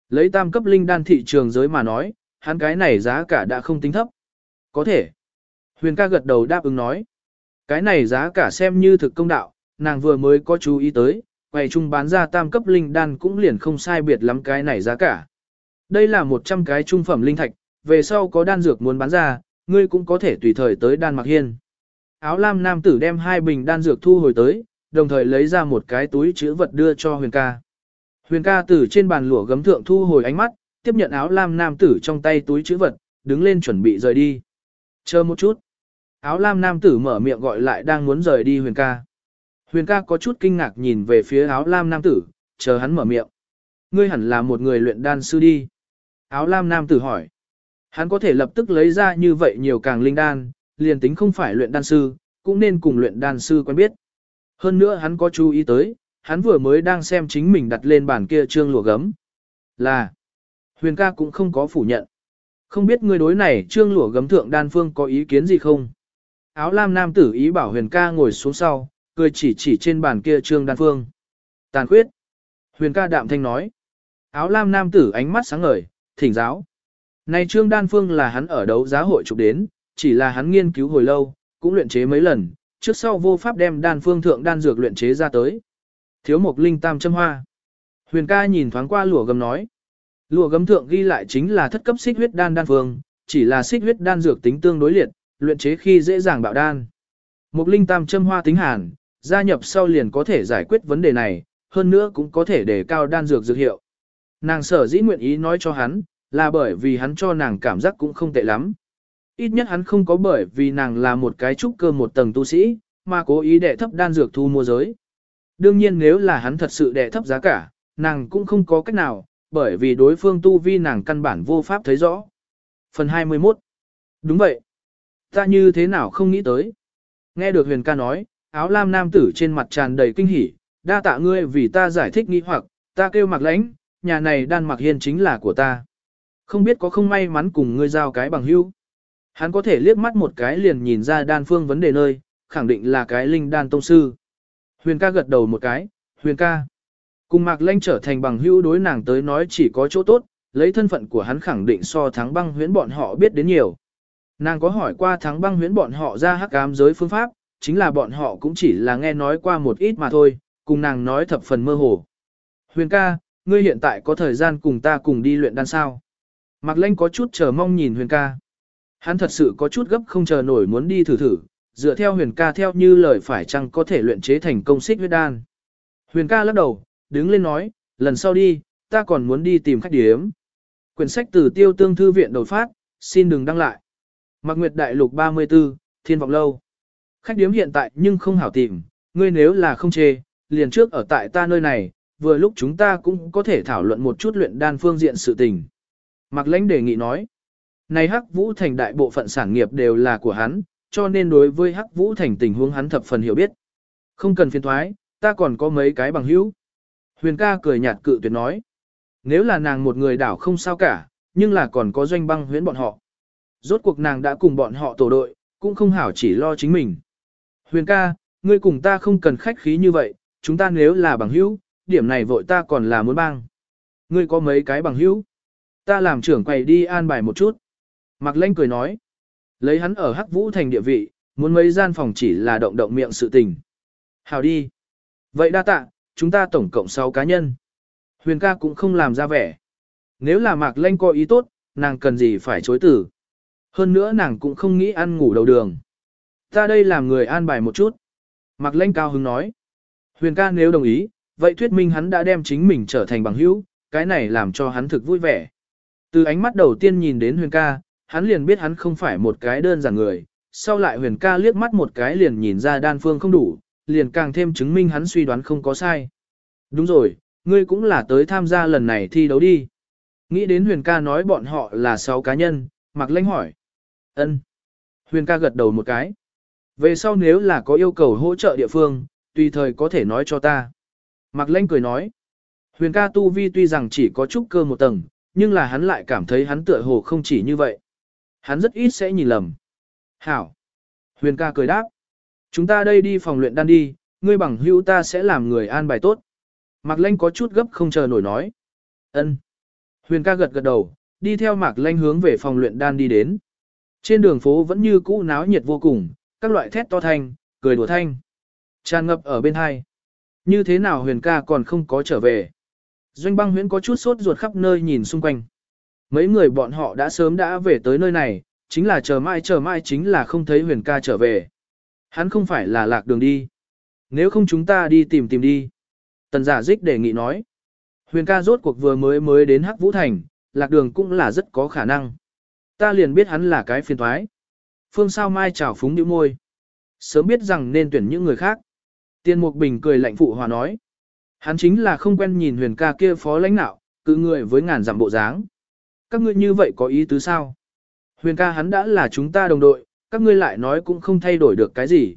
Lấy tam cấp linh đan thị trường giới mà nói, hắn cái này giá cả đã không tính thấp. Có thể. Huyền ca gật đầu đáp ứng nói. Cái này giá cả xem như thực công đạo, nàng vừa mới có chú ý tới, quầy trung bán ra tam cấp linh đan cũng liền không sai biệt lắm cái này giá cả. Đây là 100 cái trung phẩm linh thạch, về sau có đan dược muốn bán ra, ngươi cũng có thể tùy thời tới đan mặc hiên. Áo lam nam tử đem hai bình đan dược thu hồi tới, đồng thời lấy ra một cái túi chữ vật đưa cho huyền ca. Huyền ca từ trên bàn lụa gấm thượng thu hồi ánh mắt, tiếp nhận áo lam nam tử trong tay túi chữ vật, đứng lên chuẩn bị rời đi. Chờ một chút. Áo lam nam tử mở miệng gọi lại đang muốn rời đi huyền ca. Huyền ca có chút kinh ngạc nhìn về phía áo lam nam tử, chờ hắn mở miệng. Ngươi hẳn là một người luyện đan sư đi. Áo lam nam tử hỏi. Hắn có thể lập tức lấy ra như vậy nhiều càng linh đan, liền tính không phải luyện đan sư, cũng nên cùng luyện đan sư quen biết. Hơn nữa hắn có chú ý tới, hắn vừa mới đang xem chính mình đặt lên bàn kia trương lụa gấm. Là, huyền ca cũng không có phủ nhận. Không biết người đối này trương lụa gấm thượng đan phương có ý kiến gì không? Áo lam nam tử ý bảo huyền ca ngồi xuống sau, cười chỉ chỉ trên bàn kia trương đan phương. Tàn khuyết. Huyền ca đạm thanh nói. Áo lam nam tử ánh mắt sáng ngời, thỉnh giáo. Này trương đan phương là hắn ở đấu giá hội chụp đến, chỉ là hắn nghiên cứu hồi lâu, cũng luyện chế mấy lần, trước sau vô pháp đem đan phương thượng đan dược luyện chế ra tới. Thiếu một linh tam châm hoa. Huyền ca nhìn thoáng qua lụa gấm nói. Lụa gấm thượng ghi lại chính là thất cấp xích huyết đan đan phương, chỉ là xích huyết đan dược tính tương đối liệt, luyện chế khi dễ dàng bạo đan. Một linh tam châm hoa tính hàn, gia nhập sau liền có thể giải quyết vấn đề này, hơn nữa cũng có thể để cao đan dược dược hiệu. Nàng sở dĩ nguyện ý nói cho hắn, là bởi vì hắn cho nàng cảm giác cũng không tệ lắm. Ít nhất hắn không có bởi vì nàng là một cái trúc cơ một tầng tu sĩ, mà cố ý đệ thấp đan dược thu mua giới. Đương nhiên nếu là hắn thật sự đệ thấp giá cả, nàng cũng không có cách nào, bởi vì đối phương tu vi nàng căn bản vô pháp thấy rõ. Phần 21 Đúng vậy. Ta như thế nào không nghĩ tới. Nghe được huyền ca nói, áo lam nam tử trên mặt tràn đầy kinh hỉ, đa tạ ngươi vì ta giải thích nghi hoặc, ta kêu mặc lãnh, nhà này đan mặc hiên chính là của ta. Không biết có không may mắn cùng ngươi giao cái bằng hữu. Hắn có thể liếc mắt một cái liền nhìn ra đan phương vấn đề nơi, khẳng định là cái linh đan tông sư. Huyền ca gật đầu một cái, huyền ca. Cùng mạc lanh trở thành bằng hữu đối nàng tới nói chỉ có chỗ tốt, lấy thân phận của hắn khẳng định so thắng băng huyễn bọn họ biết đến nhiều. Nàng có hỏi qua thắng băng huyễn bọn họ ra hắc ám giới phương pháp, chính là bọn họ cũng chỉ là nghe nói qua một ít mà thôi, cùng nàng nói thập phần mơ hồ. Huyền ca, ngươi hiện tại có thời gian cùng ta cùng đi luyện đan sao? Mạc Lanh có chút chờ mong nhìn Huyền ca. Hắn thật sự có chút gấp không chờ nổi muốn đi thử thử, dựa theo Huyền ca theo như lời phải chăng có thể luyện chế thành công xích huyết đan. Huyền ca lắc đầu, đứng lên nói, lần sau đi, ta còn muốn đi tìm khách điếm. Quyển sách từ tiêu tương thư viện đột phát, xin đừng đăng lại. Mạc Nguyệt Đại Lục 34, Thiên Vọng Lâu. Khách điếm hiện tại nhưng không hảo tìm, ngươi nếu là không chê, liền trước ở tại ta nơi này, vừa lúc chúng ta cũng có thể thảo luận một chút luyện đan phương diện sự tình. Mạc Lãnh đề nghị nói, này Hắc Vũ Thành đại bộ phận sản nghiệp đều là của hắn, cho nên đối với Hắc Vũ Thành tình huống hắn thập phần hiểu biết. Không cần phiền thoái, ta còn có mấy cái bằng hữu. Huyền ca cười nhạt cự tuyệt nói, nếu là nàng một người đảo không sao cả, nhưng là còn có doanh băng huyễn bọn họ. Rốt cuộc nàng đã cùng bọn họ tổ đội, cũng không hảo chỉ lo chính mình. Huyền ca, ngươi cùng ta không cần khách khí như vậy, chúng ta nếu là bằng hữu, điểm này vội ta còn là muốn bang. Ngươi có mấy cái bằng hữu? Ta làm trưởng quầy đi an bài một chút. Mạc Lanh cười nói. Lấy hắn ở Hắc Vũ thành địa vị, muốn mấy gian phòng chỉ là động động miệng sự tình. Hào đi. Vậy đa tạ, chúng ta tổng cộng 6 cá nhân. Huyền ca cũng không làm ra vẻ. Nếu là Mạc Lanh có ý tốt, nàng cần gì phải chối tử. Hơn nữa nàng cũng không nghĩ ăn ngủ đầu đường. Ta đây làm người an bài một chút. Mạc Lanh cao hứng nói. Huyền ca nếu đồng ý, vậy thuyết minh hắn đã đem chính mình trở thành bằng hữu, cái này làm cho hắn thực vui vẻ. Từ ánh mắt đầu tiên nhìn đến huyền ca, hắn liền biết hắn không phải một cái đơn giản người, sau lại huyền ca liếc mắt một cái liền nhìn ra đan phương không đủ, liền càng thêm chứng minh hắn suy đoán không có sai. Đúng rồi, ngươi cũng là tới tham gia lần này thi đấu đi. Nghĩ đến huyền ca nói bọn họ là 6 cá nhân, mặc lãnh hỏi. ân Huyền ca gật đầu một cái. Về sau nếu là có yêu cầu hỗ trợ địa phương, tùy thời có thể nói cho ta. Mạc Lanh cười nói, huyền ca tu vi tuy rằng chỉ có chút cơ một tầng, nhưng là hắn lại cảm thấy hắn tựa hồ không chỉ như vậy. Hắn rất ít sẽ nhìn lầm. Hảo. Huyền ca cười đáp. Chúng ta đây đi phòng luyện đan đi, ngươi bằng hữu ta sẽ làm người an bài tốt. Mạc Lanh có chút gấp không chờ nổi nói. ân Huyền ca gật gật đầu, đi theo Mạc Lanh hướng về phòng luyện đan đi đến. Trên đường phố vẫn như cũ náo nhiệt vô cùng, các loại thét to thanh, cười đùa thanh. Tràn ngập ở bên hai. Như thế nào huyền ca còn không có trở về. Doanh băng huyễn có chút sốt ruột khắp nơi nhìn xung quanh. Mấy người bọn họ đã sớm đã về tới nơi này, chính là chờ mãi chờ mãi chính là không thấy huyền ca trở về. Hắn không phải là lạc đường đi. Nếu không chúng ta đi tìm tìm đi. Tần giả dích đề nghị nói. Huyền ca rốt cuộc vừa mới mới đến Hắc Vũ Thành, lạc đường cũng là rất có khả năng. Ta liền biết hắn là cái phiền thoái. Phương sao mai chào phúng nhíu môi. Sớm biết rằng nên tuyển những người khác. Tiên Mục Bình cười lạnh phụ hòa nói. Hắn chính là không quen nhìn huyền ca kia phó lãnh nạo, cự người với ngàn dặm bộ dáng. Các ngươi như vậy có ý tứ sao? Huyền ca hắn đã là chúng ta đồng đội, các ngươi lại nói cũng không thay đổi được cái gì.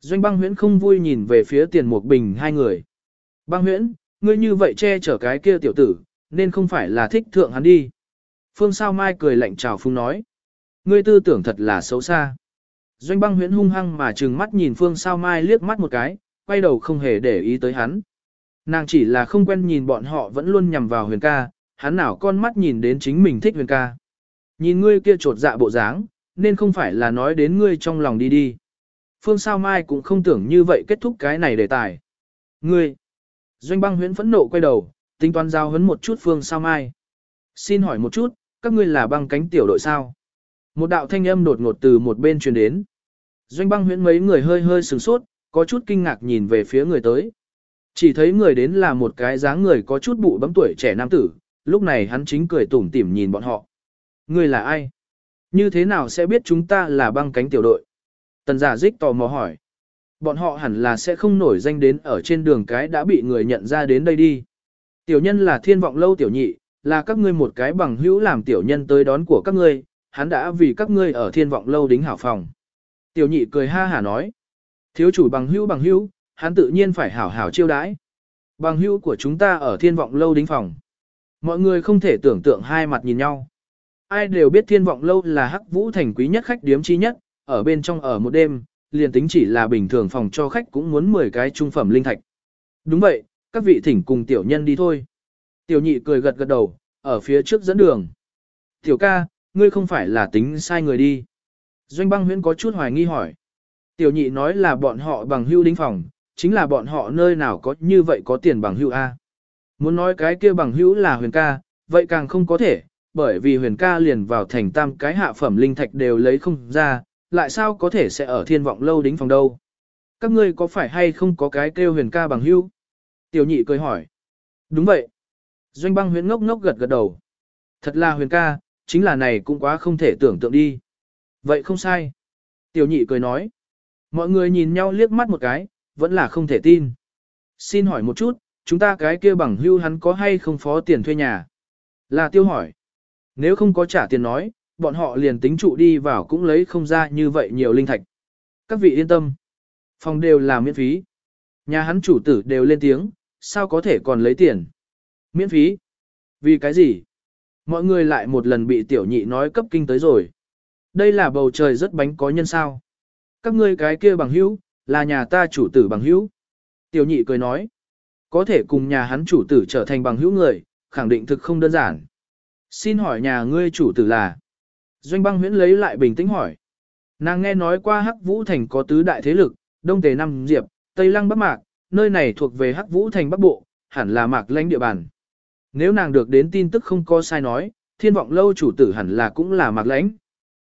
Doanh băng huyễn không vui nhìn về phía tiền mục bình hai người. Băng huyễn, ngươi như vậy che chở cái kia tiểu tử, nên không phải là thích thượng hắn đi. Phương sao mai cười lạnh chào phung nói. Ngươi tư tưởng thật là xấu xa. Doanh băng huyễn hung hăng mà trừng mắt nhìn phương sao mai liếc mắt một cái, quay đầu không hề để ý tới hắn. Nàng chỉ là không quen nhìn bọn họ vẫn luôn nhằm vào huyền ca, hắn nào con mắt nhìn đến chính mình thích huyền ca. Nhìn ngươi kia trột dạ bộ dáng, nên không phải là nói đến ngươi trong lòng đi đi. Phương Sao Mai cũng không tưởng như vậy kết thúc cái này đề tài. Ngươi! Doanh băng huyễn phẫn nộ quay đầu, tính toán giao hấn một chút Phương Sao Mai. Xin hỏi một chút, các ngươi là băng cánh tiểu đội sao? Một đạo thanh âm đột ngột từ một bên truyền đến. Doanh băng huyễn mấy người hơi hơi sửng sốt, có chút kinh ngạc nhìn về phía người tới. Chỉ thấy người đến là một cái dáng người có chút bụ bấm tuổi trẻ nam tử, lúc này hắn chính cười tủm tỉm nhìn bọn họ. Người là ai? Như thế nào sẽ biết chúng ta là băng cánh tiểu đội? Tần giả dích tò mò hỏi. Bọn họ hẳn là sẽ không nổi danh đến ở trên đường cái đã bị người nhận ra đến đây đi. Tiểu nhân là thiên vọng lâu tiểu nhị, là các ngươi một cái bằng hữu làm tiểu nhân tới đón của các ngươi, hắn đã vì các ngươi ở thiên vọng lâu đính hảo phòng. Tiểu nhị cười ha hả nói. Thiếu chủ bằng hữu bằng hữu, hắn tự nhiên phải hảo hảo chiêu đãi. Bằng hữu của chúng ta ở thiên vọng lâu đính phòng. Mọi người không thể tưởng tượng hai mặt nhìn nhau. Ai đều biết thiên vọng lâu là hắc vũ thành quý nhất khách điếm chi nhất, ở bên trong ở một đêm, liền tính chỉ là bình thường phòng cho khách cũng muốn 10 cái trung phẩm linh thạch. Đúng vậy, các vị thỉnh cùng tiểu nhân đi thôi. Tiểu nhị cười gật gật đầu, ở phía trước dẫn đường. Tiểu ca, ngươi không phải là tính sai người đi. Doanh băng huyễn có chút hoài nghi hỏi. Tiểu nhị nói là bọn họ bằng hưu đính phòng, chính là bọn họ nơi nào có như vậy có tiền bằng hưu A. Muốn nói cái kia bằng hữu là huyền ca, vậy càng không có thể, bởi vì huyền ca liền vào thành tam cái hạ phẩm linh thạch đều lấy không ra, lại sao có thể sẽ ở thiên vọng lâu đính phòng đâu. Các ngươi có phải hay không có cái kêu huyền ca bằng hữu? Tiểu nhị cười hỏi. Đúng vậy. Doanh băng huyền ngốc ngốc gật gật đầu. Thật là huyền ca, chính là này cũng quá không thể tưởng tượng đi. Vậy không sai. Tiểu nhị cười nói. Mọi người nhìn nhau liếc mắt một cái, vẫn là không thể tin. Xin hỏi một chút, chúng ta cái kia bằng hưu hắn có hay không phó tiền thuê nhà? Là tiêu hỏi. Nếu không có trả tiền nói, bọn họ liền tính trụ đi vào cũng lấy không ra như vậy nhiều linh thạch. Các vị yên tâm. Phòng đều là miễn phí. Nhà hắn chủ tử đều lên tiếng, sao có thể còn lấy tiền? Miễn phí? Vì cái gì? Mọi người lại một lần bị tiểu nhị nói cấp kinh tới rồi. Đây là bầu trời rất bánh có nhân sao. Các ngươi cái kia bằng hữu, là nhà ta chủ tử bằng hữu. Tiểu nhị cười nói. Có thể cùng nhà hắn chủ tử trở thành bằng hữu người, khẳng định thực không đơn giản. Xin hỏi nhà ngươi chủ tử là? Doanh băng huyễn lấy lại bình tĩnh hỏi. Nàng nghe nói qua Hắc Vũ Thành có tứ đại thế lực, Đông Tề Nam Diệp, Tây Lăng Bắc Mạc, nơi này thuộc về Hắc Vũ Thành Bắc Bộ, hẳn là Mạc lãnh địa bàn. Nếu nàng được đến tin tức không có sai nói, thiên vọng lâu chủ tử hẳn là cũng là Mạc lãnh.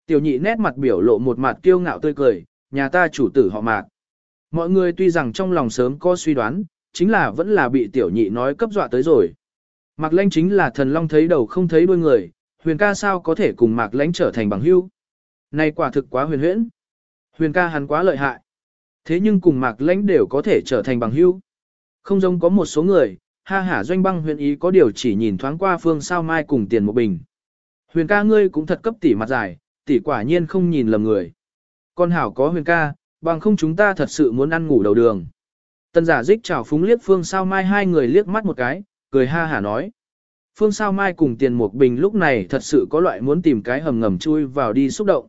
Tiểu nhị nét mặt biểu lộ một mặt kiêu ngạo tươi cười, nhà ta chủ tử họ Mạc. Mọi người tuy rằng trong lòng sớm có suy đoán, chính là vẫn là bị tiểu nhị nói cấp dọa tới rồi. Mạc Lanh chính là thần long thấy đầu không thấy đuôi người, huyền ca sao có thể cùng Mạc Lanh trở thành bằng hữu? Này quả thực quá huyền huyễn. Huyền ca hắn quá lợi hại. Thế nhưng cùng Mạc Lanh đều có thể trở thành bằng hữu. Không giống có một số người, ha hả doanh băng huyền ý có điều chỉ nhìn thoáng qua phương sao mai cùng tiền một bình. Huyền ca ngươi cũng thật cấp tỉ mặt dài, tỉ quả nhiên không nhìn lầm người. Con hảo có huyền ca, bằng không chúng ta thật sự muốn ăn ngủ đầu đường. Tần giả dích chào phúng liếc Phương Sao Mai hai người liếc mắt một cái, cười ha hả nói. Phương Sao Mai cùng Tiền Mục Bình lúc này thật sự có loại muốn tìm cái hầm ngầm chui vào đi xúc động.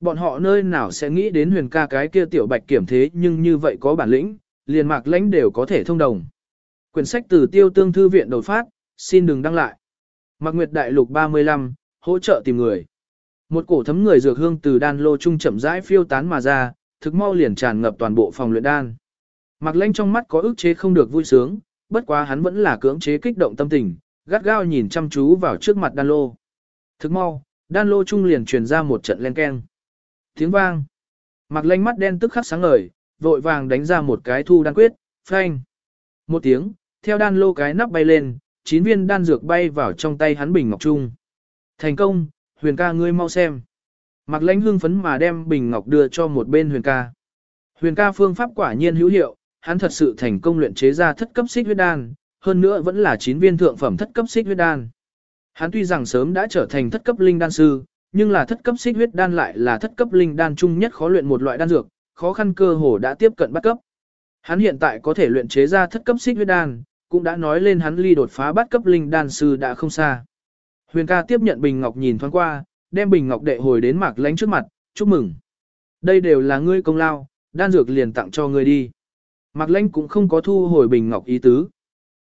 Bọn họ nơi nào sẽ nghĩ đến huyền ca cái kia tiểu bạch kiểm thế nhưng như vậy có bản lĩnh, liền mạc lãnh đều có thể thông đồng. Quyển sách từ tiêu tương thư viện đột phát, xin đừng đăng lại. Mạc Nguyệt Đại Lục 35, hỗ trợ tìm người. Một cổ thấm người dược hương từ đan lô trung chậm rãi phiêu tán mà ra, thực mau liền tràn ngập toàn bộ phòng luyện đan. Mạc Lanh trong mắt có ức chế không được vui sướng, bất quá hắn vẫn là cưỡng chế kích động tâm tình, gắt gao nhìn chăm chú vào trước mặt đan lô. Thức mau, đan lô trung liền truyền ra một trận len keng. Tiếng vang. Mạc Lanh mắt đen tức khắc sáng ngời, vội vàng đánh ra một cái thu đan quyết, phanh. Một tiếng, theo đan lô cái nắp bay lên, chín viên đan dược bay vào trong tay hắn bình ngọc trung. Thành công, huyền ca ngươi mau xem. Mạc Lanh hưng phấn mà đem bình ngọc đưa cho một bên huyền ca. Huyền ca phương pháp quả nhiên hữu hiệu, hắn thật sự thành công luyện chế ra thất cấp xích huyết đan, hơn nữa vẫn là 9 viên thượng phẩm thất cấp xích huyết đan. Hắn tuy rằng sớm đã trở thành thất cấp linh đan sư, nhưng là thất cấp xích huyết đan lại là thất cấp linh đan chung nhất khó luyện một loại đan dược, khó khăn cơ hồ đã tiếp cận bắt cấp. Hắn hiện tại có thể luyện chế ra thất cấp xích huyết đan, cũng đã nói lên hắn ly đột phá bắt cấp linh đan sư đã không xa. Huyền ca tiếp nhận bình ngọc nhìn thoáng qua, đem bình ngọc đệ hồi đến mạc lánh trước mặt, chúc mừng. Đây đều là ngươi công lao, đan dược liền tặng cho ngươi đi. Mạc Lanh cũng không có thu hồi bình ngọc ý tứ.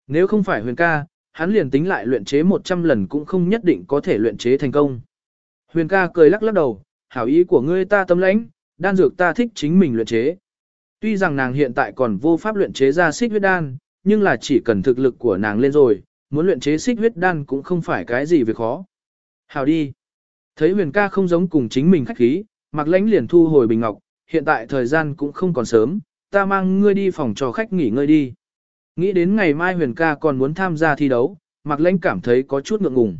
Nếu không phải huyền ca, hắn liền tính lại luyện chế 100 lần cũng không nhất định có thể luyện chế thành công. Huyền ca cười lắc lắc đầu, hảo ý của ngươi ta tâm lãnh, đan dược ta thích chính mình luyện chế. Tuy rằng nàng hiện tại còn vô pháp luyện chế ra xích huyết đan, nhưng là chỉ cần thực lực của nàng lên rồi, muốn luyện chế xích huyết đan cũng không phải cái gì việc khó. Hảo đi. Thấy huyền ca không giống cùng chính mình khách khí, Mạc Lanh liền thu hồi bình ngọc, hiện tại thời gian cũng không còn sớm, ta mang ngươi đi phòng cho khách nghỉ ngơi đi. Nghĩ đến ngày mai huyền ca còn muốn tham gia thi đấu, mặc lãnh cảm thấy có chút ngượng ngùng.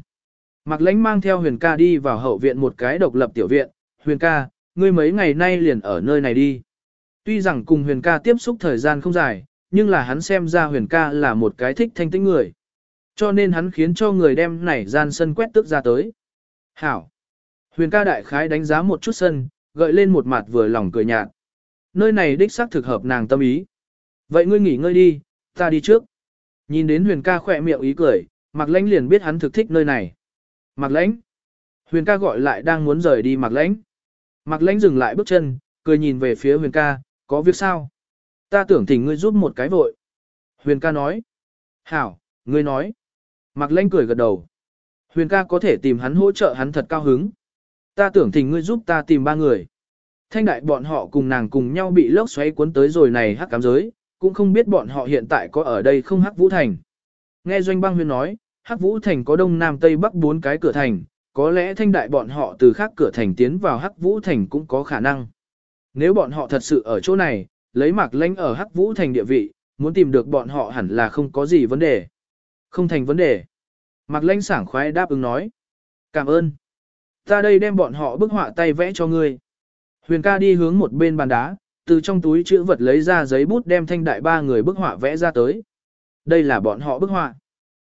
Mặc lãnh mang theo huyền ca đi vào hậu viện một cái độc lập tiểu viện, huyền ca, ngươi mấy ngày nay liền ở nơi này đi. Tuy rằng cùng huyền ca tiếp xúc thời gian không dài, nhưng là hắn xem ra huyền ca là một cái thích thanh tĩnh người. Cho nên hắn khiến cho người đem này gian sân quét tức ra tới. Hảo. Huyền ca đại khái đánh giá một chút sân, gợi lên một mặt vừa lòng cười nhạt. Nơi này đích xác thực hợp nàng tâm ý. Vậy ngươi nghỉ ngơi đi, ta đi trước. Nhìn đến huyền ca khỏe miệng ý cười, Mạc Lãnh liền biết hắn thực thích nơi này. Mạc Lãnh. Huyền ca gọi lại đang muốn rời đi Mạc Lãnh. Mạc Lãnh dừng lại bước chân, cười nhìn về phía huyền ca, có việc sao? Ta tưởng thỉnh ngươi giúp một cái vội. Huyền ca nói. Hảo, ngươi nói. Mạc Lãnh cười gật đầu. Huyền ca có thể tìm hắn hỗ trợ hắn thật cao hứng. Ta tưởng thỉnh ngươi giúp ta tìm ba người. Thanh đại bọn họ cùng nàng cùng nhau bị lốc xoáy cuốn tới rồi này hắc cám giới, cũng không biết bọn họ hiện tại có ở đây không hắc vũ thành. Nghe Doanh băng Huyên nói, hắc vũ thành có đông nam tây bắc bốn cái cửa thành, có lẽ thanh đại bọn họ từ khác cửa thành tiến vào hắc vũ thành cũng có khả năng. Nếu bọn họ thật sự ở chỗ này, lấy mạc lãnh ở hắc vũ thành địa vị, muốn tìm được bọn họ hẳn là không có gì vấn đề. Không thành vấn đề. Mạc lãnh sảng khoái đáp ứng nói. Cảm ơn. Ta đây đem bọn họ bức họa tay vẽ cho ngươi. Huyền ca đi hướng một bên bàn đá, từ trong túi chữ vật lấy ra giấy bút đem thanh đại ba người bức họa vẽ ra tới. Đây là bọn họ bức họa.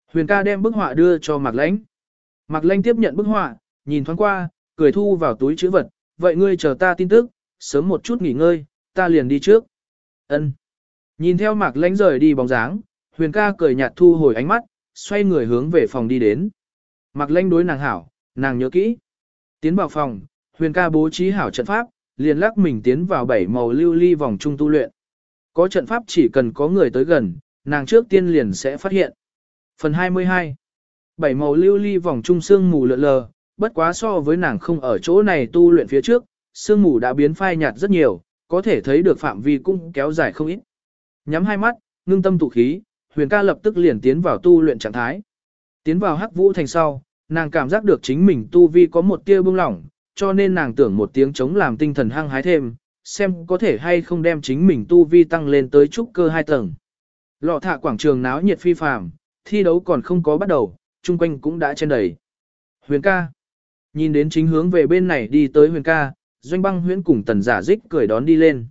Huyền ca đem bức họa đưa cho Mạc Lãnh. Mạc Lãnh tiếp nhận bức họa, nhìn thoáng qua, cười thu vào túi chữ vật, vậy ngươi chờ ta tin tức, sớm một chút nghỉ ngơi, ta liền đi trước. Ân. Nhìn theo Mạc Lãnh rời đi bóng dáng, Huyền ca cười nhạt thu hồi ánh mắt, xoay người hướng về phòng đi đến. Mạc Lãnh đối nàng hảo, nàng nhớ kỹ. Tiến vào phòng, Huyền ca bố trí hảo trận pháp, liền lắc mình tiến vào bảy màu lưu ly vòng trung tu luyện. Có trận pháp chỉ cần có người tới gần, nàng trước tiên liền sẽ phát hiện. Phần 22 Bảy màu lưu ly vòng trung sương mù lượn lờ, bất quá so với nàng không ở chỗ này tu luyện phía trước, sương mù đã biến phai nhạt rất nhiều, có thể thấy được phạm vi cũng kéo dài không ít. Nhắm hai mắt, ngưng tâm tụ khí, huyền ca lập tức liền tiến vào tu luyện trạng thái. Tiến vào hắc vũ thành sau, nàng cảm giác được chính mình tu vi có một tia bưng lỏng, cho nên nàng tưởng một tiếng chống làm tinh thần hăng hái thêm, xem có thể hay không đem chính mình tu vi tăng lên tới trúc cơ hai tầng. Lọ thạ quảng trường náo nhiệt phi phàm, thi đấu còn không có bắt đầu, chung quanh cũng đã trên đầy. Huyền ca. Nhìn đến chính hướng về bên này đi tới huyền ca, doanh băng huyễn cùng tần giả dích cười đón đi lên.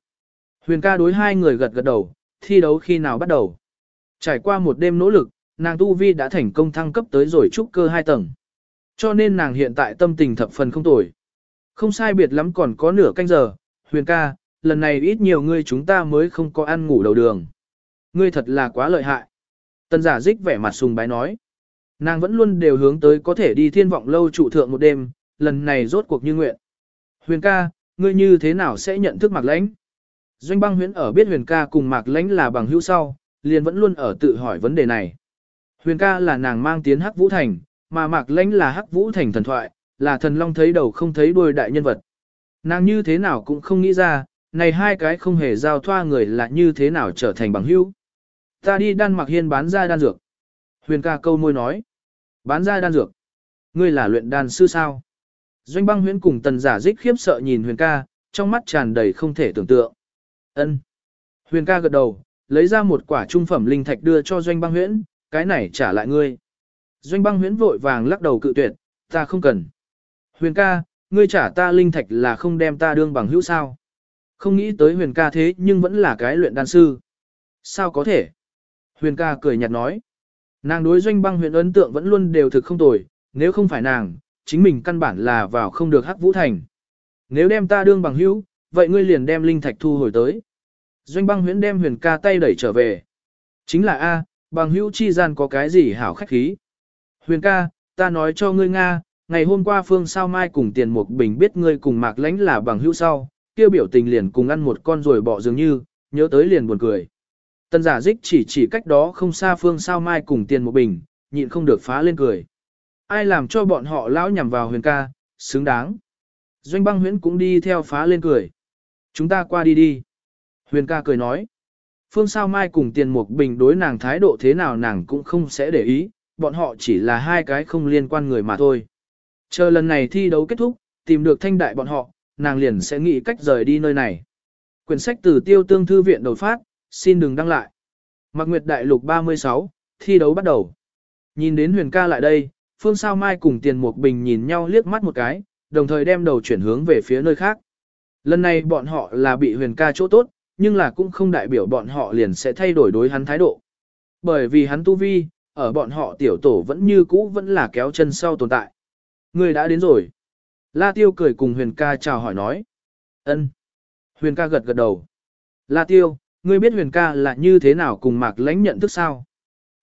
Huyền ca đối hai người gật gật đầu, thi đấu khi nào bắt đầu. Trải qua một đêm nỗ lực, nàng tu vi đã thành công thăng cấp tới rồi trúc cơ hai tầng. Cho nên nàng hiện tại tâm tình thập phần không tồi. Không sai biệt lắm còn có nửa canh giờ, huyền ca, lần này ít nhiều ngươi chúng ta mới không có ăn ngủ đầu đường. Ngươi thật là quá lợi hại. Tân giả dích vẻ mặt sùng bái nói. Nàng vẫn luôn đều hướng tới có thể đi thiên vọng lâu trụ thượng một đêm, lần này rốt cuộc như nguyện. Huyền ca, ngươi như thế nào sẽ nhận thức mạc lãnh? Doanh băng huyễn ở biết huyền ca cùng mạc lãnh là bằng hữu sau, liền vẫn luôn ở tự hỏi vấn đề này. Huyền ca là nàng mang tiến hắc vũ thành, mà mạc lãnh là hắc vũ thành thần thoại, là thần long thấy đầu không thấy đuôi đại nhân vật. Nàng như thế nào cũng không nghĩ ra, này hai cái không hề giao thoa người là như thế nào trở thành bằng hữu. Ta đi đan mặc hiên bán ra đan dược. Huyền ca câu môi nói. Bán ra đan dược. Ngươi là luyện đan sư sao? Doanh băng huyễn cùng tần giả dích khiếp sợ nhìn huyền ca, trong mắt tràn đầy không thể tưởng tượng. Ân. Huyền ca gật đầu, lấy ra một quả trung phẩm linh thạch đưa cho doanh băng huyễn, cái này trả lại ngươi. Doanh băng huyễn vội vàng lắc đầu cự tuyệt, ta không cần. Huyền ca, ngươi trả ta linh thạch là không đem ta đương bằng hữu sao. Không nghĩ tới huyền ca thế nhưng vẫn là cái luyện đan sư. Sao có thể? Huyền ca cười nhạt nói. Nàng đối doanh băng Huyền ấn tượng vẫn luôn đều thực không tồi, nếu không phải nàng, chính mình căn bản là vào không được hắc vũ thành. Nếu đem ta đương bằng hữu, vậy ngươi liền đem linh thạch thu hồi tới. Doanh băng huyễn đem huyền ca tay đẩy trở về. Chính là A, bằng hữu chi gian có cái gì hảo khách khí. Huyền ca, ta nói cho ngươi Nga, ngày hôm qua Phương Sao Mai cùng Tiền Mục Bình biết ngươi cùng Mạc Lánh là bằng hữu sau, kia biểu tình liền cùng ăn một con rồi bỏ dường như, nhớ tới liền buồn cười. Tân giả dích chỉ chỉ cách đó không xa Phương Sao Mai cùng Tiền Mục Bình, nhịn không được phá lên cười. Ai làm cho bọn họ lão nhằm vào huyền ca, xứng đáng. Doanh băng huyễn cũng đi theo phá lên cười. Chúng ta qua đi đi. Huyền ca cười nói. Phương Sao Mai cùng Tiền Mục Bình đối nàng thái độ thế nào nàng cũng không sẽ để ý, bọn họ chỉ là hai cái không liên quan người mà thôi. Chờ lần này thi đấu kết thúc, tìm được thanh đại bọn họ, nàng liền sẽ nghĩ cách rời đi nơi này. Quyển sách từ tiêu tương thư viện đột phát, xin đừng đăng lại. Mạc Nguyệt Đại Lục 36, thi đấu bắt đầu. Nhìn đến huyền ca lại đây, Phương Sao Mai cùng Tiền Mục Bình nhìn nhau liếc mắt một cái, đồng thời đem đầu chuyển hướng về phía nơi khác. Lần này bọn họ là bị huyền ca chỗ tốt, nhưng là cũng không đại biểu bọn họ liền sẽ thay đổi đối hắn thái độ. Bởi vì hắn tu vi, ở bọn họ tiểu tổ vẫn như cũ vẫn là kéo chân sau tồn tại. Người đã đến rồi. La Tiêu cười cùng huyền ca chào hỏi nói. ân. Huyền ca gật gật đầu. La Tiêu, ngươi biết huyền ca là như thế nào cùng mạc lãnh nhận thức sao?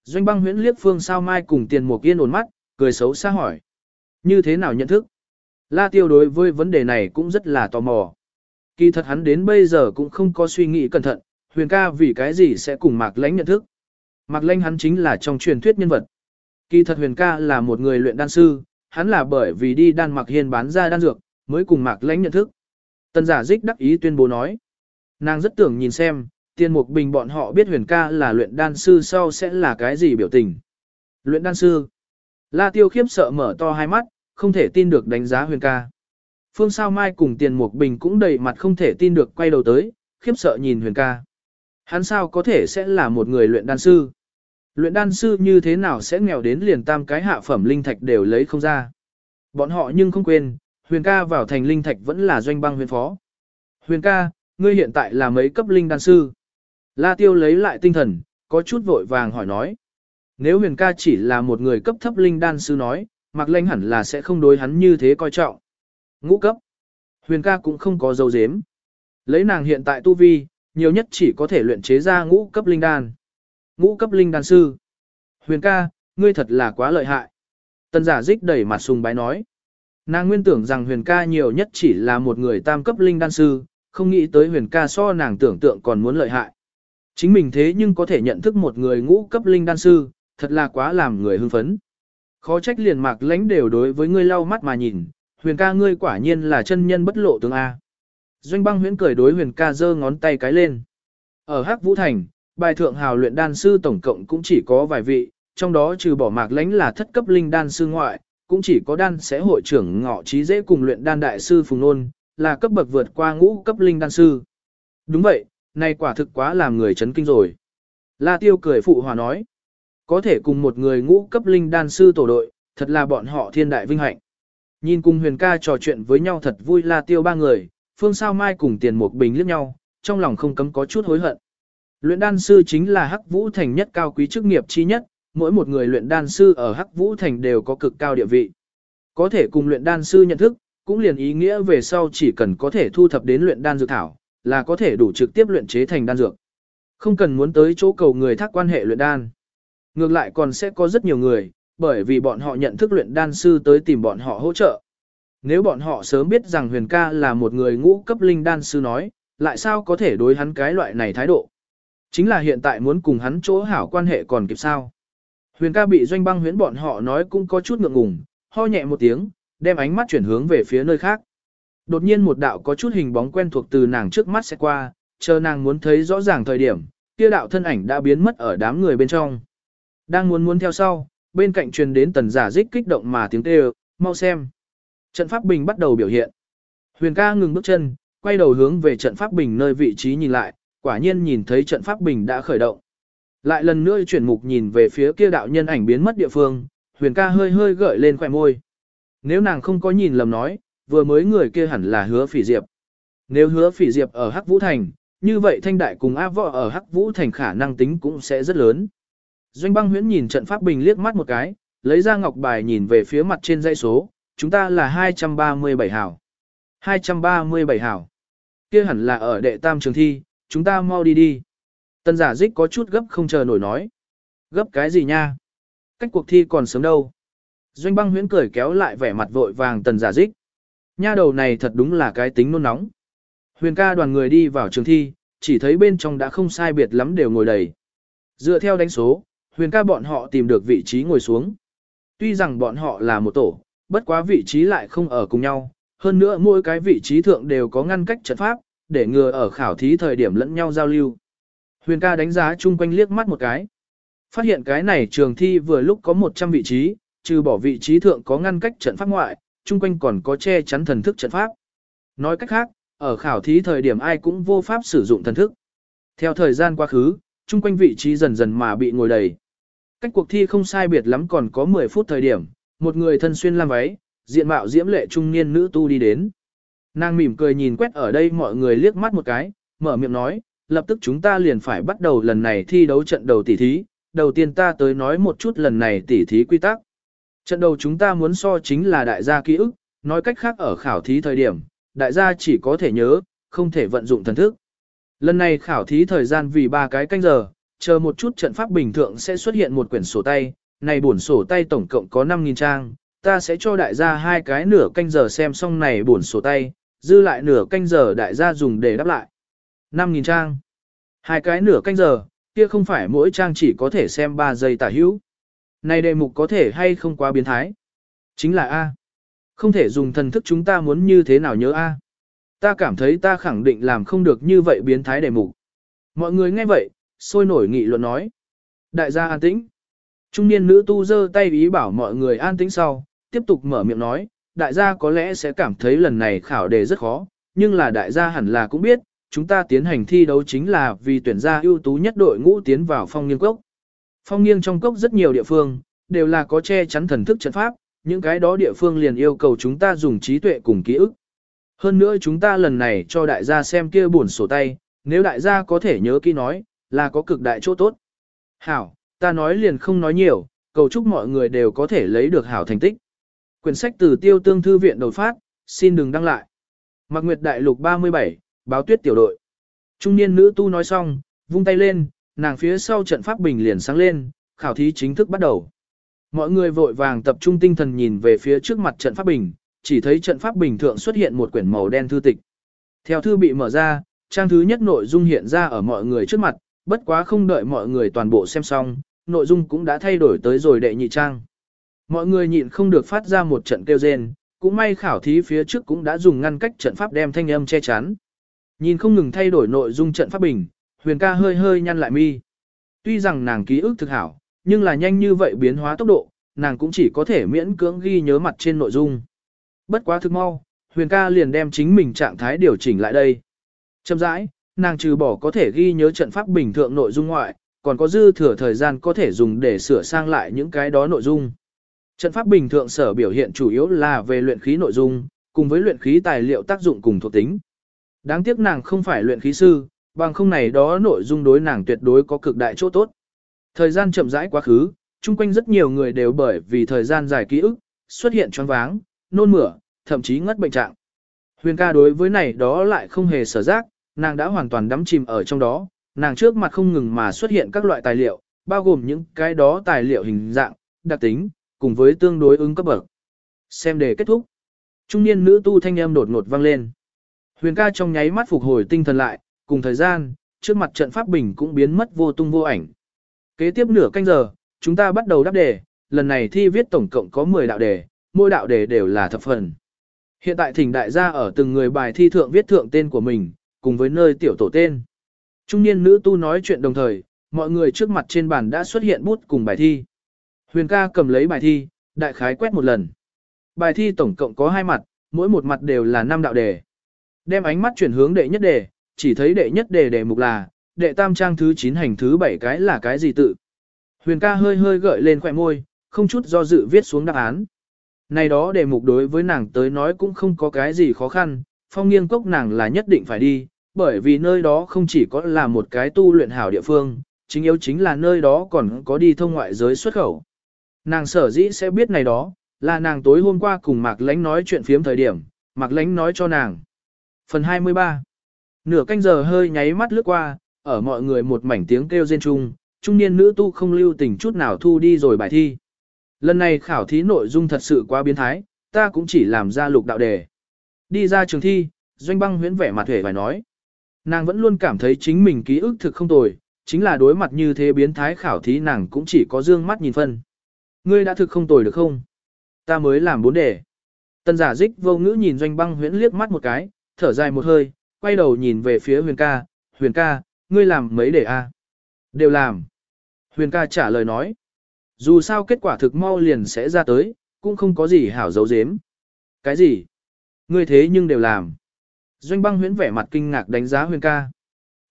Doanh băng huyễn liếc phương sao mai cùng tiền mục yên ổn mắt, cười xấu xa hỏi. Như thế nào nhận thức? La Tiêu đối với vấn đề này cũng rất là tò mò. Kỳ thật hắn đến bây giờ cũng không có suy nghĩ cẩn thận, huyền ca vì cái gì sẽ cùng mạc lãnh nhận thức. Mạc lãnh hắn chính là trong truyền thuyết nhân vật. Kỳ thật huyền ca là một người luyện đan sư, hắn là bởi vì đi đan mặc hiên bán ra đan dược, mới cùng mạc lãnh nhận thức. tần giả dích đắc ý tuyên bố nói. Nàng rất tưởng nhìn xem, tiên mục bình bọn họ biết huyền ca là luyện đan sư sau sẽ là cái gì biểu tình. Luyện đan sư. La tiêu khiếp sợ mở to hai mắt, không thể tin được đánh giá huyền ca. Phương Sao Mai cùng Tiền Mục Bình cũng đầy mặt không thể tin được quay đầu tới, khiếp sợ nhìn huyền ca. Hắn sao có thể sẽ là một người luyện đan sư? Luyện đan sư như thế nào sẽ nghèo đến liền tam cái hạ phẩm linh thạch đều lấy không ra? Bọn họ nhưng không quên, huyền ca vào thành linh thạch vẫn là doanh băng huyền phó. Huyền ca, ngươi hiện tại là mấy cấp linh đan sư? La Tiêu lấy lại tinh thần, có chút vội vàng hỏi nói. Nếu huyền ca chỉ là một người cấp thấp linh đan sư nói, Mặc Lanh hẳn là sẽ không đối hắn như thế coi trọng. Ngũ cấp. Huyền ca cũng không có dấu dếm. Lấy nàng hiện tại tu vi, nhiều nhất chỉ có thể luyện chế ra ngũ cấp linh đan. Ngũ cấp linh đan sư. Huyền ca, ngươi thật là quá lợi hại. Tần giả dích đẩy mặt sùng bái nói. Nàng nguyên tưởng rằng huyền ca nhiều nhất chỉ là một người tam cấp linh đan sư, không nghĩ tới huyền ca so nàng tưởng tượng còn muốn lợi hại. Chính mình thế nhưng có thể nhận thức một người ngũ cấp linh đan sư, thật là quá làm người hưng phấn. Khó trách liền mạc lãnh đều đối với ngươi lau mắt mà nhìn, huyền ca ngươi quả nhiên là chân nhân bất lộ tướng A. Doanh băng huyễn cười đối huyền ca giơ ngón tay cái lên. Ở Hắc Vũ Thành, bài thượng hào luyện đan sư tổng cộng cũng chỉ có vài vị, trong đó trừ bỏ mạc lãnh là thất cấp linh đan sư ngoại, cũng chỉ có đan sẽ hội trưởng ngọ trí dễ cùng luyện đan đại sư Phùng Nôn, là cấp bậc vượt qua ngũ cấp linh đan sư. Đúng vậy, này quả thực quá làm người chấn kinh rồi. La Tiêu cười phụ hòa nói, có thể cùng một người ngũ cấp linh đan sư tổ đội, thật là bọn họ thiên đại vinh hạnh. Nhìn cùng huyền ca trò chuyện với nhau thật vui La Tiêu ba người, Phương Sao Mai cùng Tiền Mục Bình liếc nhau, trong lòng không cấm có chút hối hận. Luyện đan sư chính là Hắc Vũ Thành nhất cao quý chức nghiệp chi nhất, mỗi một người luyện đan sư ở Hắc Vũ Thành đều có cực cao địa vị. Có thể cùng luyện đan sư nhận thức, cũng liền ý nghĩa về sau chỉ cần có thể thu thập đến luyện đan dược thảo, là có thể đủ trực tiếp luyện chế thành đan dược. Không cần muốn tới chỗ cầu người thác quan hệ luyện đan. Ngược lại còn sẽ có rất nhiều người, bởi vì bọn họ nhận thức luyện đan sư tới tìm bọn họ hỗ trợ. Nếu bọn họ sớm biết rằng huyền ca là một người ngũ cấp linh đan sư nói, lại sao có thể đối hắn cái loại này thái độ? Chính là hiện tại muốn cùng hắn chỗ hảo quan hệ còn kịp sao? Huyền ca bị doanh băng huyễn bọn họ nói cũng có chút ngượng ngùng, ho nhẹ một tiếng, đem ánh mắt chuyển hướng về phía nơi khác. Đột nhiên một đạo có chút hình bóng quen thuộc từ nàng trước mắt sẽ qua, chờ nàng muốn thấy rõ ràng thời điểm, kia đạo thân ảnh đã biến mất ở đám người bên trong. Đang muốn muốn theo sau, bên cạnh truyền đến tần giả dích kích động mà tiếng kêu, mau xem. Trận pháp bình bắt đầu biểu hiện. Huyền ca ngừng bước chân, quay đầu hướng về trận pháp bình nơi vị trí nhìn lại, quả nhiên nhìn thấy trận pháp bình đã khởi động. Lại lần nữa chuyển mục nhìn về phía kia đạo nhân ảnh biến mất địa phương, huyền ca hơi hơi gợi lên khỏe môi. Nếu nàng không có nhìn lầm nói, vừa mới người kia hẳn là hứa phỉ diệp. Nếu hứa phỉ diệp ở Hắc Vũ Thành, như vậy thanh đại cùng A võ ở Hắc Vũ thành khả năng tính cũng sẽ rất lớn. Doanh băng huyễn nhìn trận pháp bình liếc mắt một cái, lấy ra ngọc bài nhìn về phía mặt trên dãy số, chúng ta là 237 hảo. 237 hảo. Kia hẳn là ở đệ tam trường thi, chúng ta mau đi đi. Tân giả dích có chút gấp không chờ nổi nói. Gấp cái gì nha? Cách cuộc thi còn sớm đâu. Doanh băng huyễn cười kéo lại vẻ mặt vội vàng tần giả dích. Nha đầu này thật đúng là cái tính nôn nóng. Huyền ca đoàn người đi vào trường thi, chỉ thấy bên trong đã không sai biệt lắm đều ngồi đầy. Dựa theo đánh số, huyền ca bọn họ tìm được vị trí ngồi xuống. Tuy rằng bọn họ là một tổ, bất quá vị trí lại không ở cùng nhau, hơn nữa mỗi cái vị trí thượng đều có ngăn cách trận pháp, để ngừa ở khảo thí thời điểm lẫn nhau giao lưu. Huyền ca đánh giá chung quanh liếc mắt một cái. Phát hiện cái này trường thi vừa lúc có 100 vị trí, trừ bỏ vị trí thượng có ngăn cách trận pháp ngoại, chung quanh còn có che chắn thần thức trận pháp. Nói cách khác, ở khảo thí thời điểm ai cũng vô pháp sử dụng thần thức. Theo thời gian quá khứ, chung quanh vị trí dần dần mà bị ngồi đầy. Cách cuộc thi không sai biệt lắm còn có 10 phút thời điểm, một người thân xuyên lam váy, diện mạo diễm lệ trung niên nữ tu đi đến. Nàng mỉm cười nhìn quét ở đây mọi người liếc mắt một cái, mở miệng nói, lập tức chúng ta liền phải bắt đầu lần này thi đấu trận đầu tỷ thí. Đầu tiên ta tới nói một chút lần này tỷ thí quy tắc. Trận đầu chúng ta muốn so chính là đại gia ký ức, nói cách khác ở khảo thí thời điểm, đại gia chỉ có thể nhớ, không thể vận dụng thần thức. Lần này khảo thí thời gian vì ba cái canh giờ, chờ một chút trận pháp bình thường sẽ xuất hiện một quyển sổ tay, này bổn sổ tay tổng cộng có 5.000 trang, ta sẽ cho đại gia hai cái nửa canh giờ xem xong này bổn sổ tay, dư lại nửa canh giờ đại gia dùng để đáp lại. 5.000 trang. Hai cái nửa canh giờ, kia không phải mỗi trang chỉ có thể xem 3 giây tả hữu. Này đề mục có thể hay không quá biến thái. Chính là A. Không thể dùng thần thức chúng ta muốn như thế nào nhớ A. Ta cảm thấy ta khẳng định làm không được như vậy biến thái đề mục. Mọi người nghe vậy, sôi nổi nghị luận nói. Đại gia an tĩnh. Trung niên nữ tu giơ tay ý bảo mọi người an tĩnh sau, tiếp tục mở miệng nói, đại gia có lẽ sẽ cảm thấy lần này khảo đề rất khó, nhưng là đại gia hẳn là cũng biết, chúng ta tiến hành thi đấu chính là vì tuyển ra ưu tú nhất đội ngũ tiến vào phong nghiêng cốc. Phong nghiêng trong cốc rất nhiều địa phương, đều là có che chắn thần thức trận pháp, những cái đó địa phương liền yêu cầu chúng ta dùng trí tuệ cùng ký ức. Hơn nữa chúng ta lần này cho đại gia xem kia buồn sổ tay, nếu đại gia có thể nhớ kỹ nói, là có cực đại chỗ tốt. Hảo, ta nói liền không nói nhiều, cầu chúc mọi người đều có thể lấy được hảo thành tích. Quyển sách từ tiêu tương thư viện đột phát, xin đừng đăng lại. Mạc Nguyệt Đại Lục 37, báo tuyết tiểu đội. Trung niên nữ tu nói xong, vung tay lên, nàng phía sau trận pháp bình liền sáng lên, khảo thí chính thức bắt đầu. Mọi người vội vàng tập trung tinh thần nhìn về phía trước mặt trận pháp bình, chỉ thấy trận pháp bình thượng xuất hiện một quyển màu đen thư tịch. Theo thư bị mở ra, trang thứ nhất nội dung hiện ra ở mọi người trước mặt, bất quá không đợi mọi người toàn bộ xem xong, nội dung cũng đã thay đổi tới rồi đệ nhị trang. Mọi người nhịn không được phát ra một trận kêu rên, cũng may khảo thí phía trước cũng đã dùng ngăn cách trận pháp đem thanh âm che chắn. Nhìn không ngừng thay đổi nội dung trận pháp bình, huyền ca hơi hơi nhăn lại mi. Tuy rằng nàng ký ức thực hảo, nhưng là nhanh như vậy biến hóa tốc độ, nàng cũng chỉ có thể miễn cưỡng ghi nhớ mặt trên nội dung. Bất quá thực mau, huyền ca liền đem chính mình trạng thái điều chỉnh lại đây. Châm rãi, nàng trừ bỏ có thể ghi nhớ trận pháp bình thường nội dung ngoại, còn có dư thừa thời gian có thể dùng để sửa sang lại những cái đó nội dung. Trận pháp bình thường sở biểu hiện chủ yếu là về luyện khí nội dung, cùng với luyện khí tài liệu tác dụng cùng thuộc tính. Đáng tiếc nàng không phải luyện khí sư, bằng không này đó nội dung đối nàng tuyệt đối có cực đại chỗ tốt. Thời gian chậm rãi quá khứ, chung quanh rất nhiều người đều bởi vì thời gian dài ký ức, xuất hiện choáng váng, nôn mửa, thậm chí ngất bệnh trạng. Huyền ca đối với này đó lại không hề sở giác, nàng đã hoàn toàn đắm chìm ở trong đó, nàng trước mặt không ngừng mà xuất hiện các loại tài liệu, bao gồm những cái đó tài liệu hình dạng, đặc tính, cùng với tương đối ứng cấp bậc. Xem đề kết thúc. Trung niên nữ tu thanh âm đột ngột vang lên. Huyền ca trong nháy mắt phục hồi tinh thần lại, cùng thời gian, trước mặt trận pháp bình cũng biến mất vô tung vô ảnh. Kế tiếp nửa canh giờ, chúng ta bắt đầu đáp đề, lần này thi viết tổng cộng có 10 đạo đề, mỗi đạo đề đều là thập phần. Hiện tại thỉnh đại gia ở từng người bài thi thượng viết thượng tên của mình, cùng với nơi tiểu tổ tên. Trung niên nữ tu nói chuyện đồng thời, mọi người trước mặt trên bàn đã xuất hiện bút cùng bài thi. Huyền ca cầm lấy bài thi, đại khái quét một lần. Bài thi tổng cộng có hai mặt, mỗi một mặt đều là năm đạo đề. Đem ánh mắt chuyển hướng đệ nhất đề, chỉ thấy đệ nhất đề đề mục là, đệ tam trang thứ 9 hành thứ 7 cái là cái gì tự. Huyền ca hơi hơi gợi lên khỏe môi, không chút do dự viết xuống đáp án. Này đó đề mục đối với nàng tới nói cũng không có cái gì khó khăn, phong nghiêng cốc nàng là nhất định phải đi, bởi vì nơi đó không chỉ có là một cái tu luyện hảo địa phương, chính yếu chính là nơi đó còn có đi thông ngoại giới xuất khẩu. Nàng sở dĩ sẽ biết này đó, là nàng tối hôm qua cùng Mạc Lánh nói chuyện phiếm thời điểm, Mạc Lánh nói cho nàng. Phần 23 Nửa canh giờ hơi nháy mắt lướt qua, ở mọi người một mảnh tiếng kêu rên chung, trung niên nữ tu không lưu tình chút nào thu đi rồi bài thi. Lần này khảo thí nội dung thật sự quá biến thái, ta cũng chỉ làm ra lục đạo đề. Đi ra trường thi, doanh băng huyễn vẻ mặt hề phải nói. Nàng vẫn luôn cảm thấy chính mình ký ức thực không tồi, chính là đối mặt như thế biến thái khảo thí nàng cũng chỉ có dương mắt nhìn phân. Ngươi đã thực không tồi được không? Ta mới làm bốn đề. Tân giả dích vô ngữ nhìn doanh băng huyễn liếc mắt một cái, thở dài một hơi, quay đầu nhìn về phía huyền ca, huyền ca, ngươi làm mấy đề a? Đều làm. Huyền ca trả lời nói. Dù sao kết quả thực mau liền sẽ ra tới, cũng không có gì hảo dấu dếm. Cái gì? Ngươi thế nhưng đều làm. Doanh băng huyễn vẻ mặt kinh ngạc đánh giá huyền ca.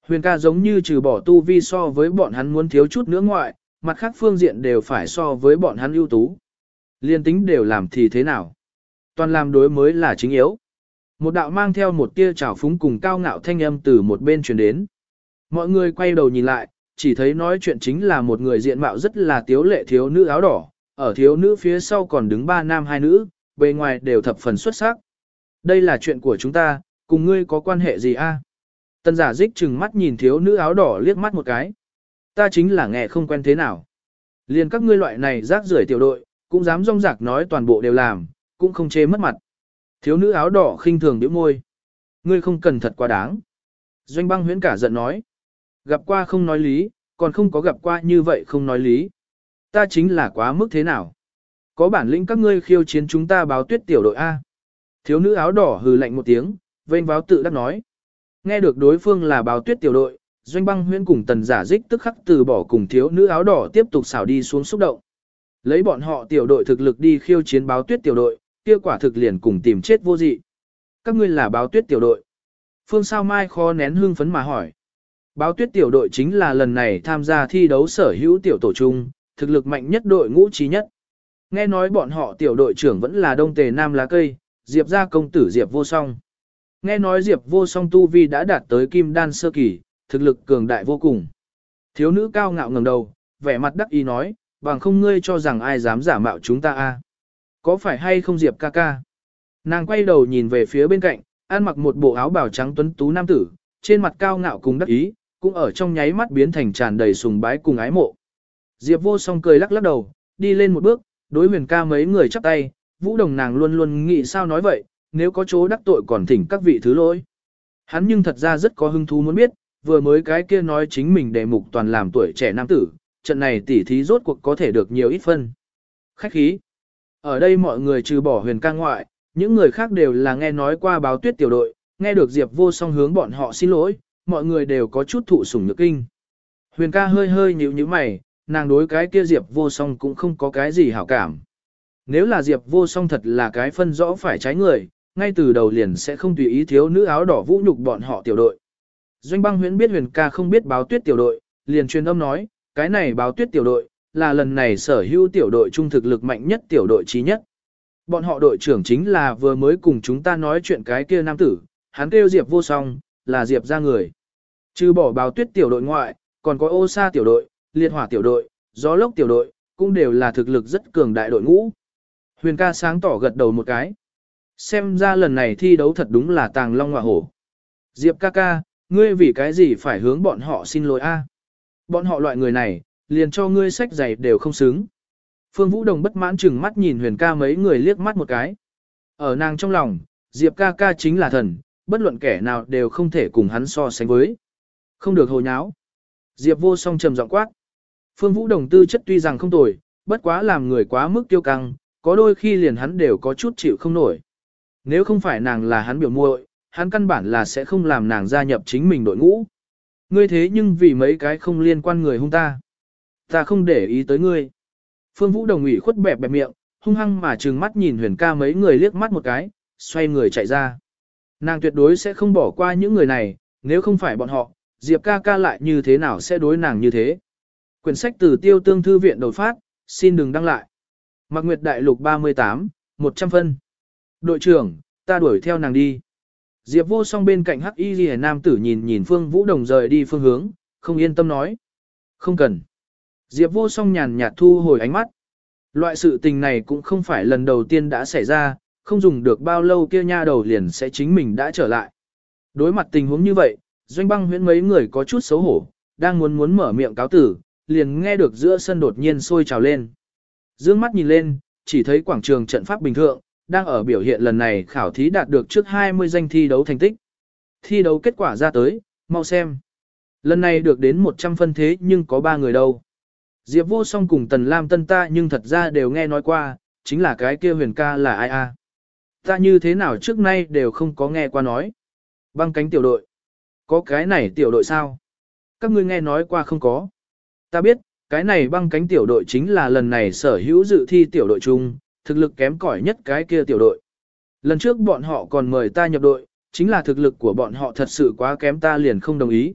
Huyền ca giống như trừ bỏ tu vi so với bọn hắn muốn thiếu chút nữa ngoại, mặt khác phương diện đều phải so với bọn hắn ưu tú. Liên tính đều làm thì thế nào? Toàn làm đối mới là chính yếu. Một đạo mang theo một tia trào phúng cùng cao ngạo thanh âm từ một bên truyền đến. Mọi người quay đầu nhìn lại, chỉ thấy nói chuyện chính là một người diện mạo rất là tiếu lệ thiếu nữ áo đỏ, ở thiếu nữ phía sau còn đứng ba nam hai nữ, bề ngoài đều thập phần xuất sắc. Đây là chuyện của chúng ta, cùng ngươi có quan hệ gì a? Tân giả dích chừng mắt nhìn thiếu nữ áo đỏ liếc mắt một cái. Ta chính là nghe không quen thế nào. Liền các ngươi loại này rác rưởi tiểu đội, cũng dám rong rạc nói toàn bộ đều làm, cũng không chê mất mặt. Thiếu nữ áo đỏ khinh thường điểm môi. Ngươi không cần thật quá đáng. Doanh băng huyễn cả giận nói. Gặp qua không nói lý, còn không có gặp qua như vậy không nói lý. Ta chính là quá mức thế nào. Có bản lĩnh các ngươi khiêu chiến chúng ta báo tuyết tiểu đội A. Thiếu nữ áo đỏ hừ lạnh một tiếng, vênh báo tự đắc nói. Nghe được đối phương là báo tuyết tiểu đội, doanh băng huyễn cùng tần giả dích tức khắc từ bỏ cùng thiếu nữ áo đỏ tiếp tục xảo đi xuống xúc động. Lấy bọn họ tiểu đội thực lực đi khiêu chiến báo tuyết tiểu đội, kia quả thực liền cùng tìm chết vô dị. Các ngươi là báo tuyết tiểu đội. Phương Sao Mai khó nén hương phấn mà hỏi. Báo tuyết tiểu đội chính là lần này tham gia thi đấu sở hữu tiểu tổ chung, thực lực mạnh nhất đội ngũ trí nhất. Nghe nói bọn họ tiểu đội trưởng vẫn là đông tề nam lá cây, Diệp gia công tử Diệp vô song. Nghe nói Diệp vô song tu vi đã đạt tới kim đan sơ kỳ, thực lực cường đại vô cùng. Thiếu nữ cao ngạo ngẩng đầu, vẻ mặt đắc ý nói, bằng không ngươi cho rằng ai dám giả mạo chúng ta a? Có phải hay không Diệp ca ca? Nàng quay đầu nhìn về phía bên cạnh, ăn mặc một bộ áo bào trắng tuấn tú nam tử, trên mặt cao ngạo cùng đắc ý, cũng ở trong nháy mắt biến thành tràn đầy sùng bái cùng ái mộ. Diệp vô song cười lắc lắc đầu, đi lên một bước, đối huyền ca mấy người chắp tay, vũ đồng nàng luôn luôn nghĩ sao nói vậy, nếu có chỗ đắc tội còn thỉnh các vị thứ lỗi. Hắn nhưng thật ra rất có hứng thú muốn biết, vừa mới cái kia nói chính mình đề mục toàn làm tuổi trẻ nam tử, trận này tỉ thí rốt cuộc có thể được nhiều ít phân. Khách khí. Ở đây mọi người trừ bỏ huyền ca ngoại, những người khác đều là nghe nói qua báo tuyết tiểu đội, nghe được Diệp vô song hướng bọn họ xin lỗi, mọi người đều có chút thụ sủng nhược kinh. Huyền ca hơi hơi nhíu nhíu mày, nàng đối cái kia Diệp vô song cũng không có cái gì hảo cảm. Nếu là Diệp vô song thật là cái phân rõ phải trái người, ngay từ đầu liền sẽ không tùy ý thiếu nữ áo đỏ vũ nhục bọn họ tiểu đội. Doanh băng huyễn biết huyền ca không biết báo tuyết tiểu đội, liền truyền âm nói, cái này báo tuyết tiểu đội, là lần này sở hữu tiểu đội trung thực lực mạnh nhất tiểu đội trí nhất. Bọn họ đội trưởng chính là vừa mới cùng chúng ta nói chuyện cái kia nam tử, hắn kêu Diệp vô song, là Diệp ra người. Trừ bỏ báo tuyết tiểu đội ngoại, còn có ô sa tiểu đội, liệt hỏa tiểu đội, gió lốc tiểu đội, cũng đều là thực lực rất cường đại đội ngũ. Huyền ca sáng tỏ gật đầu một cái. Xem ra lần này thi đấu thật đúng là tàng long hỏa hổ. Diệp ca ca, ngươi vì cái gì phải hướng bọn họ xin lỗi a? Bọn họ loại người này, liền cho ngươi sách giày đều không xứng. Phương Vũ Đồng bất mãn chừng mắt nhìn huyền ca mấy người liếc mắt một cái. Ở nàng trong lòng, Diệp ca ca chính là thần, bất luận kẻ nào đều không thể cùng hắn so sánh với. Không được hồ nháo. Diệp vô song trầm giọng quát. Phương Vũ Đồng tư chất tuy rằng không tồi, bất quá làm người quá mức tiêu căng, có đôi khi liền hắn đều có chút chịu không nổi. Nếu không phải nàng là hắn biểu muội, hắn căn bản là sẽ không làm nàng gia nhập chính mình đội ngũ. Ngươi thế nhưng vì mấy cái không liên quan người hung ta. Ta không để ý tới ngươi. Phương Vũ đồng ủy khuất bẹp bẹp miệng, hung hăng mà trừng mắt nhìn huyền ca mấy người liếc mắt một cái, xoay người chạy ra. Nàng tuyệt đối sẽ không bỏ qua những người này, nếu không phải bọn họ, Diệp ca ca lại như thế nào sẽ đối nàng như thế. Quyển sách từ tiêu tương thư viện đột phát, xin đừng đăng lại. Mạc Nguyệt Đại Lục 38, 100 phân. Đội trưởng, ta đuổi theo nàng đi. Diệp vô song bên cạnh hắc y ghi nam tử nhìn nhìn phương vũ đồng rời đi phương hướng, không yên tâm nói. Không cần. Diệp vô song nhàn nhạt thu hồi ánh mắt. Loại sự tình này cũng không phải lần đầu tiên đã xảy ra, không dùng được bao lâu kia nha đầu liền sẽ chính mình đã trở lại. Đối mặt tình huống như vậy, doanh băng huyễn mấy người có chút xấu hổ, đang muốn muốn mở miệng cáo tử, liền nghe được giữa sân đột nhiên sôi trào lên. Dương mắt nhìn lên, chỉ thấy quảng trường trận pháp bình thường, đang ở biểu hiện lần này khảo thí đạt được trước 20 danh thi đấu thành tích. Thi đấu kết quả ra tới, mau xem. Lần này được đến 100 phân thế nhưng có 3 người đâu. Diệp vô song cùng Tần Lam Tân ta nhưng thật ra đều nghe nói qua, chính là cái kia huyền ca là ai a? Ta như thế nào trước nay đều không có nghe qua nói. Băng cánh tiểu đội. Có cái này tiểu đội sao? Các ngươi nghe nói qua không có. Ta biết, cái này băng cánh tiểu đội chính là lần này sở hữu dự thi tiểu đội chung, thực lực kém cỏi nhất cái kia tiểu đội. Lần trước bọn họ còn mời ta nhập đội, chính là thực lực của bọn họ thật sự quá kém ta liền không đồng ý.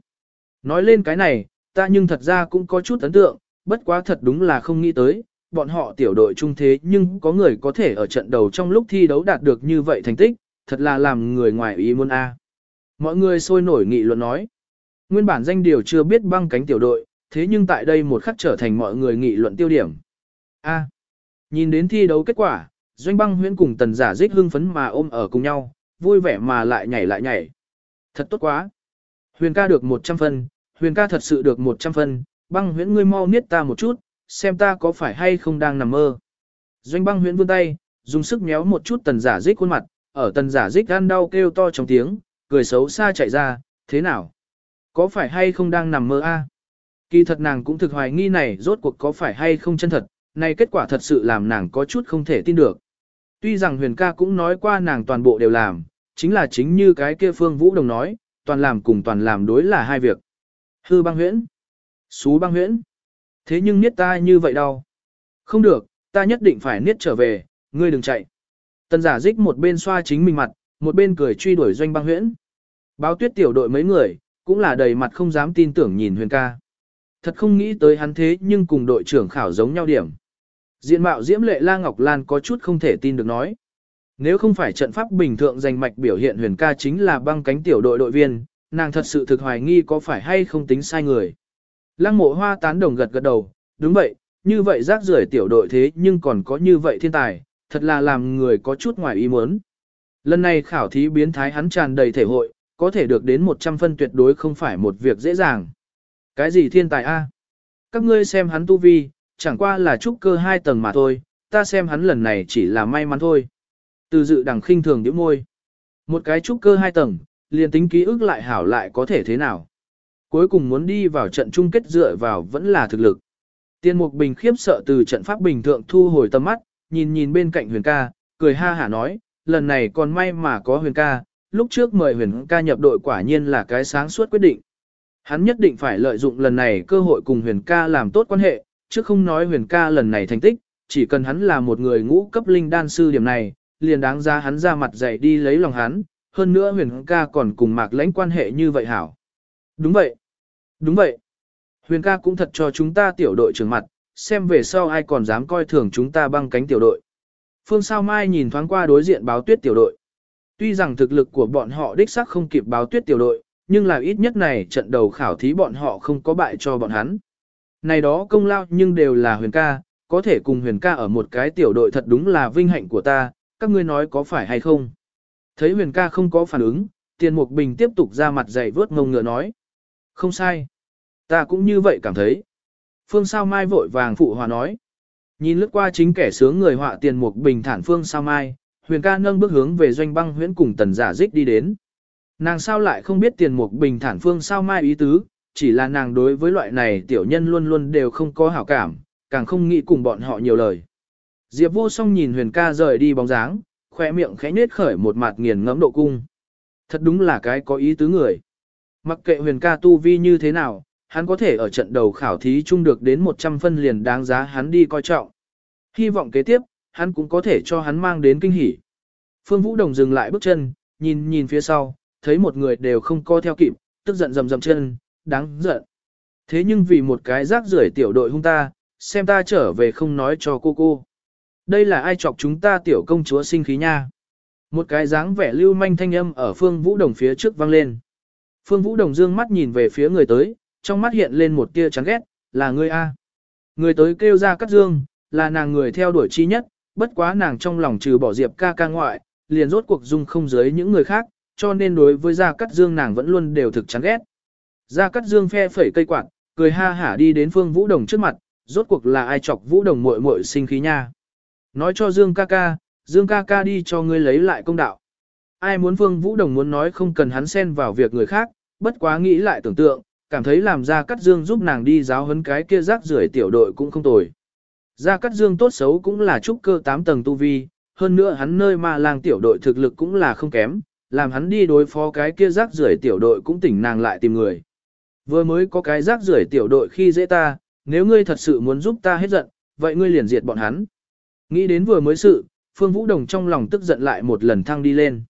Nói lên cái này, ta nhưng thật ra cũng có chút ấn tượng, bất quá thật đúng là không nghĩ tới, bọn họ tiểu đội trung thế nhưng có người có thể ở trận đầu trong lúc thi đấu đạt được như vậy thành tích, thật là làm người ngoài ý muốn a. Mọi người sôi nổi nghị luận nói. Nguyên bản danh điều chưa biết băng cánh tiểu đội, thế nhưng tại đây một khắc trở thành mọi người nghị luận tiêu điểm. A nhìn đến thi đấu kết quả, doanh băng huyễn cùng tần giả dích hưng phấn mà ôm ở cùng nhau, vui vẻ mà lại nhảy lại nhảy. Thật tốt quá. Huyền ca được 100 phân, huyền ca thật sự được 100 phân, băng huyễn ngươi mau niết ta một chút, xem ta có phải hay không đang nằm mơ. Doanh băng huyễn vươn tay, dùng sức méo một chút tần giả dích khuôn mặt, ở tần giả dích gan đau kêu to trong tiếng, cười xấu xa chạy ra, thế nào? Có phải hay không đang nằm mơ a? Kỳ thật nàng cũng thực hoài nghi này rốt cuộc có phải hay không chân thật, này kết quả thật sự làm nàng có chút không thể tin được. Tuy rằng huyền ca cũng nói qua nàng toàn bộ đều làm, chính là chính như cái kia phương vũ đồng nói, toàn làm cùng toàn làm đối là hai việc. Hư băng huyễn, xú băng huyễn. Thế nhưng niết ta như vậy đâu? Không được, ta nhất định phải niết trở về, ngươi đừng chạy. Tần giả dích một bên xoa chính mình mặt, một bên cười truy đuổi doanh băng huyễn. Báo tuyết tiểu đội mấy người, cũng là đầy mặt không dám tin tưởng nhìn huyền ca. Thật không nghĩ tới hắn thế nhưng cùng đội trưởng khảo giống nhau điểm. Diện mạo diễm lệ La Ngọc Lan có chút không thể tin được nói. Nếu không phải trận pháp bình thường giành mạch biểu hiện huyền ca chính là băng cánh tiểu đội đội viên, nàng thật sự thực hoài nghi có phải hay không tính sai người. Lăng mộ hoa tán đồng gật gật đầu, đúng vậy, như vậy rác rưởi tiểu đội thế nhưng còn có như vậy thiên tài, thật là làm người có chút ngoài ý muốn. Lần này khảo thí biến thái hắn tràn đầy thể hội, có thể được đến 100 phân tuyệt đối không phải một việc dễ dàng. Cái gì thiên tài a? Các ngươi xem hắn tu vi, chẳng qua là trúc cơ hai tầng mà thôi, ta xem hắn lần này chỉ là may mắn thôi. Từ dự đằng khinh thường điểm môi. Một cái trúc cơ hai tầng, liền tính ký ức lại hảo lại có thể thế nào. Cuối cùng muốn đi vào trận chung kết dựa vào vẫn là thực lực. Tiên mục bình khiếp sợ từ trận pháp bình thượng thu hồi tầm mắt, nhìn nhìn bên cạnh huyền ca, cười ha hả nói, lần này còn may mà có huyền ca, lúc trước mời huyền ca nhập đội quả nhiên là cái sáng suốt quyết định. Hắn nhất định phải lợi dụng lần này cơ hội cùng huyền ca làm tốt quan hệ, chứ không nói huyền ca lần này thành tích, chỉ cần hắn là một người ngũ cấp linh đan sư điểm này, liền đáng ra hắn ra mặt dạy đi lấy lòng hắn, hơn nữa huyền ca còn cùng mạc lãnh quan hệ như vậy hảo. Đúng vậy. Đúng vậy. Huyền ca cũng thật cho chúng ta tiểu đội trưởng mặt, xem về sau ai còn dám coi thường chúng ta băng cánh tiểu đội. Phương Sao Mai nhìn thoáng qua đối diện báo tuyết tiểu đội. Tuy rằng thực lực của bọn họ đích xác không kịp báo tuyết tiểu đội, nhưng là ít nhất này trận đầu khảo thí bọn họ không có bại cho bọn hắn. Này đó công lao nhưng đều là huyền ca, có thể cùng huyền ca ở một cái tiểu đội thật đúng là vinh hạnh của ta, các ngươi nói có phải hay không. Thấy huyền ca không có phản ứng, tiền mục bình tiếp tục ra mặt dày vớt ngông ngựa nói. Không sai. Ta cũng như vậy cảm thấy. Phương Sao Mai vội vàng phụ hòa nói. Nhìn lướt qua chính kẻ sướng người họa tiền mục bình thản Phương Sao Mai, huyền ca nâng bước hướng về doanh băng huyễn cùng tần giả dích đi đến. Nàng sao lại không biết tiền mục bình thản Phương Sao Mai ý tứ, chỉ là nàng đối với loại này tiểu nhân luôn luôn đều không có hảo cảm, càng không nghĩ cùng bọn họ nhiều lời. Diệp vô song nhìn huyền ca rời đi bóng dáng, khoe miệng khẽ nết khởi một mặt nghiền ngẫm độ cung. Thật đúng là cái có ý tứ người. Mặc kệ huyền ca tu vi như thế nào, hắn có thể ở trận đầu khảo thí chung được đến 100 phân liền đáng giá hắn đi coi trọng. Hy vọng kế tiếp, hắn cũng có thể cho hắn mang đến kinh hỉ. Phương Vũ Đồng dừng lại bước chân, nhìn nhìn phía sau, thấy một người đều không co theo kịp, tức giận rầm rầm chân, đáng giận. Thế nhưng vì một cái rác rưởi tiểu đội hung ta, xem ta trở về không nói cho cô cô. Đây là ai chọc chúng ta tiểu công chúa sinh khí nha. Một cái dáng vẻ lưu manh thanh âm ở Phương Vũ Đồng phía trước vang lên. Phương Vũ Đồng dương mắt nhìn về phía người tới, trong mắt hiện lên một tia chán ghét, là ngươi A. Người tới kêu ra cắt dương, là nàng người theo đuổi chi nhất, bất quá nàng trong lòng trừ bỏ Diệp ca ca ngoại, liền rốt cuộc dung không dưới những người khác, cho nên đối với Gia Cát Dương nàng vẫn luôn đều thực chán ghét. Gia Cát Dương phe phẩy cây quạt, cười ha hả đi đến Phương Vũ Đồng trước mặt, rốt cuộc là ai chọc Vũ Đồng muội muội sinh khí nha. Nói cho Dương ca ca, Dương ca ca đi cho ngươi lấy lại công đạo. Ai muốn Phương Vũ Đồng muốn nói không cần hắn xen vào việc người khác, bất quá nghĩ lại tưởng tượng, cảm thấy làm Gia Cát Dương giúp nàng đi giáo huấn cái kia rác rưởi tiểu đội cũng không tồi. Gia Cát Dương tốt xấu cũng là trúc cơ 8 tầng tu vi, hơn nữa hắn nơi mà làng tiểu đội thực lực cũng là không kém, làm hắn đi đối phó cái kia rác rưởi tiểu đội cũng tỉnh nàng lại tìm người. Vừa mới có cái rác rưởi tiểu đội khi dễ ta, nếu ngươi thật sự muốn giúp ta hết giận, vậy ngươi liền diệt bọn hắn. Nghĩ đến vừa mới sự, Phương Vũ Đồng trong lòng tức giận lại một lần thăng đi lên.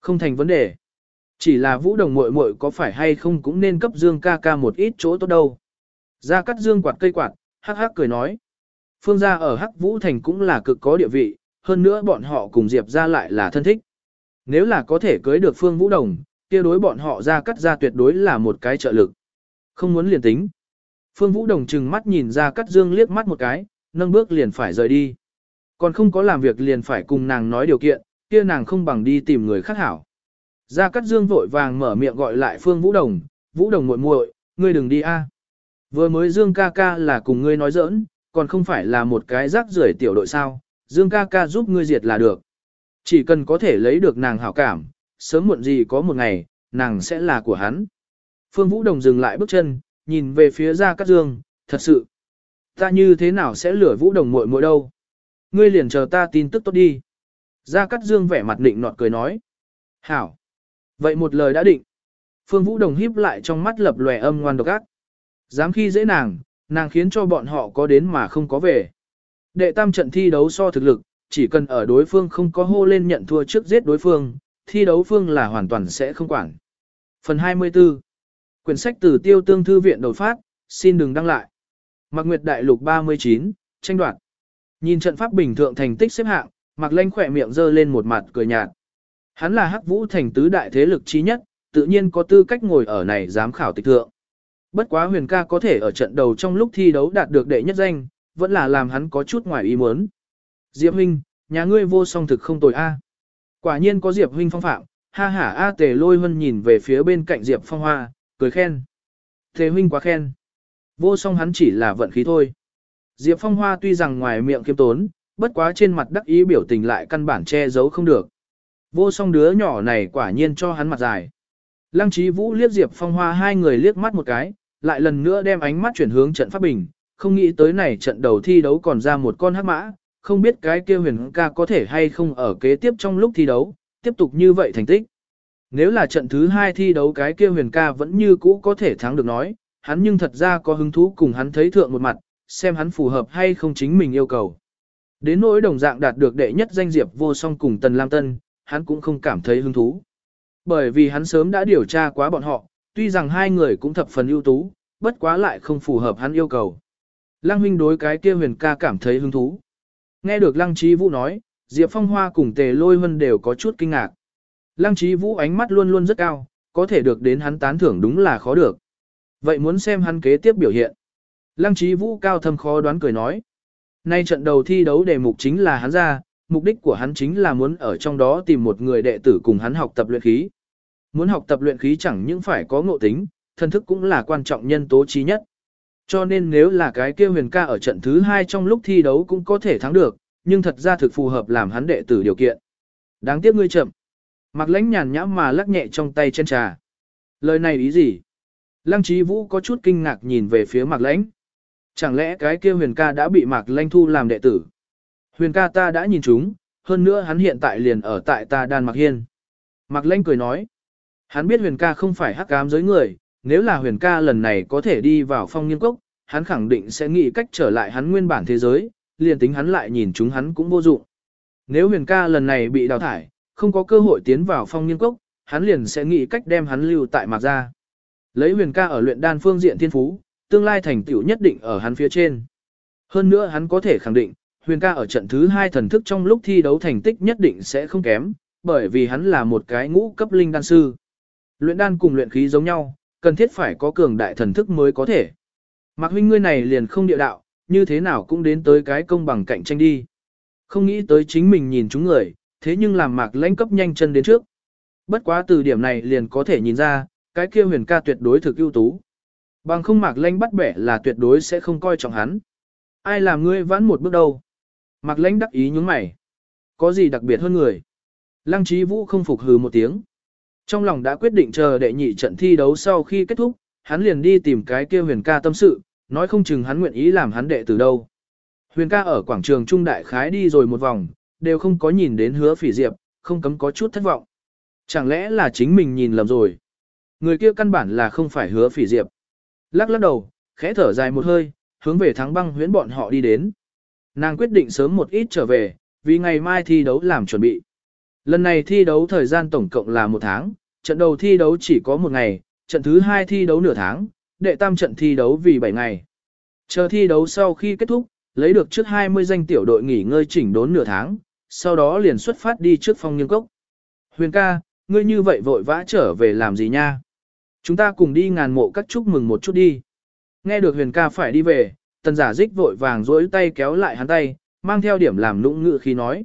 Không thành vấn đề. Chỉ là Vũ Đồng muội muội có phải hay không cũng nên cấp Dương ca ca một ít chỗ tốt đâu. Ra cắt Dương quạt cây quạt, hắc hắc cười nói. Phương gia ở Hắc Vũ Thành cũng là cực có địa vị, hơn nữa bọn họ cùng Diệp ra lại là thân thích. Nếu là có thể cưới được Phương Vũ Đồng, kia đối bọn họ ra cắt ra tuyệt đối là một cái trợ lực. Không muốn liền tính. Phương Vũ Đồng chừng mắt nhìn ra cát dương liếc mắt một cái, nâng bước liền phải rời đi. Còn không có làm việc liền phải cùng nàng nói điều kiện, kia nàng không bằng đi tìm người khác hảo. Gia Cát Dương vội vàng mở miệng gọi lại Phương Vũ Đồng, Vũ Đồng muội muội, ngươi đừng đi a. Vừa mới Dương ca ca là cùng ngươi nói giỡn, còn không phải là một cái rác rưởi tiểu đội sao, Dương ca ca giúp ngươi diệt là được. Chỉ cần có thể lấy được nàng hảo cảm, sớm muộn gì có một ngày, nàng sẽ là của hắn. Phương Vũ Đồng dừng lại bước chân, nhìn về phía Gia Cát Dương, thật sự. Ta như thế nào sẽ lửa Vũ Đồng muội muội đâu? Ngươi liền chờ ta tin tức tốt đi. Gia Cát Dương vẻ mặt định nọt cười nói. Hảo. Vậy một lời đã định. Phương Vũ Đồng híp lại trong mắt lập lòe âm ngoan độc ác. Dám khi dễ nàng, nàng khiến cho bọn họ có đến mà không có về. Đệ tam trận thi đấu so thực lực, chỉ cần ở đối phương không có hô lên nhận thua trước giết đối phương, thi đấu phương là hoàn toàn sẽ không quản. Phần 24 Quyển sách từ tiêu tương thư viện đột phát, xin đừng đăng lại. Mạc Nguyệt Đại Lục 39, tranh đoạt. Nhìn trận pháp bình thượng thành tích xếp hạng, Mạc Lanh khỏe miệng giơ lên một mặt cười nhạt. Hắn là Hắc Vũ thành tứ đại thế lực trí nhất, tự nhiên có tư cách ngồi ở này giám khảo tịch thượng. Bất quá huyền ca có thể ở trận đầu trong lúc thi đấu đạt được đệ nhất danh, vẫn là làm hắn có chút ngoài ý muốn. Diệp huynh, nhà ngươi vô song thực không tồi a. Quả nhiên có Diệp huynh phong phạm, ha ha a tề lôi hân nhìn về phía bên cạnh Diệp phong hoa, cười khen. thế huynh quá khen. Vô song hắn chỉ là vận khí thôi. Diệp phong hoa tuy rằng ngoài miệng kiêm tốn, bất quá trên mặt đắc ý biểu tình lại căn bản che giấu không được. Vô song đứa nhỏ này quả nhiên cho hắn mặt dài. Lăng trí vũ liếc Diệp phong hoa hai người liếc mắt một cái, lại lần nữa đem ánh mắt chuyển hướng trận pháp bình, không nghĩ tới này trận đầu thi đấu còn ra một con hắc mã, không biết cái kia huyền ca có thể hay không ở kế tiếp trong lúc thi đấu, tiếp tục như vậy thành tích. Nếu là trận thứ hai thi đấu cái kia huyền ca vẫn như cũ có thể thắng được nói, hắn nhưng thật ra có hứng thú cùng hắn thấy thượng một mặt, xem hắn phù hợp hay không chính mình yêu cầu. Đến nỗi đồng dạng đạt được đệ nhất danh diệp vô song cùng Tần Lam Tân, hắn cũng không cảm thấy hứng thú. Bởi vì hắn sớm đã điều tra quá bọn họ, tuy rằng hai người cũng thập phần ưu tú, bất quá lại không phù hợp hắn yêu cầu. Lăng huynh đối cái kia huyền ca cảm thấy hứng thú. Nghe được Lăng Trí Vũ nói, Diệp Phong Hoa cùng Tề Lôi Vân đều có chút kinh ngạc. Lăng Trí Vũ ánh mắt luôn luôn rất cao, có thể được đến hắn tán thưởng đúng là khó được. Vậy muốn xem hắn kế tiếp biểu hiện. Lăng Trí Vũ cao thâm khó đoán cười nói. Nay trận đầu thi đấu đề mục chính là hắn ra, mục đích của hắn chính là muốn ở trong đó tìm một người đệ tử cùng hắn học tập luyện khí. Muốn học tập luyện khí chẳng những phải có ngộ tính, thân thức cũng là quan trọng nhân tố trí nhất. Cho nên nếu là cái kia huyền ca ở trận thứ hai trong lúc thi đấu cũng có thể thắng được, nhưng thật ra thực phù hợp làm hắn đệ tử điều kiện. Đáng tiếc ngươi chậm. Mạc lãnh nhàn nhã mà lắc nhẹ trong tay chân trà. Lời này ý gì? Lăng trí vũ có chút kinh ngạc nhìn về phía mạc lãnh. Chẳng lẽ cái kia huyền ca đã bị mạc lãnh thu làm đệ tử? Huyền ca ta đã nhìn chúng, hơn nữa hắn hiện tại liền ở tại ta đan mạc hiên. Mạc lãnh cười nói. Hắn biết huyền ca không phải hắc ám giới người, nếu là huyền ca lần này có thể đi vào phong nghiên cốc, hắn khẳng định sẽ nghĩ cách trở lại hắn nguyên bản thế giới, liền tính hắn lại nhìn chúng hắn cũng vô dụng. Nếu huyền ca lần này bị đào thải, không có cơ hội tiến vào phong nghiên cốc, hắn liền sẽ nghĩ cách đem hắn lưu tại mạc gia. Lấy huyền ca ở luyện đan phương diện thiên phú, tương lai thành tựu nhất định ở hắn phía trên. Hơn nữa hắn có thể khẳng định, huyền ca ở trận thứ hai thần thức trong lúc thi đấu thành tích nhất định sẽ không kém, bởi vì hắn là một cái ngũ cấp linh đan sư. Luyện đan cùng luyện khí giống nhau, cần thiết phải có cường đại thần thức mới có thể. Mạc huynh ngươi này liền không địa đạo, như thế nào cũng đến tới cái công bằng cạnh tranh đi. Không nghĩ tới chính mình nhìn chúng người, thế nhưng làm mạc lãnh cấp nhanh chân đến trước. Bất quá từ điểm này liền có thể nhìn ra, cái kia huyền ca tuyệt đối thực ưu tú. Bằng không mạc lãnh bắt bẻ là tuyệt đối sẽ không coi trọng hắn. Ai làm ngươi vãn một bước đâu. Mạc lãnh đắc ý nhướng mày. Có gì đặc biệt hơn người. Lăng trí vũ không phục hừ một tiếng. Trong lòng đã quyết định chờ đệ nhị trận thi đấu sau khi kết thúc, hắn liền đi tìm cái kia huyền ca tâm sự, nói không chừng hắn nguyện ý làm hắn đệ từ đâu. Huyền ca ở quảng trường Trung Đại Khái đi rồi một vòng, đều không có nhìn đến hứa phỉ diệp, không cấm có chút thất vọng. Chẳng lẽ là chính mình nhìn lầm rồi? Người kia căn bản là không phải hứa phỉ diệp. Lắc lắc đầu, khẽ thở dài một hơi, hướng về thắng băng huyễn bọn họ đi đến. Nàng quyết định sớm một ít trở về, vì ngày mai thi đấu làm chuẩn bị. Lần này thi đấu thời gian tổng cộng là một tháng, trận đầu thi đấu chỉ có một ngày, trận thứ hai thi đấu nửa tháng, đệ tam trận thi đấu vì 7 ngày. Chờ thi đấu sau khi kết thúc, lấy được trước 20 danh tiểu đội nghỉ ngơi chỉnh đốn nửa tháng, sau đó liền xuất phát đi trước phong nghiêng cốc. Huyền ca, ngươi như vậy vội vã trở về làm gì nha? Chúng ta cùng đi ngàn mộ các chúc mừng một chút đi. Nghe được huyền ca phải đi về, tần giả dích vội vàng dối tay kéo lại hắn tay, mang theo điểm làm nũng ngự khi nói.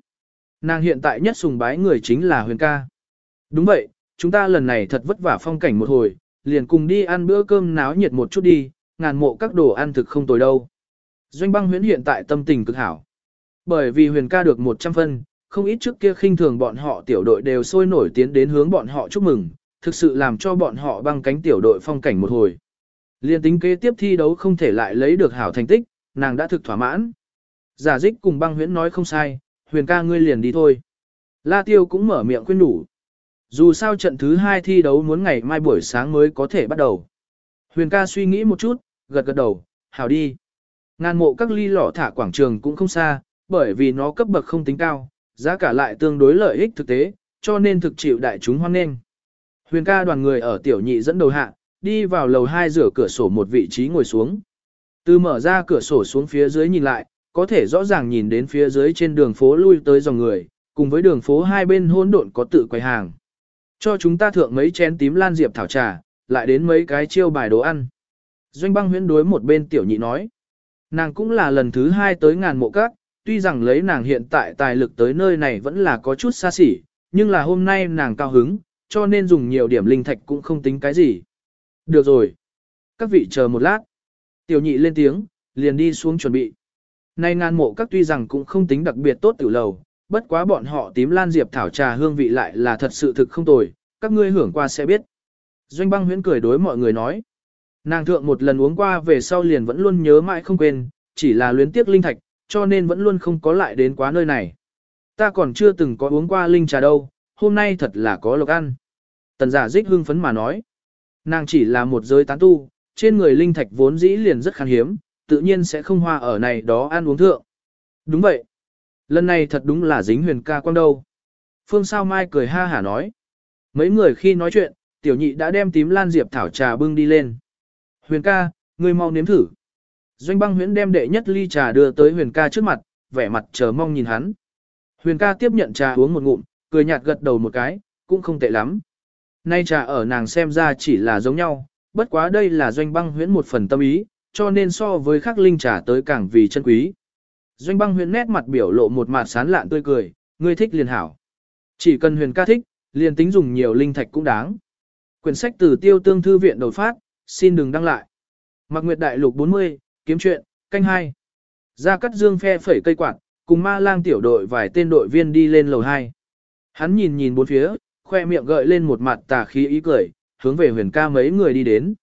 Nàng hiện tại nhất sùng bái người chính là huyền ca. Đúng vậy, chúng ta lần này thật vất vả phong cảnh một hồi, liền cùng đi ăn bữa cơm náo nhiệt một chút đi, ngàn mộ các đồ ăn thực không tồi đâu. Doanh băng huyễn hiện tại tâm tình cực hảo. Bởi vì huyền ca được 100 phân, không ít trước kia khinh thường bọn họ tiểu đội đều sôi nổi tiến đến hướng bọn họ chúc mừng, thực sự làm cho bọn họ băng cánh tiểu đội phong cảnh một hồi. Liên tính kế tiếp thi đấu không thể lại lấy được hảo thành tích, nàng đã thực thỏa mãn. Giả dích cùng băng huyễn nói không sai, huyền ca ngươi liền đi thôi. La tiêu cũng mở miệng khuyên đủ. Dù sao trận thứ hai thi đấu muốn ngày mai buổi sáng mới có thể bắt đầu. Huyền ca suy nghĩ một chút, gật gật đầu, hảo đi. Ngàn mộ các ly lỏ thả quảng trường cũng không xa, bởi vì nó cấp bậc không tính cao, giá cả lại tương đối lợi ích thực tế, cho nên thực chịu đại chúng hoan nghênh. Huyền ca đoàn người ở tiểu nhị dẫn đầu hạ, đi vào lầu 2 rửa cửa sổ một vị trí ngồi xuống. Từ mở ra cửa sổ xuống phía dưới nhìn lại, có thể rõ ràng nhìn đến phía dưới trên đường phố lui tới dòng người, cùng với đường phố hai bên hỗn độn có tự quầy hàng. Cho chúng ta thượng mấy chén tím lan diệp thảo trà, lại đến mấy cái chiêu bài đồ ăn. Doanh băng huyễn đối một bên tiểu nhị nói. Nàng cũng là lần thứ hai tới ngàn mộ các, tuy rằng lấy nàng hiện tại tài lực tới nơi này vẫn là có chút xa xỉ, nhưng là hôm nay nàng cao hứng, cho nên dùng nhiều điểm linh thạch cũng không tính cái gì. Được rồi. Các vị chờ một lát. Tiểu nhị lên tiếng, liền đi xuống chuẩn bị. Nay ngàn mộ các tuy rằng cũng không tính đặc biệt tốt tiểu lầu, bất quá bọn họ tím lan diệp thảo trà hương vị lại là thật sự thực không tồi, các ngươi hưởng qua sẽ biết. Doanh băng huyễn cười đối mọi người nói. Nàng thượng một lần uống qua về sau liền vẫn luôn nhớ mãi không quên, chỉ là luyến tiếc linh thạch, cho nên vẫn luôn không có lại đến quá nơi này. Ta còn chưa từng có uống qua linh trà đâu, hôm nay thật là có lộc ăn. Tần giả dích hưng phấn mà nói. Nàng chỉ là một giới tán tu, trên người linh thạch vốn dĩ liền rất khan hiếm, tự nhiên sẽ không hoa ở này đó ăn uống thượng. Đúng vậy. Lần này thật đúng là dính huyền ca quang đâu. Phương Sao Mai cười ha hả nói. Mấy người khi nói chuyện, tiểu nhị đã đem tím lan diệp thảo trà bưng đi lên. Huyền ca, ngươi mau nếm thử. Doanh băng huyễn đem đệ nhất ly trà đưa tới huyền ca trước mặt, vẻ mặt chờ mong nhìn hắn. Huyền ca tiếp nhận trà uống một ngụm, cười nhạt gật đầu một cái, cũng không tệ lắm. Nay trà ở nàng xem ra chỉ là giống nhau, bất quá đây là doanh băng huyễn một phần tâm ý, cho nên so với khắc linh trà tới càng vì chân quý. Doanh băng huyễn nét mặt biểu lộ một mặt sán lạn tươi cười, ngươi thích liền hảo. Chỉ cần huyền ca thích, liền tính dùng nhiều linh thạch cũng đáng. Quyển sách từ tiêu tương thư viện đột phát, xin đừng đăng lại. Mạc Nguyệt Đại Lục 40, kiếm chuyện, canh hai, Ra cắt dương phe phẩy cây quạt, cùng ma lang tiểu đội vài tên đội viên đi lên lầu 2. Hắn nhìn nhìn bốn phía, khoe miệng gợi lên một mặt tà khí ý cười, hướng về huyền ca mấy người đi đến.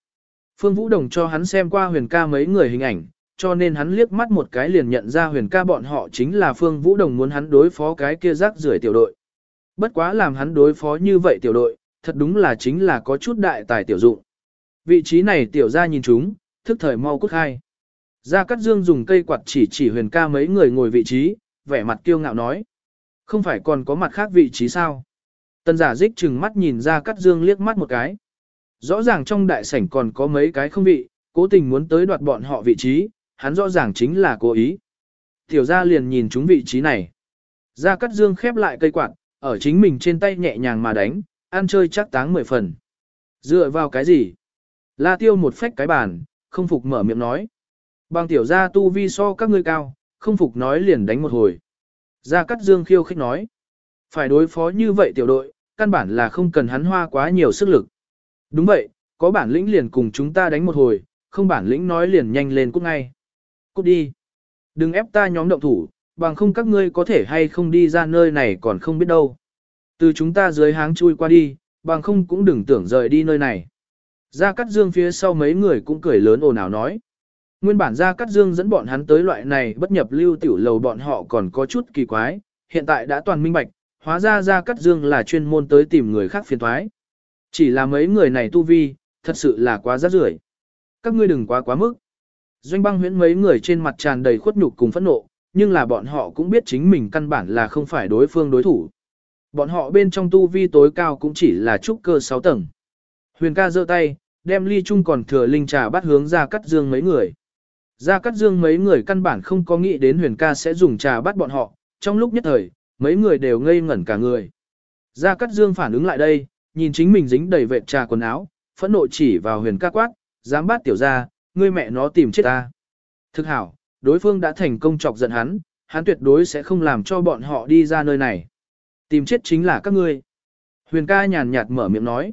Phương Vũ Đồng cho hắn xem qua huyền ca mấy người hình ảnh, cho nên hắn liếc mắt một cái liền nhận ra huyền ca bọn họ chính là Phương Vũ Đồng muốn hắn đối phó cái kia rác rưởi tiểu đội. Bất quá làm hắn đối phó như vậy tiểu đội, thật đúng là chính là có chút đại tài tiểu dụng. Vị trí này tiểu ra nhìn chúng, thức thời mau cút hai. Gia Cát Dương dùng cây quạt chỉ chỉ huyền ca mấy người ngồi vị trí, vẻ mặt kiêu ngạo nói. Không phải còn có mặt khác vị trí sao? Tân giả dích chừng mắt nhìn Gia Cát Dương liếc mắt một cái. Rõ ràng trong đại sảnh còn có mấy cái không vị, cố tình muốn tới đoạt bọn họ vị trí, hắn rõ ràng chính là cố ý. Tiểu gia liền nhìn chúng vị trí này. Gia Cát Dương khép lại cây quạt, ở chính mình trên tay nhẹ nhàng mà đánh, ăn chơi chắc táng mười phần. Dựa vào cái gì? La tiêu một phách cái bàn, không phục mở miệng nói. Bằng tiểu gia tu vi so các ngươi cao, không phục nói liền đánh một hồi. Gia Cát Dương khiêu khích nói. Phải đối phó như vậy tiểu đội, căn bản là không cần hắn hoa quá nhiều sức lực. Đúng vậy, có bản lĩnh liền cùng chúng ta đánh một hồi, không bản lĩnh nói liền nhanh lên cút ngay. Cút đi. Đừng ép ta nhóm động thủ, bằng không các ngươi có thể hay không đi ra nơi này còn không biết đâu. Từ chúng ta dưới háng chui qua đi, bằng không cũng đừng tưởng rời đi nơi này. Gia Cát Dương phía sau mấy người cũng cười lớn ồn ào nói. Nguyên bản Gia Cát Dương dẫn bọn hắn tới loại này bất nhập lưu tiểu lầu bọn họ còn có chút kỳ quái, hiện tại đã toàn minh bạch, hóa ra Gia Cát Dương là chuyên môn tới tìm người khác phiền thoái. Chỉ là mấy người này tu vi, thật sự là quá rác rưởi. Các ngươi đừng quá quá mức. Doanh băng huyễn mấy người trên mặt tràn đầy khuất nhục cùng phẫn nộ, nhưng là bọn họ cũng biết chính mình căn bản là không phải đối phương đối thủ. Bọn họ bên trong tu vi tối cao cũng chỉ là trúc cơ 6 tầng. Huyền ca giơ tay, đem ly chung còn thừa linh trà bắt hướng ra cắt dương mấy người. Gia Cát dương mấy người căn bản không có nghĩ đến huyền ca sẽ dùng trà bắt bọn họ, trong lúc nhất thời, mấy người đều ngây ngẩn cả người. Gia Cát dương phản ứng lại đây, nhìn chính mình dính đầy vệt trà quần áo, phẫn nộ chỉ vào huyền ca quát, dám bắt tiểu ra, ngươi mẹ nó tìm chết ta. Thực hảo, đối phương đã thành công chọc giận hắn, hắn tuyệt đối sẽ không làm cho bọn họ đi ra nơi này. Tìm chết chính là các ngươi. Huyền ca nhàn nhạt mở miệng nói.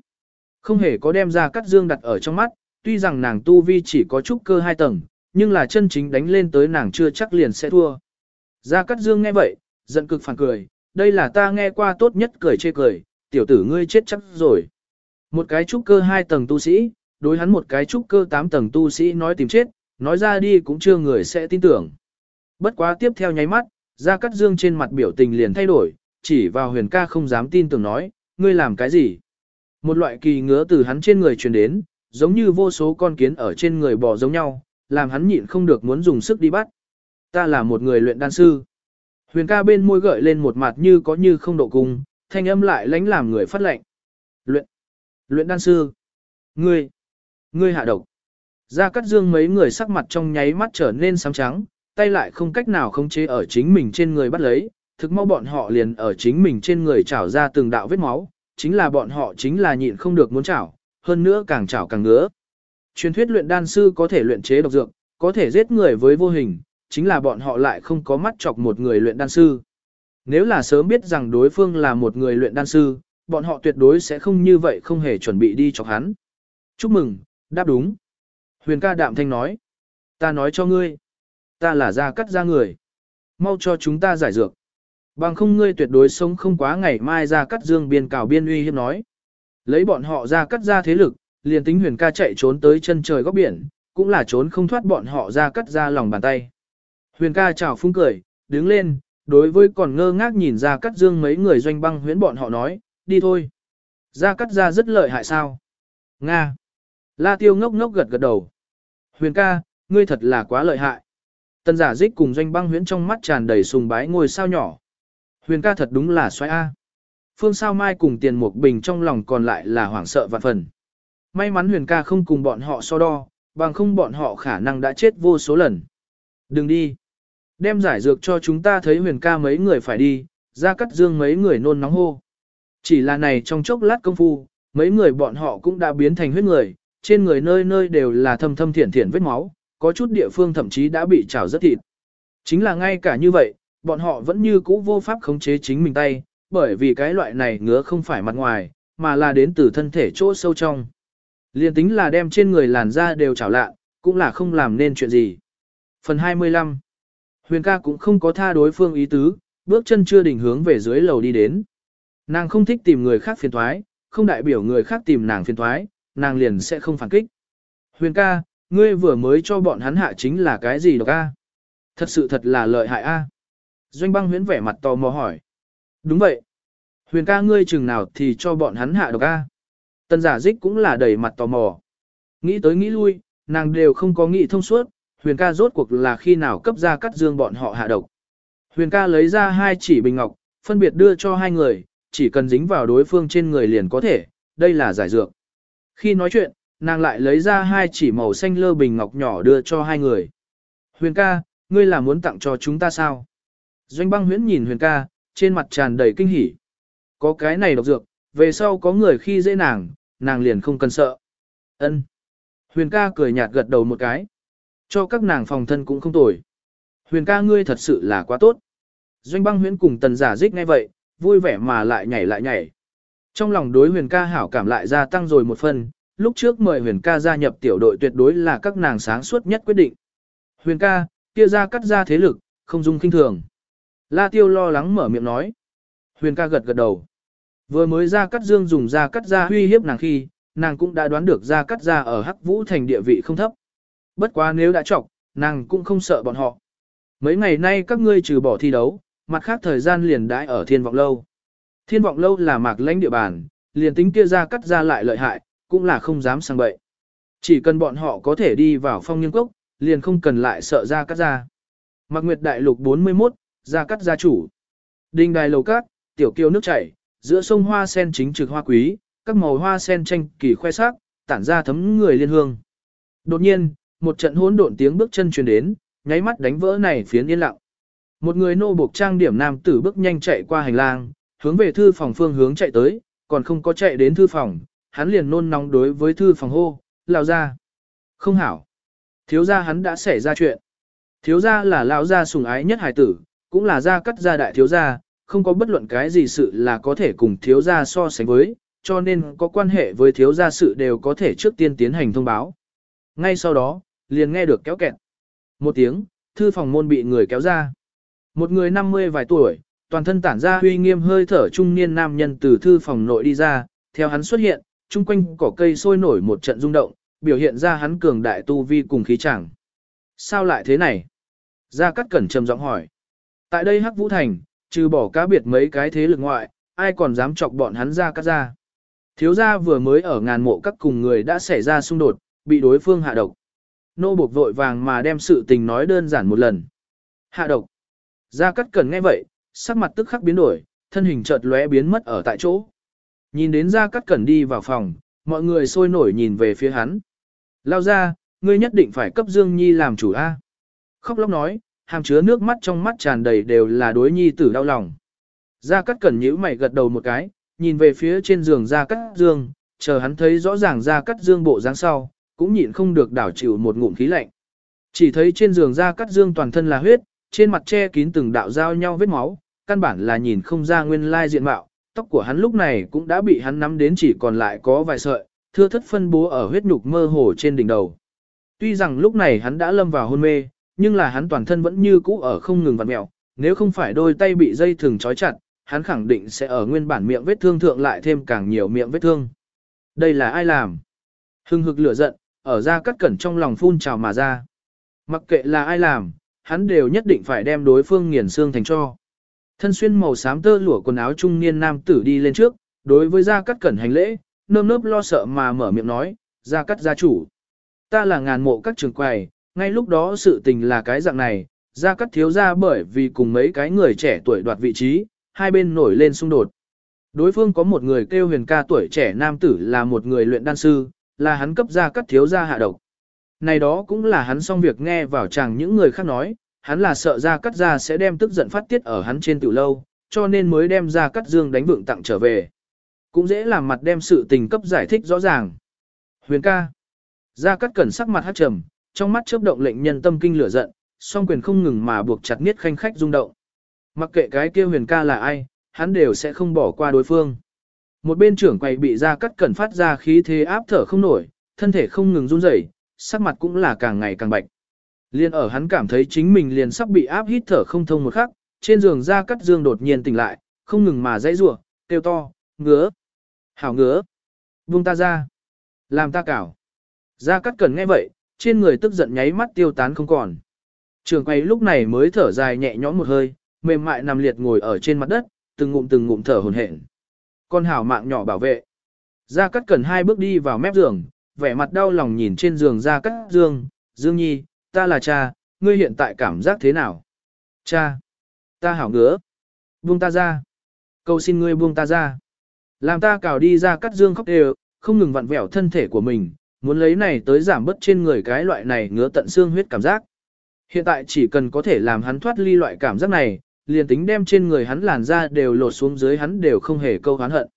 Không hề có đem ra cắt dương đặt ở trong mắt, tuy rằng nàng tu vi chỉ có chút cơ hai tầng, nhưng là chân chính đánh lên tới nàng chưa chắc liền sẽ thua. Gia Cát Dương nghe vậy, giận cực phản cười, đây là ta nghe qua tốt nhất cười chê cười, tiểu tử ngươi chết chắc rồi. Một cái trúc cơ hai tầng tu sĩ, đối hắn một cái trúc cơ tám tầng tu sĩ nói tìm chết, nói ra đi cũng chưa người sẽ tin tưởng. Bất quá tiếp theo nháy mắt, Gia Cát Dương trên mặt biểu tình liền thay đổi, chỉ vào huyền ca không dám tin tưởng nói, ngươi làm cái gì? Một loại kỳ ngứa từ hắn trên người truyền đến, giống như vô số con kiến ở trên người bò giống nhau, làm hắn nhịn không được muốn dùng sức đi bắt. Ta là một người luyện đan sư. Huyền ca bên môi gợi lên một mặt như có như không độ cung, thanh âm lại lánh làm người phát lệnh. Luyện, luyện đan sư. Ngươi, ngươi hạ độc. Ra cắt dương mấy người sắc mặt trong nháy mắt trở nên sáng trắng, tay lại không cách nào khống chế ở chính mình trên người bắt lấy, thực mau bọn họ liền ở chính mình trên người trảo ra từng đạo vết máu, chính là bọn họ chính là nhịn không được muốn chảo, hơn nữa càng chảo càng ngứa. Truyền thuyết luyện đan sư có thể luyện chế độc dược, có thể giết người với vô hình, chính là bọn họ lại không có mắt chọc một người luyện đan sư. Nếu là sớm biết rằng đối phương là một người luyện đan sư, bọn họ tuyệt đối sẽ không như vậy không hề chuẩn bị đi chọc hắn. Chúc mừng, đáp đúng. Huyền ca đạm thanh nói. Ta nói cho ngươi. Ta là ra cắt ra người. Mau cho chúng ta giải dược. Bằng không ngươi tuyệt đối sống không quá ngày mai ra cắt dương biên cào biên uy hiếp nói. Lấy bọn họ ra cắt ra thế lực, liền tính huyền ca chạy trốn tới chân trời góc biển, cũng là trốn không thoát bọn họ ra cắt ra lòng bàn tay. Huyền ca chào phúng cười, đứng lên, đối với còn ngơ ngác nhìn ra cắt dương mấy người doanh băng huyễn bọn họ nói, đi thôi. Ra cắt ra rất lợi hại sao? Nga. La tiêu ngốc ngốc gật gật đầu. Huyền ca, ngươi thật là quá lợi hại. Tân giả dích cùng doanh băng huyễn trong mắt tràn đầy sùng bái ngôi sao nhỏ. Huyền ca thật đúng là xoay A. Phương sao mai cùng tiền một bình trong lòng còn lại là hoảng sợ vạn phần. May mắn huyền ca không cùng bọn họ so đo, bằng không bọn họ khả năng đã chết vô số lần. Đừng đi. Đem giải dược cho chúng ta thấy huyền ca mấy người phải đi, ra cắt dương mấy người nôn nóng hô. Chỉ là này trong chốc lát công phu, mấy người bọn họ cũng đã biến thành huyết người, trên người nơi nơi đều là thâm thâm thiển thiển vết máu, có chút địa phương thậm chí đã bị trào rất thịt. Chính là ngay cả như vậy, bọn họ vẫn như cũ vô pháp khống chế chính mình tay, bởi vì cái loại này ngứa không phải mặt ngoài, mà là đến từ thân thể chỗ sâu trong. Liên tính là đem trên người làn da đều chảo lạ, cũng là không làm nên chuyện gì. Phần 25 Huyền ca cũng không có tha đối phương ý tứ, bước chân chưa định hướng về dưới lầu đi đến. Nàng không thích tìm người khác phiền thoái, không đại biểu người khác tìm nàng phiền thoái, nàng liền sẽ không phản kích. Huyền ca, ngươi vừa mới cho bọn hắn hạ chính là cái gì độc a? Thật sự thật là lợi hại a. Doanh băng huyễn vẻ mặt tò mò hỏi. Đúng vậy. Huyền ca ngươi chừng nào thì cho bọn hắn hạ độc a. Tần giả dích cũng là đầy mặt tò mò. Nghĩ tới nghĩ lui, nàng đều không có nghĩ thông suốt, huyền ca rốt cuộc là khi nào cấp ra cắt dương bọn họ hạ độc. Huyền ca lấy ra hai chỉ bình ngọc, phân biệt đưa cho hai người, chỉ cần dính vào đối phương trên người liền có thể, đây là giải dược. Khi nói chuyện, nàng lại lấy ra hai chỉ màu xanh lơ bình ngọc nhỏ đưa cho hai người. Huyền ca, ngươi là muốn tặng cho chúng ta sao? Doanh băng huyễn nhìn huyền ca, trên mặt tràn đầy kinh hỉ. Có cái này độc dược, về sau có người khi dễ nàng, nàng liền không cần sợ. Ân. Huyền ca cười nhạt gật đầu một cái. Cho các nàng phòng thân cũng không tồi. Huyền ca ngươi thật sự là quá tốt. Doanh băng huyễn cùng tần giả dích ngay vậy, vui vẻ mà lại nhảy lại nhảy. Trong lòng đối huyền ca hảo cảm lại gia tăng rồi một phần, lúc trước mời huyền ca gia nhập tiểu đội tuyệt đối là các nàng sáng suốt nhất quyết định. Huyền ca, kia ra cắt ra thế lực, không dung kinh thường. La tiêu lo lắng mở miệng nói. Huyền ca gật gật đầu. Vừa mới ra cắt dương dùng ra cắt ra huy hiếp nàng khi, nàng cũng đã đoán được ra cắt ra ở hắc vũ thành địa vị không thấp. Bất quá nếu đã chọc, nàng cũng không sợ bọn họ. Mấy ngày nay các ngươi trừ bỏ thi đấu, mặt khác thời gian liền đãi ở thiên vọng lâu. Thiên vọng lâu là mạc lãnh địa bàn, liền tính kia ra cắt ra lại lợi hại, cũng là không dám sang bậy. Chỉ cần bọn họ có thể đi vào phong nghiêng cốc, liền không cần lại sợ ra cắt ra. Mạc Nguyệt Đại Lục 41, ra cắt gia chủ. Đinh đài lầu cát, tiểu kiêu nước chảy, giữa sông hoa sen chính trực hoa quý, các màu hoa sen tranh kỳ khoe sắc, tản ra thấm người liên hương. Đột nhiên, một trận hỗn độn tiếng bước chân truyền đến, nháy mắt đánh vỡ này phiến yên lặng. Một người nô buộc trang điểm nam tử bước nhanh chạy qua hành lang, hướng về thư phòng phương hướng chạy tới, còn không có chạy đến thư phòng, hắn liền nôn nóng đối với thư phòng hô, lao ra. Không hảo. Thiếu gia hắn đã xảy ra chuyện. Thiếu gia là lão gia sùng ái nhất hải tử, cũng là gia cắt gia đại thiếu gia, không có bất luận cái gì sự là có thể cùng thiếu gia so sánh với, cho nên có quan hệ với thiếu gia sự đều có thể trước tiên tiến hành thông báo. Ngay sau đó, liền nghe được kéo kẹt. Một tiếng, thư phòng môn bị người kéo ra. Một người năm mươi vài tuổi, toàn thân tản ra huy nghiêm hơi thở trung niên nam nhân từ thư phòng nội đi ra, theo hắn xuất hiện, chung quanh cỏ cây sôi nổi một trận rung động, biểu hiện ra hắn cường đại tu vi cùng khí chẳng. Sao lại thế này? Gia Cát Cẩn trầm giọng hỏi. Tại đây Hắc Vũ Thành, trừ bỏ cá biệt mấy cái thế lực ngoại, ai còn dám chọc bọn hắn ra cắt ra. Thiếu gia vừa mới ở ngàn mộ các cùng người đã xảy ra xung đột, bị đối phương hạ độc. Nô buộc vội vàng mà đem sự tình nói đơn giản một lần. Hạ độc. Gia cắt cần nghe vậy, sắc mặt tức khắc biến đổi, thân hình chợt lóe biến mất ở tại chỗ. Nhìn đến Gia cắt cần đi vào phòng, mọi người sôi nổi nhìn về phía hắn. Lao ra, ngươi nhất định phải cấp Dương Nhi làm chủ A. Khóc lóc nói, hàm chứa nước mắt trong mắt tràn đầy đều là đối Nhi tử đau lòng. Gia Cát Cẩn nhíu mày gật đầu một cái, nhìn về phía trên giường Gia Cát Dương, chờ hắn thấy rõ ràng Gia Cát Dương bộ dáng sau, cũng nhịn không được đảo chịu một ngụm khí lạnh. Chỉ thấy trên giường Gia Cát Dương toàn thân là huyết, trên mặt che kín từng đạo giao nhau vết máu, căn bản là nhìn không ra nguyên lai diện mạo, tóc của hắn lúc này cũng đã bị hắn nắm đến chỉ còn lại có vài sợi, thưa thất phân bố ở huyết nhục mơ hồ trên đỉnh đầu. Tuy rằng lúc này hắn đã lâm vào hôn mê, nhưng là hắn toàn thân vẫn như cũ ở không ngừng vặn mẹo, nếu không phải đôi tay bị dây thừng trói chặt, hắn khẳng định sẽ ở nguyên bản miệng vết thương thượng lại thêm càng nhiều miệng vết thương. Đây là ai làm? Hưng hực lửa giận, ở ra cắt cẩn trong lòng phun trào mà ra. Mặc kệ là ai làm, hắn đều nhất định phải đem đối phương nghiền xương thành cho. Thân xuyên màu xám tơ lụa quần áo trung niên nam tử đi lên trước, đối với gia cắt cẩn hành lễ, nơm nớp lo sợ mà mở miệng nói, gia cắt gia chủ. Ta là ngàn mộ các trường quầy, ngay lúc đó sự tình là cái dạng này, gia cắt thiếu ra bởi vì cùng mấy cái người trẻ tuổi đoạt vị trí, hai bên nổi lên xung đột. Đối phương có một người kêu huyền ca tuổi trẻ nam tử là một người luyện đan sư, là hắn cấp gia cắt thiếu ra hạ độc. Này đó cũng là hắn xong việc nghe vào chàng những người khác nói, hắn là sợ ra cắt ra sẽ đem tức giận phát tiết ở hắn trên tiểu lâu, cho nên mới đem ra cắt dương đánh vượng tặng trở về. Cũng dễ làm mặt đem sự tình cấp giải thích rõ ràng. Huyền ca. Ra cắt cẩn sắc mặt hát trầm, trong mắt chớp động lệnh nhân tâm kinh lửa giận, song quyền không ngừng mà buộc chặt niết khanh khách rung động. Mặc kệ cái kia huyền ca là ai, hắn đều sẽ không bỏ qua đối phương. Một bên trưởng quầy bị ra cắt cẩn phát ra khí thế áp thở không nổi, thân thể không ngừng run rẩy, sắc mặt cũng là càng ngày càng bạch. Liên ở hắn cảm thấy chính mình liền sắp bị áp hít thở không thông một khắc, trên giường ra cắt dương đột nhiên tỉnh lại, không ngừng mà dãy rủa, kêu to, ngứa, hảo ngứa, buông ta ra, làm ta cảo. Ra cắt cẩn nghe vậy, trên người tức giận nháy mắt tiêu tán không còn. Trường quay lúc này mới thở dài nhẹ nhõm một hơi, mềm mại nằm liệt ngồi ở trên mặt đất, từng ngụm từng ngụm thở hổn hển. Con hảo mạng nhỏ bảo vệ. gia cát cần hai bước đi vào mép giường, vẻ mặt đau lòng nhìn trên giường gia cát dương, dương nhi, ta là cha, ngươi hiện tại cảm giác thế nào? Cha, ta hảo ngứa. Buông ta ra. Cầu xin ngươi buông ta ra. Làm ta cào đi gia cát dương khóc đều, không ngừng vặn vẹo thân thể của mình, muốn lấy này tới giảm bớt trên người cái loại này ngứa tận xương huyết cảm giác. Hiện tại chỉ cần có thể làm hắn thoát ly loại cảm giác này, liền tính đem trên người hắn làn ra đều lột xuống dưới hắn đều không hề câu hán hận.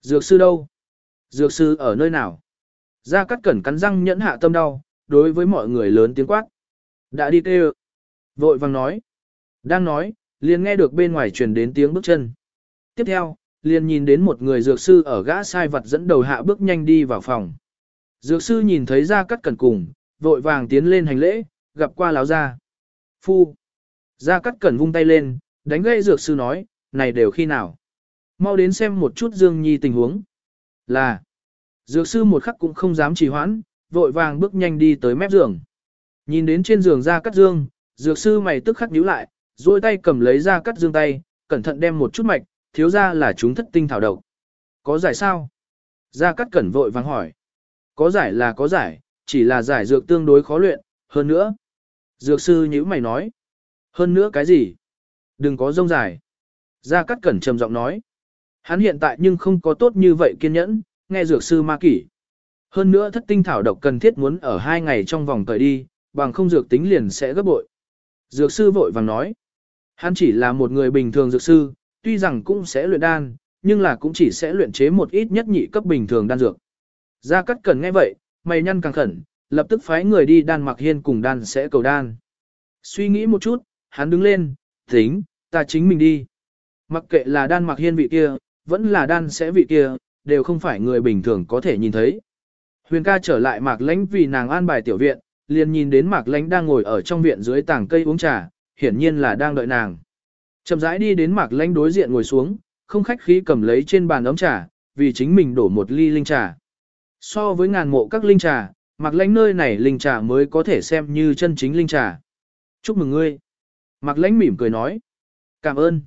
Dược sư đâu? Dược sư ở nơi nào? Gia Cát Cẩn cắn răng nhẫn hạ tâm đau, đối với mọi người lớn tiếng quát. Đã đi kêu. Vội vàng nói. Đang nói, liền nghe được bên ngoài truyền đến tiếng bước chân. Tiếp theo, liền nhìn đến một người dược sư ở gã sai vật dẫn đầu hạ bước nhanh đi vào phòng. Dược sư nhìn thấy Gia Cát Cẩn cùng, vội vàng tiến lên hành lễ, gặp qua láo gia. Phu. Gia Cát Cẩn vung tay lên, đánh gãy dược sư nói, này đều khi nào. Mau đến xem một chút Dương Nhi tình huống. Là. Dược sư một khắc cũng không dám trì hoãn, vội vàng bước nhanh đi tới mép giường. Nhìn đến trên giường Gia Cát Dương, dược sư mày tức khắc nhíu lại, duỗi tay cầm lấy Gia Cát Dương tay, cẩn thận đem một chút mạch, thiếu ra là chúng thất tinh thảo độc. Có giải sao? Gia Cát Cẩn vội vàng hỏi. Có giải là có giải, chỉ là giải dược tương đối khó luyện, hơn nữa. Dược sư nhữ mày nói. Hơn nữa cái gì? Đừng có rông dài. Gia Cát Cẩn trầm giọng nói. Hắn hiện tại nhưng không có tốt như vậy kiên nhẫn, nghe dược sư ma kỷ. Hơn nữa thất tinh thảo độc cần thiết muốn ở hai ngày trong vòng tới đi, bằng không dược tính liền sẽ gấp bội. Dược sư vội vàng nói. Hắn chỉ là một người bình thường dược sư, tuy rằng cũng sẽ luyện đan, nhưng là cũng chỉ sẽ luyện chế một ít nhất nhị cấp bình thường đan dược. Gia Cát Cẩn nghe vậy, mày nhăn càng khẩn, lập tức phái người đi đan mặc hiên cùng đan sẽ cầu đan. Suy nghĩ một chút, hắn đứng lên, tính, ta chính mình đi. Mặc kệ là đan mặc hiên vị kia, vẫn là đan sẽ vị kia, đều không phải người bình thường có thể nhìn thấy. Huyền ca trở lại mạc lãnh vì nàng an bài tiểu viện, liền nhìn đến mạc lãnh đang ngồi ở trong viện dưới tảng cây uống trà, hiển nhiên là đang đợi nàng. Chậm rãi đi đến mạc lãnh đối diện ngồi xuống, không khách khí cầm lấy trên bàn ấm trà, vì chính mình đổ một ly linh trà. So với ngàn mộ các linh trà, mặc lãnh nơi này linh trà mới có thể xem như chân chính linh trà. Chúc mừng ngươi. Mặc lãnh mỉm cười nói. Cảm ơn.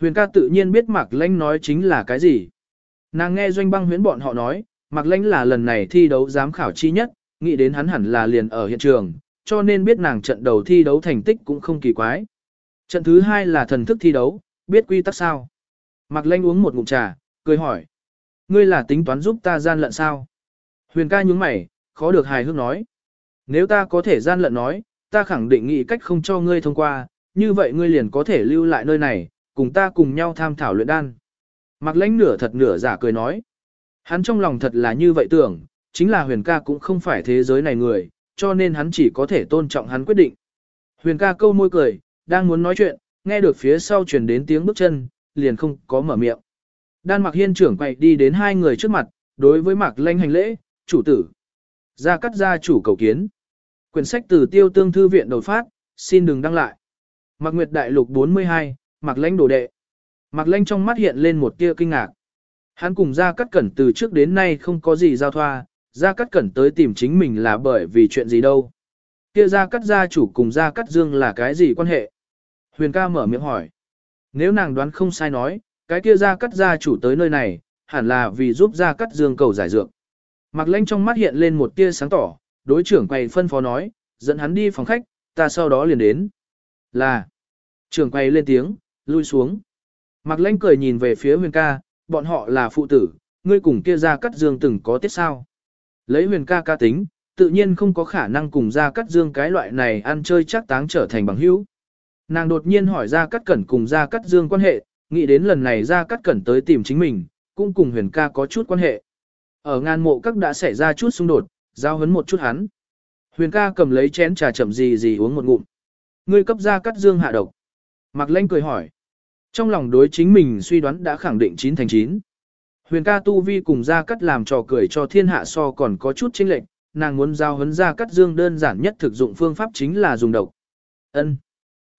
Huyền ca tự nhiên biết mặc lãnh nói chính là cái gì. Nàng nghe doanh băng huyến bọn họ nói, mặc lãnh là lần này thi đấu giám khảo chi nhất, nghĩ đến hắn hẳn là liền ở hiện trường, cho nên biết nàng trận đầu thi đấu thành tích cũng không kỳ quái. Trận thứ hai là thần thức thi đấu, biết quy tắc sao. Mặc lãnh uống một ngụm trà, cười hỏi. Ngươi là tính toán giúp ta gian lận sao? Huyền ca nhúng mày, khó được hài hước nói. Nếu ta có thể gian lận nói, ta khẳng định nghĩ cách không cho ngươi thông qua, như vậy ngươi liền có thể lưu lại nơi này, cùng ta cùng nhau tham thảo luyện đan. Mặc lãnh nửa thật nửa giả cười nói. Hắn trong lòng thật là như vậy tưởng, chính là huyền ca cũng không phải thế giới này người, cho nên hắn chỉ có thể tôn trọng hắn quyết định. Huyền ca câu môi cười, đang muốn nói chuyện, nghe được phía sau truyền đến tiếng bước chân, liền không có mở miệng. Đan mặc hiên trưởng quay đi đến hai người trước mặt, đối với mạc lãnh hành lễ, chủ tử. gia cắt gia chủ cầu kiến. Quyển sách từ tiêu tương thư viện đột phát, xin đừng đăng lại. Mạc Nguyệt Đại Lục 42, Mạc Lanh đồ đệ. Mạc Lanh trong mắt hiện lên một tia kinh ngạc. Hắn cùng Gia Cát Cẩn từ trước đến nay không có gì giao thoa, Gia Cát Cẩn tới tìm chính mình là bởi vì chuyện gì đâu. Kia Gia Cát gia chủ cùng Gia Cát Dương là cái gì quan hệ? Huyền ca mở miệng hỏi. Nếu nàng đoán không sai nói, cái kia Gia Cát gia chủ tới nơi này, hẳn là vì giúp Gia Cát Dương cầu giải dược. Mạc lanh trong mắt hiện lên một tia sáng tỏ, đối trưởng quầy phân phó nói, dẫn hắn đi phòng khách, ta sau đó liền đến. Là. Trưởng quầy lên tiếng, lui xuống. Mạc Lanh cười nhìn về phía huyền ca, bọn họ là phụ tử, ngươi cùng kia ra cắt dương từng có tiết sao. Lấy huyền ca ca tính, tự nhiên không có khả năng cùng ra cắt dương cái loại này ăn chơi chắc táng trở thành bằng hữu. Nàng đột nhiên hỏi ra cắt cẩn cùng ra cắt dương quan hệ, nghĩ đến lần này ra cắt cẩn tới tìm chính mình, cũng cùng huyền ca có chút quan hệ. Ở ngàn mộ các đã xảy ra chút xung đột, giao hấn một chút hắn. Huyền ca cầm lấy chén trà chậm gì gì uống một ngụm. Ngươi cấp ra cắt dương hạ độc. Mạc Lanh cười hỏi. Trong lòng đối chính mình suy đoán đã khẳng định 9 thành 9. Huyền ca tu vi cùng ra cắt làm trò cười cho thiên hạ so còn có chút chênh lệch, nàng muốn giao hấn ra cắt dương đơn giản nhất thực dụng phương pháp chính là dùng độc. Ân.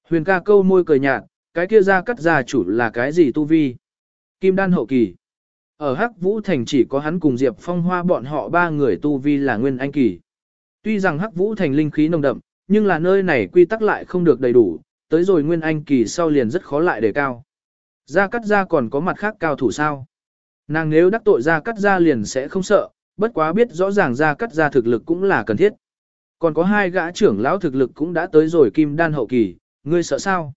Huyền ca câu môi cười nhạt, cái kia ra cắt gia chủ là cái gì tu vi? Kim đan hậu kỳ. Ở Hắc Vũ Thành chỉ có hắn cùng Diệp Phong Hoa bọn họ ba người tu vi là nguyên anh kỳ. Tuy rằng Hắc Vũ Thành linh khí nồng đậm, nhưng là nơi này quy tắc lại không được đầy đủ, tới rồi nguyên anh kỳ sau liền rất khó lại đề cao. Gia cắt Gia còn có mặt khác cao thủ sao? Nàng nếu đắc tội gia cắt Gia liền sẽ không sợ, bất quá biết rõ ràng gia cắt Gia thực lực cũng là cần thiết. Còn có hai gã trưởng lão thực lực cũng đã tới rồi kim đan hậu kỳ, ngươi sợ sao?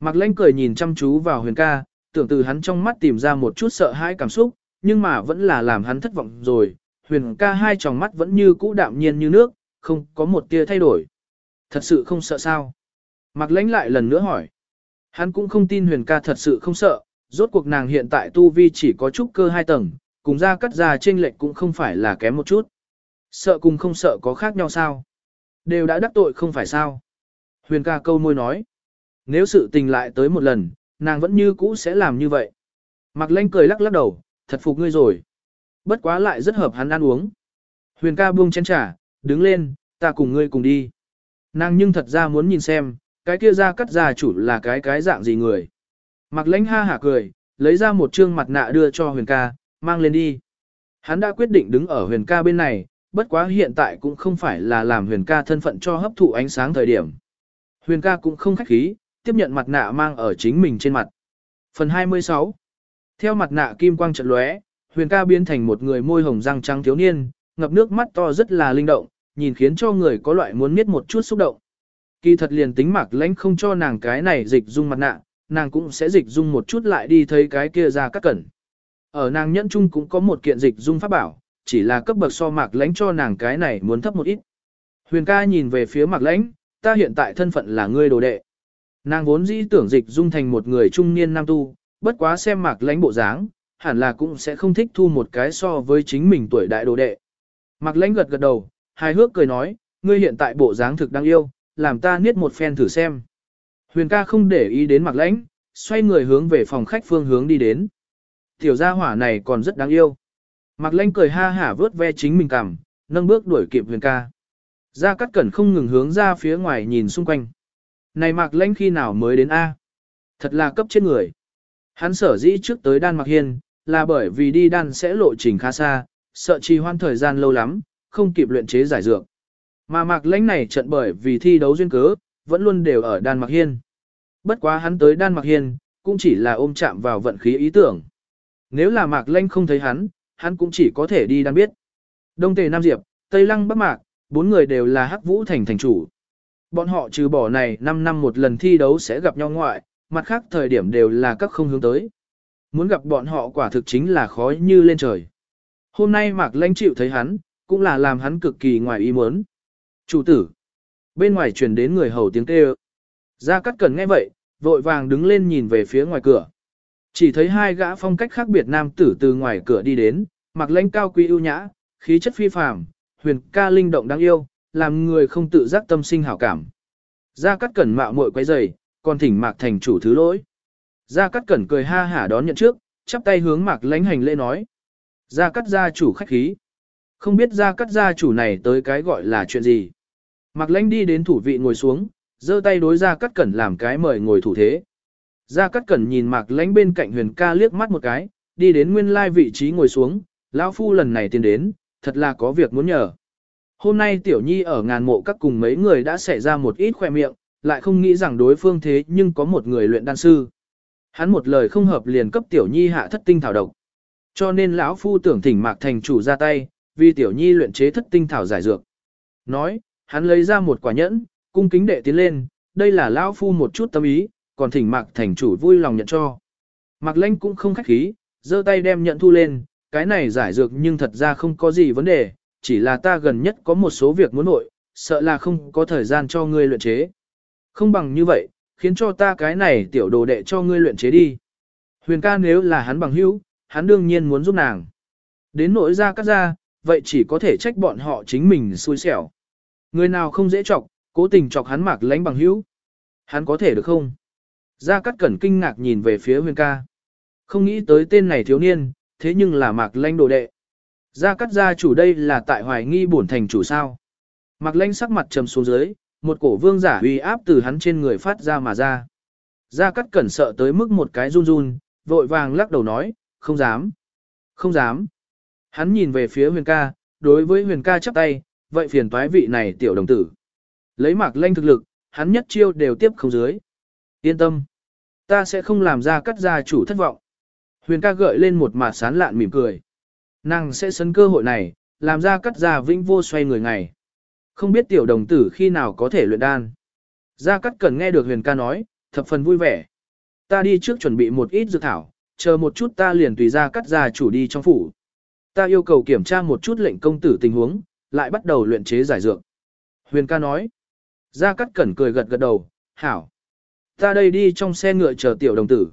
Mạc Lanh cười nhìn chăm chú vào huyền ca, tưởng từ hắn trong mắt tìm ra một chút sợ hãi cảm xúc, nhưng mà vẫn là làm hắn thất vọng rồi. Huyền ca hai tròng mắt vẫn như cũ đạm nhiên như nước, không có một tia thay đổi. Thật sự không sợ sao? Mạc lãnh lại lần nữa hỏi. Hắn cũng không tin huyền ca thật sự không sợ, rốt cuộc nàng hiện tại tu vi chỉ có chút cơ hai tầng, cùng ra cắt ra trên lệch cũng không phải là kém một chút. Sợ cùng không sợ có khác nhau sao? Đều đã đắc tội không phải sao? Huyền ca câu môi nói. Nếu sự tình lại tới một lần, nàng vẫn như cũ sẽ làm như vậy. Mạc Lanh cười lắc lắc đầu, thật phục ngươi rồi. Bất quá lại rất hợp hắn ăn uống. Huyền ca buông chén trà, đứng lên, ta cùng ngươi cùng đi. Nàng nhưng thật ra muốn nhìn xem, cái kia ra cắt ra chủ là cái cái dạng gì người. Mạc Lanh ha hả cười, lấy ra một trương mặt nạ đưa cho huyền ca, mang lên đi. Hắn đã quyết định đứng ở huyền ca bên này, bất quá hiện tại cũng không phải là làm huyền ca thân phận cho hấp thụ ánh sáng thời điểm. Huyền ca cũng không khách khí, tiếp nhận mặt nạ mang ở chính mình trên mặt. Phần 26 Theo mặt nạ kim quang trận lóe, huyền ca biến thành một người môi hồng răng trắng thiếu niên, ngập nước mắt to rất là linh động, nhìn khiến cho người có loại muốn miết một chút xúc động. Kỳ thật liền tính mạc lãnh không cho nàng cái này dịch dung mặt nạ, nàng cũng sẽ dịch dung một chút lại đi thấy cái kia ra các cẩn. Ở nàng nhẫn chung cũng có một kiện dịch dung pháp bảo, chỉ là cấp bậc so mạc lãnh cho nàng cái này muốn thấp một ít. Huyền ca nhìn về phía mạc lãnh, ta hiện tại thân phận là ngươi đồ đệ. Nàng vốn dĩ tưởng dịch dung thành một người trung niên nam tu, bất quá xem mạc lãnh bộ dáng, hẳn là cũng sẽ không thích thu một cái so với chính mình tuổi đại đồ đệ. Mạc lãnh gật gật đầu, hài hước cười nói, ngươi hiện tại bộ dáng thực đáng yêu, làm ta niết một phen thử xem. Huyền ca không để ý đến mạc lãnh, xoay người hướng về phòng khách phương hướng đi đến. Tiểu gia hỏa này còn rất đáng yêu. Mạc lãnh cười ha hả vớt ve chính mình cằm, nâng bước đuổi kịp huyền ca. Gia Cát Cẩn không ngừng hướng ra phía ngoài nhìn xung quanh. Này Mạc Lanh khi nào mới đến A? Thật là cấp chết người. Hắn sở dĩ trước tới Đan Mạc Hiên, là bởi vì đi đan sẽ lộ trình khá xa, sợ trì hoãn thời gian lâu lắm, không kịp luyện chế giải dược. Mà Mạc Lanh này trận bởi vì thi đấu duyên cớ, vẫn luôn đều ở Đan Mạc Hiên. Bất quá hắn tới Đan Mạc Hiên, cũng chỉ là ôm chạm vào vận khí ý tưởng. Nếu là Mạc Lanh không thấy hắn, hắn cũng chỉ có thể đi đan biết. Đông Tề Nam Diệp, Tây Lăng Bắc Mạc, bốn người đều là Hắc Vũ Thành thành chủ. Bọn họ trừ bỏ này 5 năm một lần thi đấu sẽ gặp nhau ngoại, mặt khác thời điểm đều là các không hướng tới. Muốn gặp bọn họ quả thực chính là khó như lên trời. Hôm nay Mạc Lãnh chịu thấy hắn, cũng là làm hắn cực kỳ ngoài ý muốn. Chủ tử. Bên ngoài truyền đến người hầu tiếng kêu. Gia Cát Cẩn nghe vậy, vội vàng đứng lên nhìn về phía ngoài cửa. Chỉ thấy hai gã phong cách khác biệt nam tử từ ngoài cửa đi đến, mặc lãnh cao quý ưu nhã, khí chất phi phàm, huyền ca linh động đáng yêu, làm người không tự giác tâm sinh hảo cảm. Gia Cát Cẩn mạo muội quấy rầy, còn thỉnh Mạc thành chủ thứ lỗi. Gia Cát Cẩn cười ha hả đón nhận trước, chắp tay hướng Mạc Lãnh hành lễ nói: "Gia Cát gia chủ khách khí." Không biết Gia Cát gia chủ này tới cái gọi là chuyện gì. Mạc Lãnh đi đến thủ vị ngồi xuống, giơ tay đối Gia Cát Cẩn làm cái mời ngồi thủ thế. Gia Cát Cẩn nhìn Mạc Lãnh bên cạnh Huyền Ca liếc mắt một cái, đi đến nguyên lai vị trí ngồi xuống, lão phu lần này tiến đến, thật là có việc muốn nhờ. Hôm nay Tiểu Nhi ở ngàn mộ các cùng mấy người đã xảy ra một ít khoe miệng, lại không nghĩ rằng đối phương thế nhưng có một người luyện đan sư. Hắn một lời không hợp liền cấp Tiểu Nhi hạ thất tinh thảo độc. Cho nên lão phu tưởng thỉnh Mạc thành chủ ra tay, vì Tiểu Nhi luyện chế thất tinh thảo giải dược. Nói, hắn lấy ra một quả nhẫn, cung kính đệ tiến lên, đây là lão phu một chút tâm ý, còn thỉnh Mạc thành chủ vui lòng nhận cho. Mạc Lanh cũng không khách khí, giơ tay đem nhận thu lên, cái này giải dược nhưng thật ra không có gì vấn đề, chỉ là ta gần nhất có một số việc muốn nội, sợ là không có thời gian cho ngươi luyện chế. Không bằng như vậy, khiến cho ta cái này tiểu đồ đệ cho ngươi luyện chế đi. Huyền ca nếu là hắn bằng hữu, hắn đương nhiên muốn giúp nàng. Đến nỗi ra cắt ra, vậy chỉ có thể trách bọn họ chính mình xui xẻo. Người nào không dễ chọc, cố tình chọc hắn mạc lánh bằng hữu. Hắn có thể được không? Gia Cát Cẩn kinh ngạc nhìn về phía huyền ca. Không nghĩ tới tên này thiếu niên, thế nhưng là mạc lanh đồ đệ. Gia Cát gia chủ đây là tại hoài nghi bổn thành chủ sao. mặc lanh sắc mặt trầm xuống dưới, một cổ vương giả uy áp từ hắn trên người phát ra mà ra. Gia Cát Cẩn sợ tới mức một cái run run, vội vàng lắc đầu nói, không dám. Không dám. Hắn nhìn về phía huyền ca, đối với huyền ca chắp tay, vậy phiền toái vị này tiểu đồng tử. Lấy mạc lanh thực lực, hắn nhất chiêu đều tiếp không dưới. Yên tâm. Ta sẽ không làm ra cắt gia chủ thất vọng. Huyền ca gợi lên một mặt sán lạn mỉm cười. Nàng sẽ sấn cơ hội này, làm ra cắt ra vĩnh vô xoay người ngày. Không biết tiểu đồng tử khi nào có thể luyện đan. Gia cắt cần nghe được huyền ca nói, thập phần vui vẻ. Ta đi trước chuẩn bị một ít dược thảo, chờ một chút ta liền tùy ra cắt gia chủ đi trong phủ. Ta yêu cầu kiểm tra một chút lệnh công tử tình huống, lại bắt đầu luyện chế giải dược. Huyền ca nói. Gia cắt cẩn cười gật gật đầu, hảo. Ta đây đi trong xe ngựa chờ tiểu đồng tử.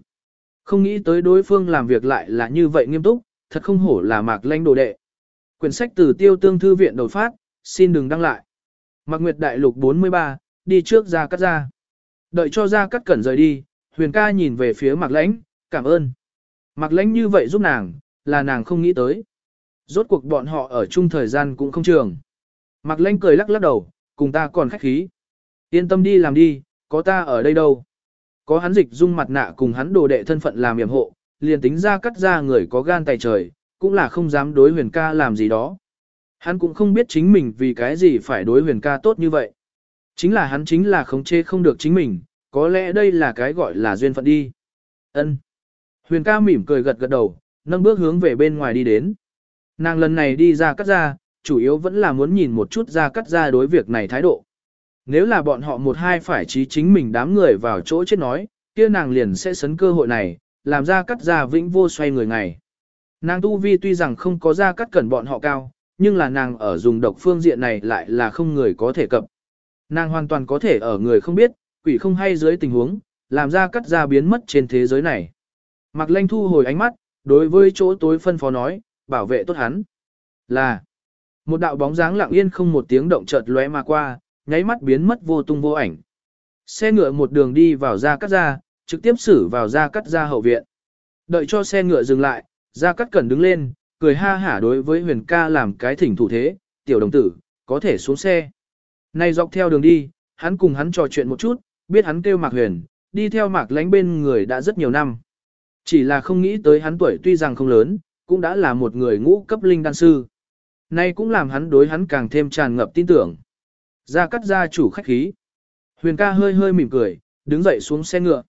Không nghĩ tới đối phương làm việc lại là như vậy nghiêm túc, thật không hổ là mạc lanh đồ đệ. Quyển sách từ tiêu tương thư viện đột phát, xin đừng đăng lại. Mạc Nguyệt Đại Lục 43, đi trước ra cắt ra. Đợi cho ra cắt cẩn rời đi, huyền ca nhìn về phía mạc lãnh, cảm ơn. Mạc lãnh như vậy giúp nàng, là nàng không nghĩ tới. Rốt cuộc bọn họ ở chung thời gian cũng không trường. Mạc lãnh cười lắc lắc đầu, cùng ta còn khách khí. Yên tâm đi làm đi, có ta ở đây đâu. Có hắn dịch dung mặt nạ cùng hắn đồ đệ thân phận làm yểm hộ, liền tính ra cắt ra người có gan tài trời, cũng là không dám đối huyền ca làm gì đó. Hắn cũng không biết chính mình vì cái gì phải đối huyền ca tốt như vậy. Chính là hắn chính là khống chế không được chính mình, có lẽ đây là cái gọi là duyên phận đi. Ân. Huyền ca mỉm cười gật gật đầu, nâng bước hướng về bên ngoài đi đến. Nàng lần này đi ra cắt ra, chủ yếu vẫn là muốn nhìn một chút ra cắt ra đối việc này thái độ. Nếu là bọn họ một hai phải trí chính mình đám người vào chỗ chết nói, kia nàng liền sẽ sấn cơ hội này, làm ra cắt ra vĩnh vô xoay người ngày. Nàng tu vi tuy rằng không có ra cắt cẩn bọn họ cao, nhưng là nàng ở dùng độc phương diện này lại là không người có thể cập. Nàng hoàn toàn có thể ở người không biết, quỷ không hay dưới tình huống, làm ra cắt ra biến mất trên thế giới này. Mạc Lanh thu hồi ánh mắt, đối với chỗ tối phân phó nói, bảo vệ tốt hắn. Là, một đạo bóng dáng lặng yên không một tiếng động chợt lóe mà qua, nháy mắt biến mất vô tung vô ảnh. Xe ngựa một đường đi vào ra cắt ra, trực tiếp xử vào ra cắt ra hậu viện. Đợi cho xe ngựa dừng lại, ra cắt cẩn đứng lên, cười ha hả đối với huyền ca làm cái thỉnh thủ thế, tiểu đồng tử, có thể xuống xe. nay dọc theo đường đi, hắn cùng hắn trò chuyện một chút, biết hắn kêu mạc huyền, đi theo mạc lánh bên người đã rất nhiều năm. Chỉ là không nghĩ tới hắn tuổi tuy rằng không lớn, cũng đã là một người ngũ cấp linh đan sư. Nay cũng làm hắn đối hắn càng thêm tràn ngập tin tưởng. Ra cắt gia chủ khách khí. Huyền ca hơi hơi mỉm cười, đứng dậy xuống xe ngựa.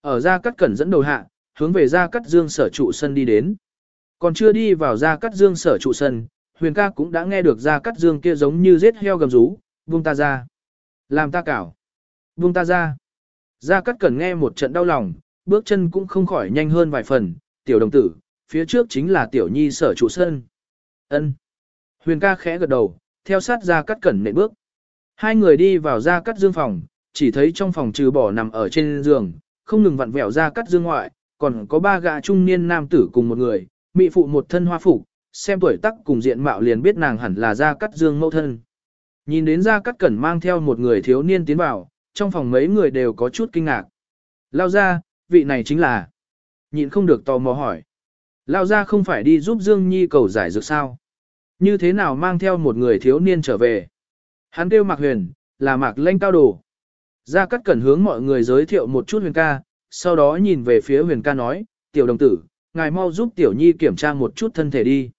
Ở gia cát cẩn dẫn đầu hạ, hướng về gia cát dương sở trụ sân đi đến. Còn chưa đi vào gia cát dương sở trụ sân, huyền ca cũng đã nghe được gia cát dương kia giống như giết heo gầm rú, buông ta ra. Làm ta cảo. Buông ta ra. gia cát cẩn nghe một trận đau lòng, bước chân cũng không khỏi nhanh hơn vài phần, tiểu đồng tử, phía trước chính là tiểu nhi sở trụ sân. ân Huyền ca khẽ gật đầu, theo sát gia cát cẩn nệ bước. Hai người đi vào gia cát dương phòng, chỉ thấy trong phòng trừ bỏ nằm ở trên giường, không ngừng vặn vẹo ra cắt dương ngoại, còn có ba gã trung niên nam tử cùng một người, mị phụ một thân hoa phục, xem tuổi tác cùng diện mạo liền biết nàng hẳn là ra cắt dương mẫu thân. Nhìn đến ra cắt cẩn mang theo một người thiếu niên tiến vào, trong phòng mấy người đều có chút kinh ngạc. Lao ra, vị này chính là. Nhịn không được tò mò hỏi. Lao ra không phải đi giúp Dương Nhi cầu giải dược sao? Như thế nào mang theo một người thiếu niên trở về? Hắn kêu Mạc Huyền, là Mạc Lanh cao đồ. Gia Cát Cẩn hướng mọi người giới thiệu một chút Huyền ca, sau đó nhìn về phía Huyền ca nói, tiểu đồng tử, ngài mau giúp tiểu nhi kiểm tra một chút thân thể đi.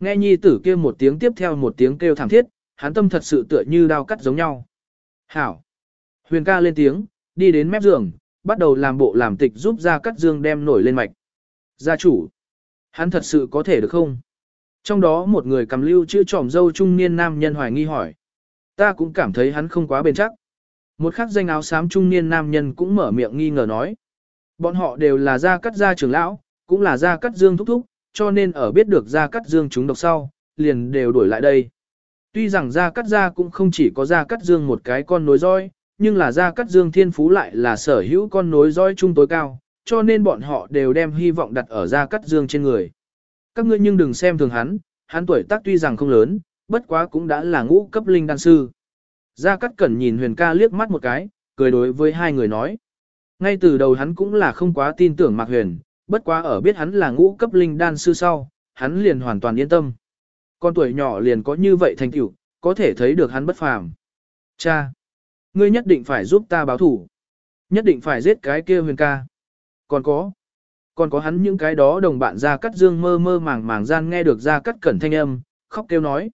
Nghe nhi tử kia một tiếng tiếp theo một tiếng kêu thảm thiết, hắn tâm thật sự tựa như đao cắt giống nhau. Hảo. Huyền ca lên tiếng, đi đến mép giường, bắt đầu làm bộ làm tịch giúp Gia Cát Dương đem nổi lên mạch. Gia chủ. Hắn thật sự có thể được không? Trong đó một người cầm lưu chữ trỏm dâu trung niên nam nhân hoài nghi hỏi. Ta cũng cảm thấy hắn không quá bền chắc. Một khắc danh áo xám trung niên nam nhân cũng mở miệng nghi ngờ nói. Bọn họ đều là gia cắt gia trưởng lão, cũng là gia cắt dương thúc thúc, cho nên ở biết được gia cắt dương chúng độc sau, liền đều đuổi lại đây. Tuy rằng gia cắt gia cũng không chỉ có gia cắt dương một cái con nối roi, nhưng là gia cắt dương thiên phú lại là sở hữu con nối roi trung tối cao, cho nên bọn họ đều đem hy vọng đặt ở gia cắt dương trên người. Các ngươi nhưng đừng xem thường hắn, hắn tuổi tác tuy rằng không lớn, bất quá cũng đã là ngũ cấp linh đan sư. Gia Cát Cẩn nhìn Huyền ca liếc mắt một cái, cười đối với hai người nói. Ngay từ đầu hắn cũng là không quá tin tưởng Mạc Huyền, bất quá ở biết hắn là ngũ cấp linh đan sư sau, hắn liền hoàn toàn yên tâm. Con tuổi nhỏ liền có như vậy thành tựu, có thể thấy được hắn bất phàm. Cha! Ngươi nhất định phải giúp ta báo thủ. Nhất định phải giết cái kia huyền ca. Còn có. Còn có hắn những cái đó đồng bạn Gia Cát dương mơ mơ màng màng gian nghe được Gia Cát cẩn thanh âm, khóc kêu nói.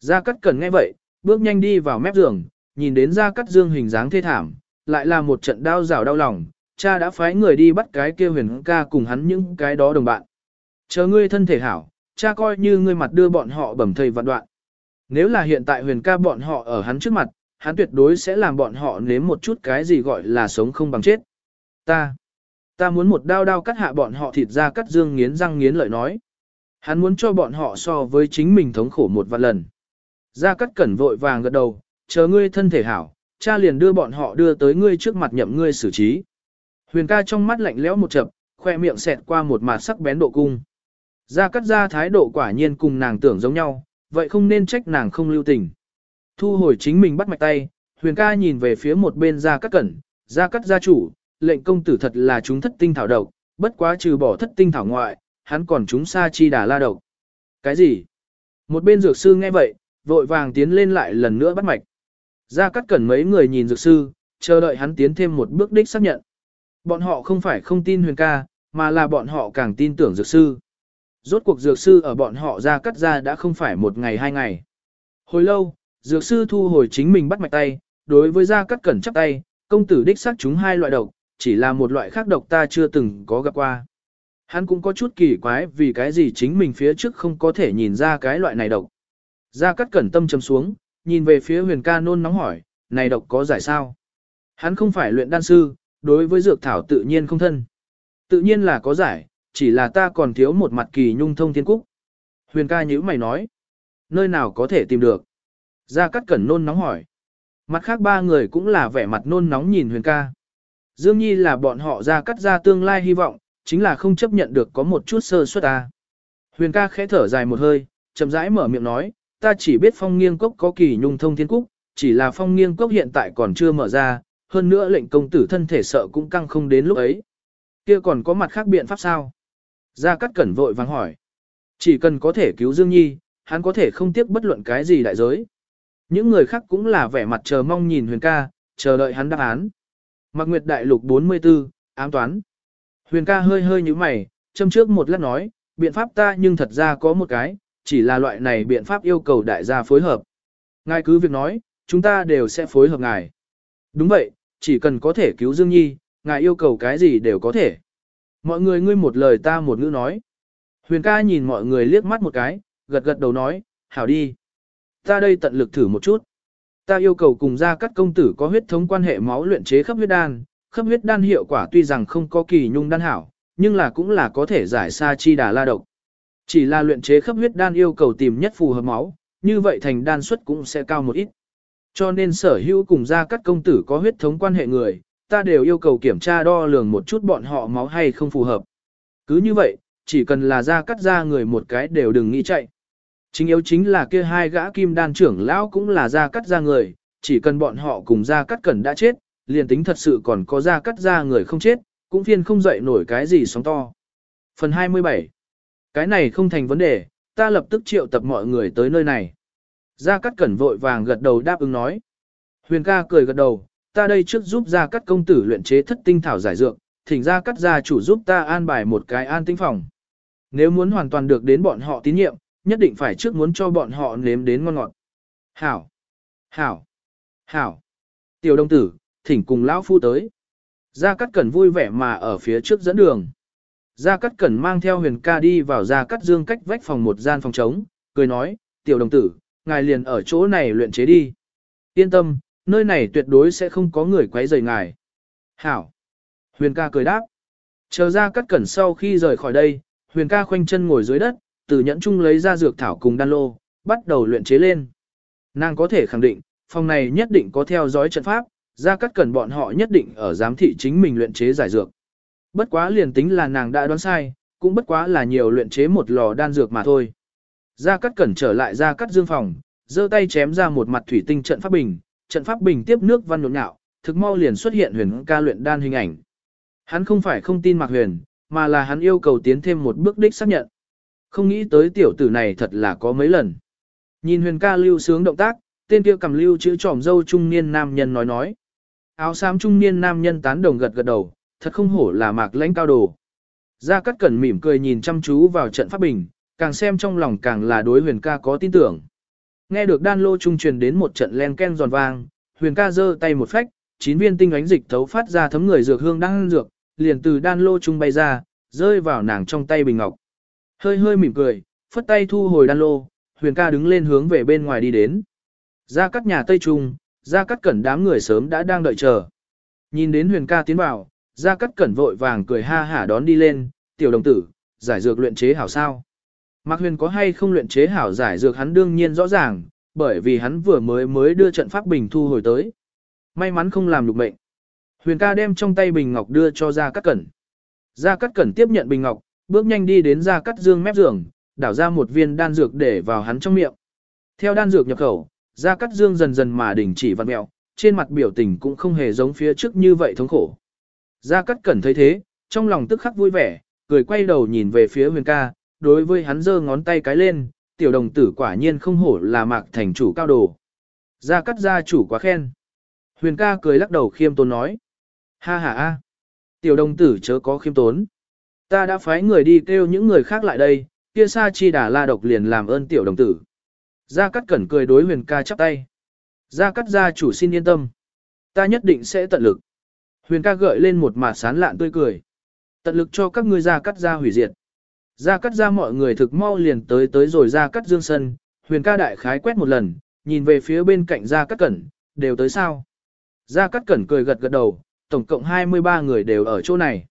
Gia Cát Cẩn nghe vậy, bước nhanh đi vào mép giường, nhìn đến ra cắt Dương hình dáng thê thảm, lại là một trận đau rào đau lòng, cha đã phái người đi bắt cái kia huyền ca cùng hắn những cái đó đồng bạn. Chờ ngươi thân thể hảo, cha coi như ngươi mặt đưa bọn họ bẩm thầy vạn đoạn. Nếu là hiện tại huyền ca bọn họ ở hắn trước mặt, hắn tuyệt đối sẽ làm bọn họ nếm một chút cái gì gọi là sống không bằng chết. Ta, ta muốn một đao đao cắt hạ bọn họ thịt ra cắt dương nghiến răng nghiến lợi nói. Hắn muốn cho bọn họ so với chính mình thống khổ một vạn lần. Gia Cát Cẩn vội vàng gật đầu, chờ ngươi thân thể hảo, cha liền đưa bọn họ đưa tới ngươi trước mặt nhậm ngươi xử trí. Huyền ca trong mắt lạnh lẽo một chập, khoe miệng xẹt qua một mặt sắc bén độ cung. Gia Cát ra thái độ quả nhiên cùng nàng tưởng giống nhau, vậy không nên trách nàng không lưu tình. Thu hồi chính mình bắt mạch tay, huyền ca nhìn về phía một bên gia Cát cẩn, gia Cát gia chủ, lệnh công tử thật là chúng thất tinh thảo độc, bất quá trừ bỏ thất tinh thảo ngoại, hắn còn chúng sa chi đà la độc. Cái gì? Một bên dược sư nghe vậy, vội vàng tiến lên lại lần nữa bắt mạch. Gia cắt cẩn mấy người nhìn dược sư, chờ đợi hắn tiến thêm một bước đích xác nhận. Bọn họ không phải không tin huyền ca, mà là bọn họ càng tin tưởng dược sư. Rốt cuộc dược sư ở bọn họ ra cắt ra đã không phải một ngày hai ngày. Hồi lâu, dược sư thu hồi chính mình bắt mạch tay, đối với ra cắt cẩn chắp tay, công tử đích xác chúng hai loại độc, chỉ là một loại khác độc ta chưa từng có gặp qua. Hắn cũng có chút kỳ quái vì cái gì chính mình phía trước không có thể nhìn ra cái loại này độc. Gia Cát cẩn tâm trầm xuống, nhìn về phía huyền ca nôn nóng hỏi, này độc có giải sao? Hắn không phải luyện đan sư, đối với dược thảo tự nhiên không thân. Tự nhiên là có giải, chỉ là ta còn thiếu một mặt kỳ nhung thông thiên cúc. Huyền ca nhữ mày nói, nơi nào có thể tìm được? Gia Cát Cẩn nôn nóng hỏi. Mặt khác ba người cũng là vẻ mặt nôn nóng nhìn Huyền ca. Dương Nhi là bọn họ ra cắt ra tương lai hy vọng, chính là không chấp nhận được có một chút sơ suất ta. Huyền ca khẽ thở dài một hơi, chậm rãi mở miệng nói, ta chỉ biết phong nghiêng cốc có kỳ nhung thông thiên cúc, chỉ là phong nghiêng cốc hiện tại còn chưa mở ra, hơn nữa lệnh công tử thân thể sợ cũng căng không đến lúc ấy. Kia còn có mặt khác biện pháp sao? Gia Cát Cẩn vội vàng hỏi. Chỉ cần có thể cứu Dương Nhi, hắn có thể không tiếc bất luận cái gì đại giới. Những người khác cũng là vẻ mặt chờ mong nhìn Huyền ca, chờ đợi hắn đáp án. Mạc Nguyệt Đại Lục 44, ám toán. Huyền ca hơi hơi như mày, châm trước một lát nói, biện pháp ta nhưng thật ra có một cái, chỉ là loại này biện pháp yêu cầu đại gia phối hợp. Ngài cứ việc nói, chúng ta đều sẽ phối hợp ngài. Đúng vậy, chỉ cần có thể cứu Dương Nhi, ngài yêu cầu cái gì đều có thể. Mọi người ngươi một lời ta một ngữ nói. Huyền ca nhìn mọi người liếc mắt một cái, gật gật đầu nói, hảo đi. Ta đây tận lực thử một chút. Ta yêu cầu cùng ra các công tử có huyết thống quan hệ máu luyện chế khắp huyết đan. Khắp huyết đan hiệu quả tuy rằng không có kỳ nhung đan hảo, nhưng là cũng là có thể giải xa chi đà la độc. Chỉ là luyện chế khắp huyết đan yêu cầu tìm nhất phù hợp máu, như vậy thành đan suất cũng sẽ cao một ít. Cho nên sở hữu cùng ra các công tử có huyết thống quan hệ người, ta đều yêu cầu kiểm tra đo lường một chút bọn họ máu hay không phù hợp. Cứ như vậy, chỉ cần là ra cắt ra người một cái đều đừng nghĩ chạy. Chính yếu chính là kia hai gã kim đan trưởng lão cũng là ra cắt ra người, chỉ cần bọn họ cùng ra cắt cẩn đã chết, liền tính thật sự còn có ra cắt ra người không chết, cũng phiên không dậy nổi cái gì sóng to. Phần 27 cái này không thành vấn đề, ta lập tức triệu tập mọi người tới nơi này. Gia Cát Cẩn vội vàng gật đầu đáp ứng nói. Huyền ca cười gật đầu, ta đây trước giúp Gia Cát công tử luyện chế thất tinh thảo giải dược, thỉnh Gia Cát gia chủ giúp ta an bài một cái an tinh phòng. Nếu muốn hoàn toàn được đến bọn họ tín nhiệm, nhất định phải trước muốn cho bọn họ nếm đến ngon ngọt. Hảo! Hảo! Hảo! Tiểu đồng tử, thỉnh cùng lão phu tới. Gia Cát Cẩn vui vẻ mà ở phía trước dẫn đường. Gia Cát Cẩn mang theo huyền ca đi vào Gia Cát Dương cách vách phòng một gian phòng trống, cười nói, tiểu đồng tử, ngài liền ở chỗ này luyện chế đi. Yên tâm, nơi này tuyệt đối sẽ không có người quấy rầy ngài. Hảo. Huyền ca cười đáp. Chờ Gia Cát cẩn sau khi rời khỏi đây, huyền ca khoanh chân ngồi dưới đất, từ nhẫn chung lấy ra dược thảo cùng đan lô, bắt đầu luyện chế lên. Nàng có thể khẳng định, phòng này nhất định có theo dõi trận pháp, Gia Cát cẩn bọn họ nhất định ở giám thị chính mình luyện chế giải dược. Bất quá liền tính là nàng đã đoán sai, cũng bất quá là nhiều luyện chế một lò đan dược mà thôi. Gia Cát Cẩn trở lại Gia Cát Dương phòng, giơ tay chém ra một mặt thủy tinh trận pháp bình, trận pháp bình tiếp nước văn nhộn nhạo, thực mau liền xuất hiện huyền ca luyện đan hình ảnh. Hắn không phải không tin Mạc Huyền, mà là hắn yêu cầu tiến thêm một bước đích xác nhận. Không nghĩ tới tiểu tử này thật là có mấy lần. Nhìn huyền ca lưu sướng động tác, tên kia cầm lưu chữ tròm dâu trung niên nam nhân nói nói. Áo xám trung niên nam nhân tán đồng gật gật đầu, thật không hổ là mạc lãnh cao đồ. Gia Cát Cẩn mỉm cười nhìn chăm chú vào trận pháp bình, càng xem trong lòng càng là đối huyền ca có tin tưởng. Nghe được đan lô trung truyền đến một trận len ken giòn vang, huyền ca giơ tay một phách, chín viên tinh ánh dịch thấu phát ra thấm người dược hương đang dược, liền từ đan lô trung bay ra, rơi vào nàng trong tay bình ngọc. Hơi hơi mỉm cười, phất tay thu hồi đan lô, huyền ca đứng lên hướng về bên ngoài đi đến. Ra cát nhà Tây Trung, ra cát cẩn đám người sớm đã đang đợi chờ. Nhìn đến huyền ca tiến vào, Gia Cát cẩn vội vàng cười ha hả đón đi lên, tiểu đồng tử, giải dược luyện chế hảo sao. Mạc Huyền có hay không luyện chế hảo giải dược hắn đương nhiên rõ ràng, bởi vì hắn vừa mới mới đưa trận pháp bình thu hồi tới. May mắn không làm được mệnh. Huyền ca đem trong tay bình ngọc đưa cho Gia Cát Cẩn. Gia Cát Cẩn tiếp nhận bình ngọc, bước nhanh đi đến Gia Cát Dương mép giường, đảo ra một viên đan dược để vào hắn trong miệng. Theo đan dược nhập khẩu, Gia Cát Dương dần dần mà đình chỉ vặn mẹo, trên mặt biểu tình cũng không hề giống phía trước như vậy thống khổ. Gia Cát Cẩn thấy thế, trong lòng tức khắc vui vẻ, cười quay đầu nhìn về phía huyền ca, đối với hắn giơ ngón tay cái lên, tiểu đồng tử quả nhiên không hổ là mạc thành chủ cao đồ. Gia Cát gia chủ quá khen. Huyền ca cười lắc đầu khiêm tốn nói. Ha ha a, tiểu đồng tử chớ có khiêm tốn. Ta đã phái người đi kêu những người khác lại đây, kia sa chi đà la độc liền làm ơn tiểu đồng tử. Gia Cát Cẩn cười đối huyền ca chắp tay. Gia Cát gia chủ xin yên tâm. Ta nhất định sẽ tận lực. Huyền ca gợi lên một mặt sán lạn tươi cười. Tận lực cho các ngươi ra cắt ra hủy diệt. Ra cắt ra mọi người thực mau liền tới tới rồi ra cắt dương sân. Huyền ca đại khái quét một lần, nhìn về phía bên cạnh Ra cắt Cẩn, đều tới sao. Ra cắt Cẩn cười gật gật đầu, tổng cộng 23 người đều ở chỗ này.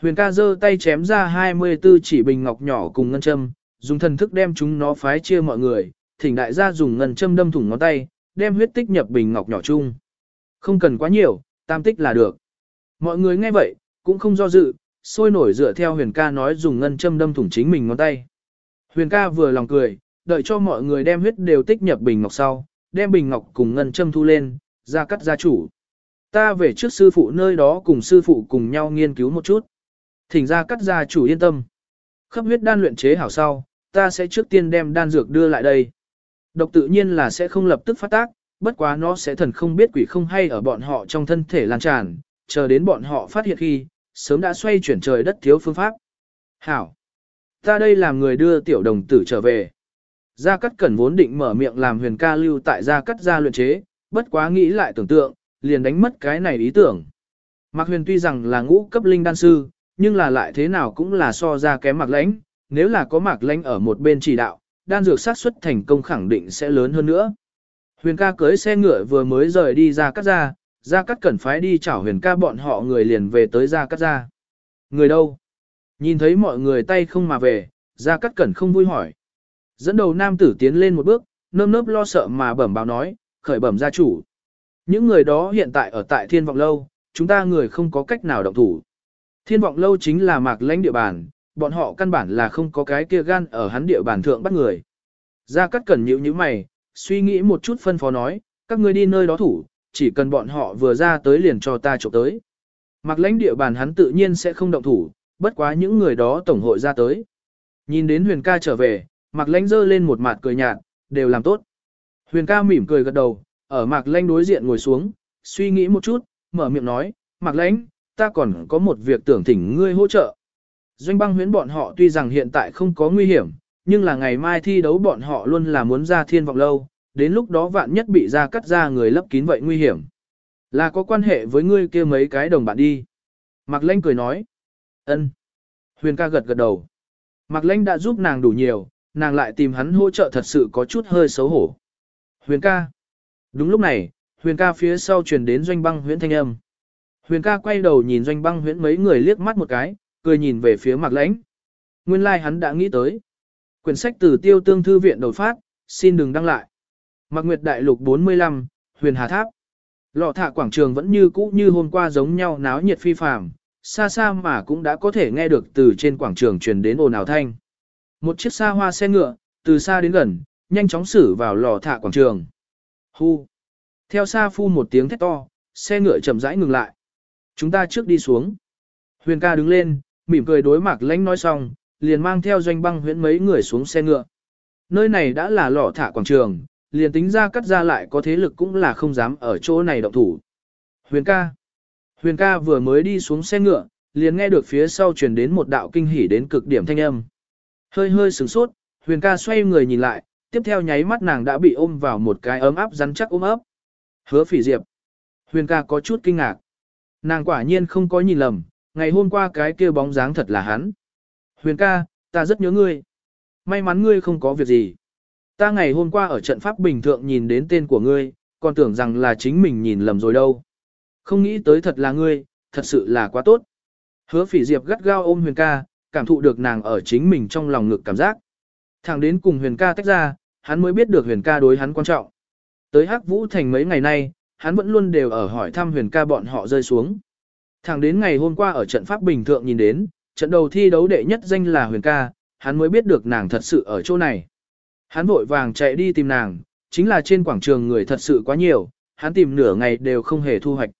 Huyền ca giơ tay chém ra 24 chỉ bình ngọc nhỏ cùng ngân châm, dùng thần thức đem chúng nó phái chia mọi người, thỉnh đại gia dùng ngân châm đâm thủng ngón tay, đem huyết tích nhập bình ngọc nhỏ chung. Không cần quá nhiều, tam tích là được. Mọi người nghe vậy, cũng không do dự, sôi nổi dựa theo huyền ca nói dùng ngân châm đâm thủng chính mình ngón tay. Huyền ca vừa lòng cười, đợi cho mọi người đem huyết đều tích nhập bình ngọc sau, đem bình ngọc cùng ngân châm thu lên, ra cắt gia chủ. Ta về trước sư phụ nơi đó cùng sư phụ cùng nhau nghiên cứu một chút. Thỉnh ra cắt gia chủ yên tâm. Khắp huyết đan luyện chế hảo sau, ta sẽ trước tiên đem đan dược đưa lại đây. Độc tự nhiên là sẽ không lập tức phát tác, bất quá nó sẽ thần không biết quỷ không hay ở bọn họ trong thân thể lan tràn, chờ đến bọn họ phát hiện khi, sớm đã xoay chuyển trời đất thiếu phương pháp. Hảo! Ta đây làm người đưa tiểu đồng tử trở về. Gia Cát Cẩn vốn định mở miệng làm huyền ca lưu tại Gia Cát gia luyện chế, bất quá nghĩ lại tưởng tượng, liền đánh mất cái này ý tưởng. Mạc huyền tuy rằng là ngũ cấp linh đan sư, nhưng là lại thế nào cũng là so ra kém mạc lãnh, nếu là có mạc lãnh ở một bên chỉ đạo, đan dược xác suất thành công khẳng định sẽ lớn hơn nữa. Huyền ca cưới xe ngựa vừa mới rời đi ra cắt ra, Gia Cát cẩn phái đi chảo huyền ca bọn họ người liền về tới Gia Cát gia. Người đâu? Nhìn thấy mọi người tay không mà về, Gia Cát cẩn không vui hỏi. Dẫn đầu nam tử tiến lên một bước, nơm nớp lo sợ mà bẩm báo nói, khởi bẩm gia chủ. Những người đó hiện tại ở tại thiên vọng lâu, chúng ta người không có cách nào động thủ. Thiên vọng lâu chính là mạc lãnh địa bàn, bọn họ căn bản là không có cái kia gan ở hắn địa bàn thượng bắt người. Gia Cát Cẩn nhíu nhíu mày, suy nghĩ một chút phân phó nói, các ngươi đi nơi đó thủ, chỉ cần bọn họ vừa ra tới liền cho ta trộm tới. Mặc lãnh địa bàn hắn tự nhiên sẽ không động thủ, bất quá những người đó tổng hội ra tới. Nhìn đến huyền ca trở về, mặc lãnh giơ lên một mặt cười nhạt, đều làm tốt. Huyền ca mỉm cười gật đầu, ở Mặc lãnh đối diện ngồi xuống, suy nghĩ một chút, mở miệng nói, Mặc lãnh, ta còn có một việc tưởng thỉnh ngươi hỗ trợ. Doanh băng huyến bọn họ tuy rằng hiện tại không có nguy hiểm, nhưng là ngày mai thi đấu bọn họ luôn là muốn ra thiên vọng lâu, đến lúc đó vạn nhất bị ra cắt ra người lấp kín vậy nguy hiểm. Là có quan hệ với ngươi kia mấy cái đồng bạn đi. Mạc Lanh cười nói. ân. Huyền ca gật gật đầu. Mạc Lanh đã giúp nàng đủ nhiều, nàng lại tìm hắn hỗ trợ thật sự có chút hơi xấu hổ. Huyền ca. Đúng lúc này, Huyền ca phía sau truyền đến doanh băng huyễn thanh âm. Huyền ca quay đầu nhìn doanh băng huyễn mấy người liếc mắt một cái, cười nhìn về phía Mạc Lanh. Nguyên lai like hắn đã nghĩ tới. Quyển sách từ tiêu tương thư viện đột phát, xin đừng đăng lại. Mạc Nguyệt Đại Lục 45, Huyền Hà Tháp. Lọ thạ quảng trường vẫn như cũ như hôm qua giống nhau náo nhiệt phi phàm, xa xa mà cũng đã có thể nghe được từ trên quảng trường truyền đến ồn ào thanh. Một chiếc xa hoa xe ngựa, từ xa đến gần, nhanh chóng xử vào lò thạ quảng trường. Hu. Theo xa phu một tiếng thét to, xe ngựa chậm rãi ngừng lại. Chúng ta trước đi xuống. Huyền ca đứng lên, mỉm cười đối Mạc Lãnh nói xong, liền mang theo doanh băng huyễn mấy người xuống xe ngựa. Nơi này đã là lò thả quảng trường, liền tính ra cắt ra lại có thế lực cũng là không dám ở chỗ này động thủ. Huyền ca. Huyền ca vừa mới đi xuống xe ngựa, liền nghe được phía sau truyền đến một đạo kinh hỉ đến cực điểm thanh âm. Hơi hơi sửng sốt, Huyền ca xoay người nhìn lại, tiếp theo nháy mắt nàng đã bị ôm vào một cái ấm áp rắn chắc ôm ấp. Hứa phỉ diệp. Huyền ca có chút kinh ngạc. Nàng quả nhiên không có nhìn lầm, ngày hôm qua cái kia bóng dáng thật là hắn. Huyền ca, ta rất nhớ ngươi. May mắn ngươi không có việc gì. Ta ngày hôm qua ở trận pháp bình thượng nhìn đến tên của ngươi, còn tưởng rằng là chính mình nhìn lầm rồi đâu. Không nghĩ tới thật là ngươi, thật sự là quá tốt. Hứa phỉ diệp gắt gao ôm huyền ca, cảm thụ được nàng ở chính mình trong lòng ngực cảm giác. Thẳng đến cùng huyền ca tách ra, hắn mới biết được huyền ca đối hắn quan trọng. Tới hắc vũ thành mấy ngày nay, hắn vẫn luôn đều ở hỏi thăm huyền ca bọn họ rơi xuống. Thẳng đến ngày hôm qua ở trận Pháp Bình Thượng nhìn đến, trận đầu thi đấu đệ nhất danh là huyền ca, hắn mới biết được nàng thật sự ở chỗ này. Hắn vội vàng chạy đi tìm nàng, chính là trên quảng trường người thật sự quá nhiều, hắn tìm nửa ngày đều không hề thu hoạch.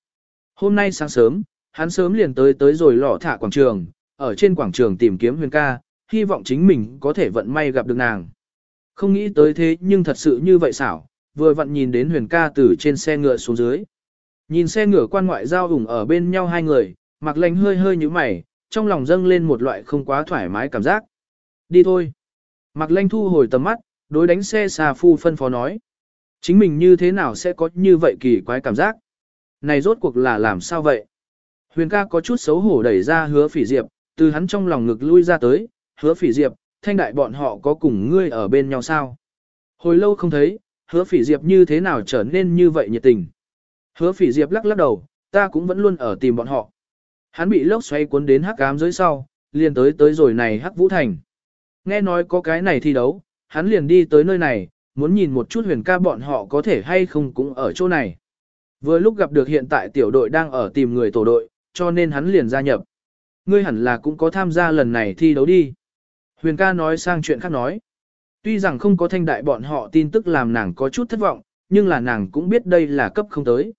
Hôm nay sáng sớm, hắn sớm liền tới tới rồi lọ thả quảng trường, ở trên quảng trường tìm kiếm huyền ca, hy vọng chính mình có thể vận may gặp được nàng. Không nghĩ tới thế nhưng thật sự như vậy xảo, vừa vặn nhìn đến huyền ca từ trên xe ngựa xuống dưới. Nhìn xe ngựa quan ngoại giao ủng ở bên nhau hai người, mặc lành hơi hơi như mày, trong lòng dâng lên một loại không quá thoải mái cảm giác. Đi thôi. Mặc lanh thu hồi tầm mắt, đối đánh xe xà phu phân phó nói. Chính mình như thế nào sẽ có như vậy kỳ quái cảm giác? Này rốt cuộc là làm sao vậy? Huyền ca có chút xấu hổ đẩy ra hứa phỉ diệp, từ hắn trong lòng ngực lui ra tới, hứa phỉ diệp, thanh đại bọn họ có cùng ngươi ở bên nhau sao? Hồi lâu không thấy, hứa phỉ diệp như thế nào trở nên như vậy nhiệt tình? Hứa phỉ diệp lắc lắc đầu, ta cũng vẫn luôn ở tìm bọn họ. Hắn bị lốc xoay cuốn đến hắc ám dưới sau, liền tới tới rồi này hắc vũ thành. Nghe nói có cái này thi đấu, hắn liền đi tới nơi này, muốn nhìn một chút huyền ca bọn họ có thể hay không cũng ở chỗ này. Vừa lúc gặp được hiện tại tiểu đội đang ở tìm người tổ đội, cho nên hắn liền gia nhập. Ngươi hẳn là cũng có tham gia lần này thi đấu đi. Huyền ca nói sang chuyện khác nói. Tuy rằng không có thanh đại bọn họ tin tức làm nàng có chút thất vọng, nhưng là nàng cũng biết đây là cấp không tới.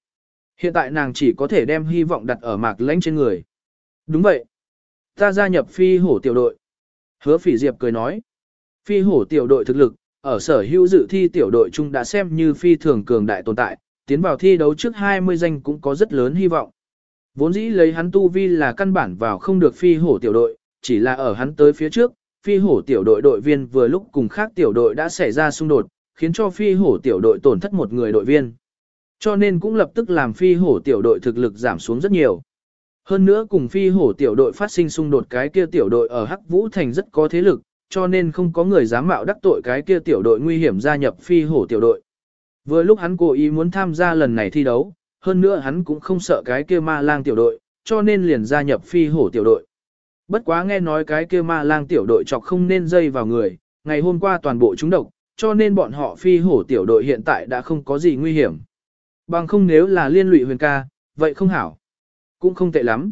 Hiện tại nàng chỉ có thể đem hy vọng đặt ở mạc lãnh trên người. Đúng vậy. Ta gia nhập phi hổ tiểu đội. Hứa phỉ diệp cười nói. Phi hổ tiểu đội thực lực, ở sở hữu dự thi tiểu đội chung đã xem như phi thường cường đại tồn tại, tiến vào thi đấu trước 20 danh cũng có rất lớn hy vọng. Vốn dĩ lấy hắn tu vi là căn bản vào không được phi hổ tiểu đội, chỉ là ở hắn tới phía trước, phi hổ tiểu đội đội viên vừa lúc cùng khác tiểu đội đã xảy ra xung đột, khiến cho phi hổ tiểu đội tổn thất một người đội viên. Cho nên cũng lập tức làm phi hổ tiểu đội thực lực giảm xuống rất nhiều. Hơn nữa cùng phi hổ tiểu đội phát sinh xung đột cái kia tiểu đội ở Hắc Vũ Thành rất có thế lực, cho nên không có người dám mạo đắc tội cái kia tiểu đội nguy hiểm gia nhập phi hổ tiểu đội. Vừa lúc hắn cố ý muốn tham gia lần này thi đấu, hơn nữa hắn cũng không sợ cái kia ma lang tiểu đội, cho nên liền gia nhập phi hổ tiểu đội. Bất quá nghe nói cái kia ma lang tiểu đội chọc không nên dây vào người, ngày hôm qua toàn bộ chúng độc, cho nên bọn họ phi hổ tiểu đội hiện tại đã không có gì nguy hiểm. Bằng không nếu là liên lụy huyền ca, vậy không hảo. Cũng không tệ lắm.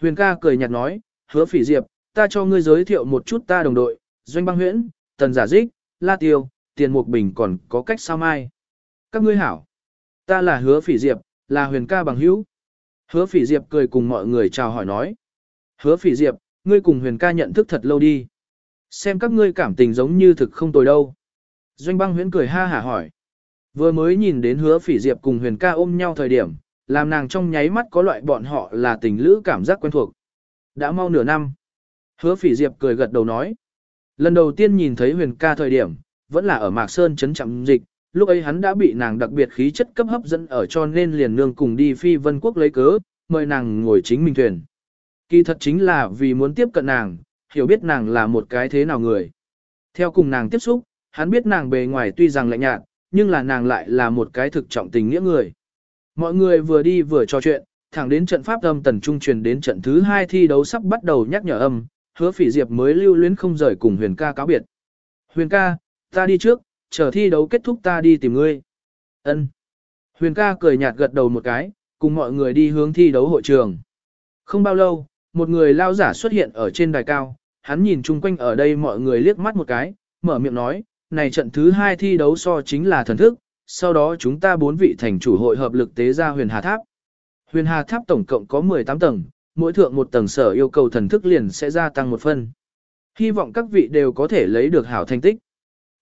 Huyền ca cười nhạt nói, hứa phỉ diệp, ta cho ngươi giới thiệu một chút ta đồng đội, doanh băng huyễn, tần giả dích, la tiêu, tiền mục bình còn có cách sao mai. Các ngươi hảo. Ta là hứa phỉ diệp, là huyền ca bằng hữu. Hứa phỉ diệp cười cùng mọi người chào hỏi nói. Hứa phỉ diệp, ngươi cùng huyền ca nhận thức thật lâu đi. Xem các ngươi cảm tình giống như thực không tồi đâu. Doanh băng huyễn cười ha hả hỏi. Vừa mới nhìn đến hứa phỉ diệp cùng huyền ca ôm nhau thời điểm, làm nàng trong nháy mắt có loại bọn họ là tình lữ cảm giác quen thuộc. Đã mau nửa năm. Hứa phỉ diệp cười gật đầu nói. Lần đầu tiên nhìn thấy huyền ca thời điểm, vẫn là ở Mạc Sơn chấn chậm dịch, lúc ấy hắn đã bị nàng đặc biệt khí chất cấp hấp dẫn ở cho nên liền nương cùng đi phi vân quốc lấy cớ, mời nàng ngồi chính mình thuyền. Kỳ thật chính là vì muốn tiếp cận nàng, hiểu biết nàng là một cái thế nào người. Theo cùng nàng tiếp xúc, hắn biết nàng bề ngoài tuy rằng lạnh nhạt, nhưng là nàng lại là một cái thực trọng tình nghĩa người. Mọi người vừa đi vừa trò chuyện, thẳng đến trận pháp âm tần trung truyền đến trận thứ hai thi đấu sắp bắt đầu nhắc nhở âm, hứa phỉ diệp mới lưu luyến không rời cùng huyền ca cáo biệt. Huyền ca, ta đi trước, chờ thi đấu kết thúc ta đi tìm ngươi. Ân. Huyền ca cười nhạt gật đầu một cái, cùng mọi người đi hướng thi đấu hội trường. Không bao lâu, một người lao giả xuất hiện ở trên đài cao, hắn nhìn chung quanh ở đây mọi người liếc mắt một cái, mở miệng nói, này trận thứ hai thi đấu so chính là thần thức, sau đó chúng ta bốn vị thành chủ hội hợp lực tế ra huyền hà tháp. Huyền hà tháp tổng cộng có 18 tầng, mỗi thượng một tầng sở yêu cầu thần thức liền sẽ gia tăng một phân. Hy vọng các vị đều có thể lấy được hảo thành tích.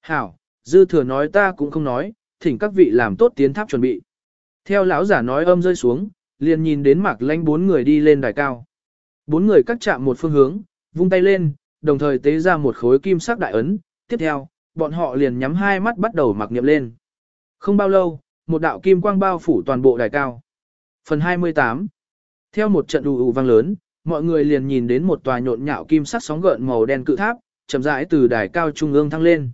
Hảo, dư thừa nói ta cũng không nói, thỉnh các vị làm tốt tiến tháp chuẩn bị. Theo lão giả nói âm rơi xuống, liền nhìn đến mạc lanh bốn người đi lên đài cao. Bốn người cắt chạm một phương hướng, vung tay lên, đồng thời tế ra một khối kim sắc đại ấn. Tiếp theo, bọn họ liền nhắm hai mắt bắt đầu mặc niệm lên. Không bao lâu, một đạo kim quang bao phủ toàn bộ đài cao. Phần 28 theo một trận ù ù vang lớn, mọi người liền nhìn đến một tòa nhộn nhạo kim sắc sóng gợn màu đen cự tháp, chậm rãi từ đài cao trung ương thăng lên.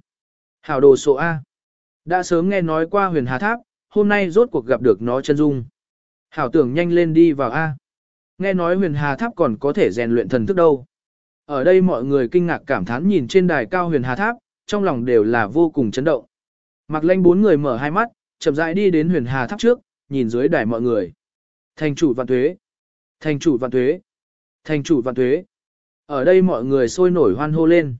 Hảo đồ số A. Đã sớm nghe nói qua huyền hà tháp, hôm nay rốt cuộc gặp được nó chân dung. Hảo tưởng nhanh lên đi vào A. Nghe nói huyền hà tháp còn có thể rèn luyện thần thức đâu. Ở đây mọi người kinh ngạc cảm thán nhìn trên đài cao huyền hà tháp, trong lòng đều là vô cùng chấn động. Mặc lanh bốn người mở hai mắt, chậm rãi đi đến huyền hà tháp trước, nhìn dưới đài mọi người. Thành chủ vạn tuế, thành chủ vạn thuế, thành chủ vạn thuế. Ở đây mọi người sôi nổi hoan hô lên.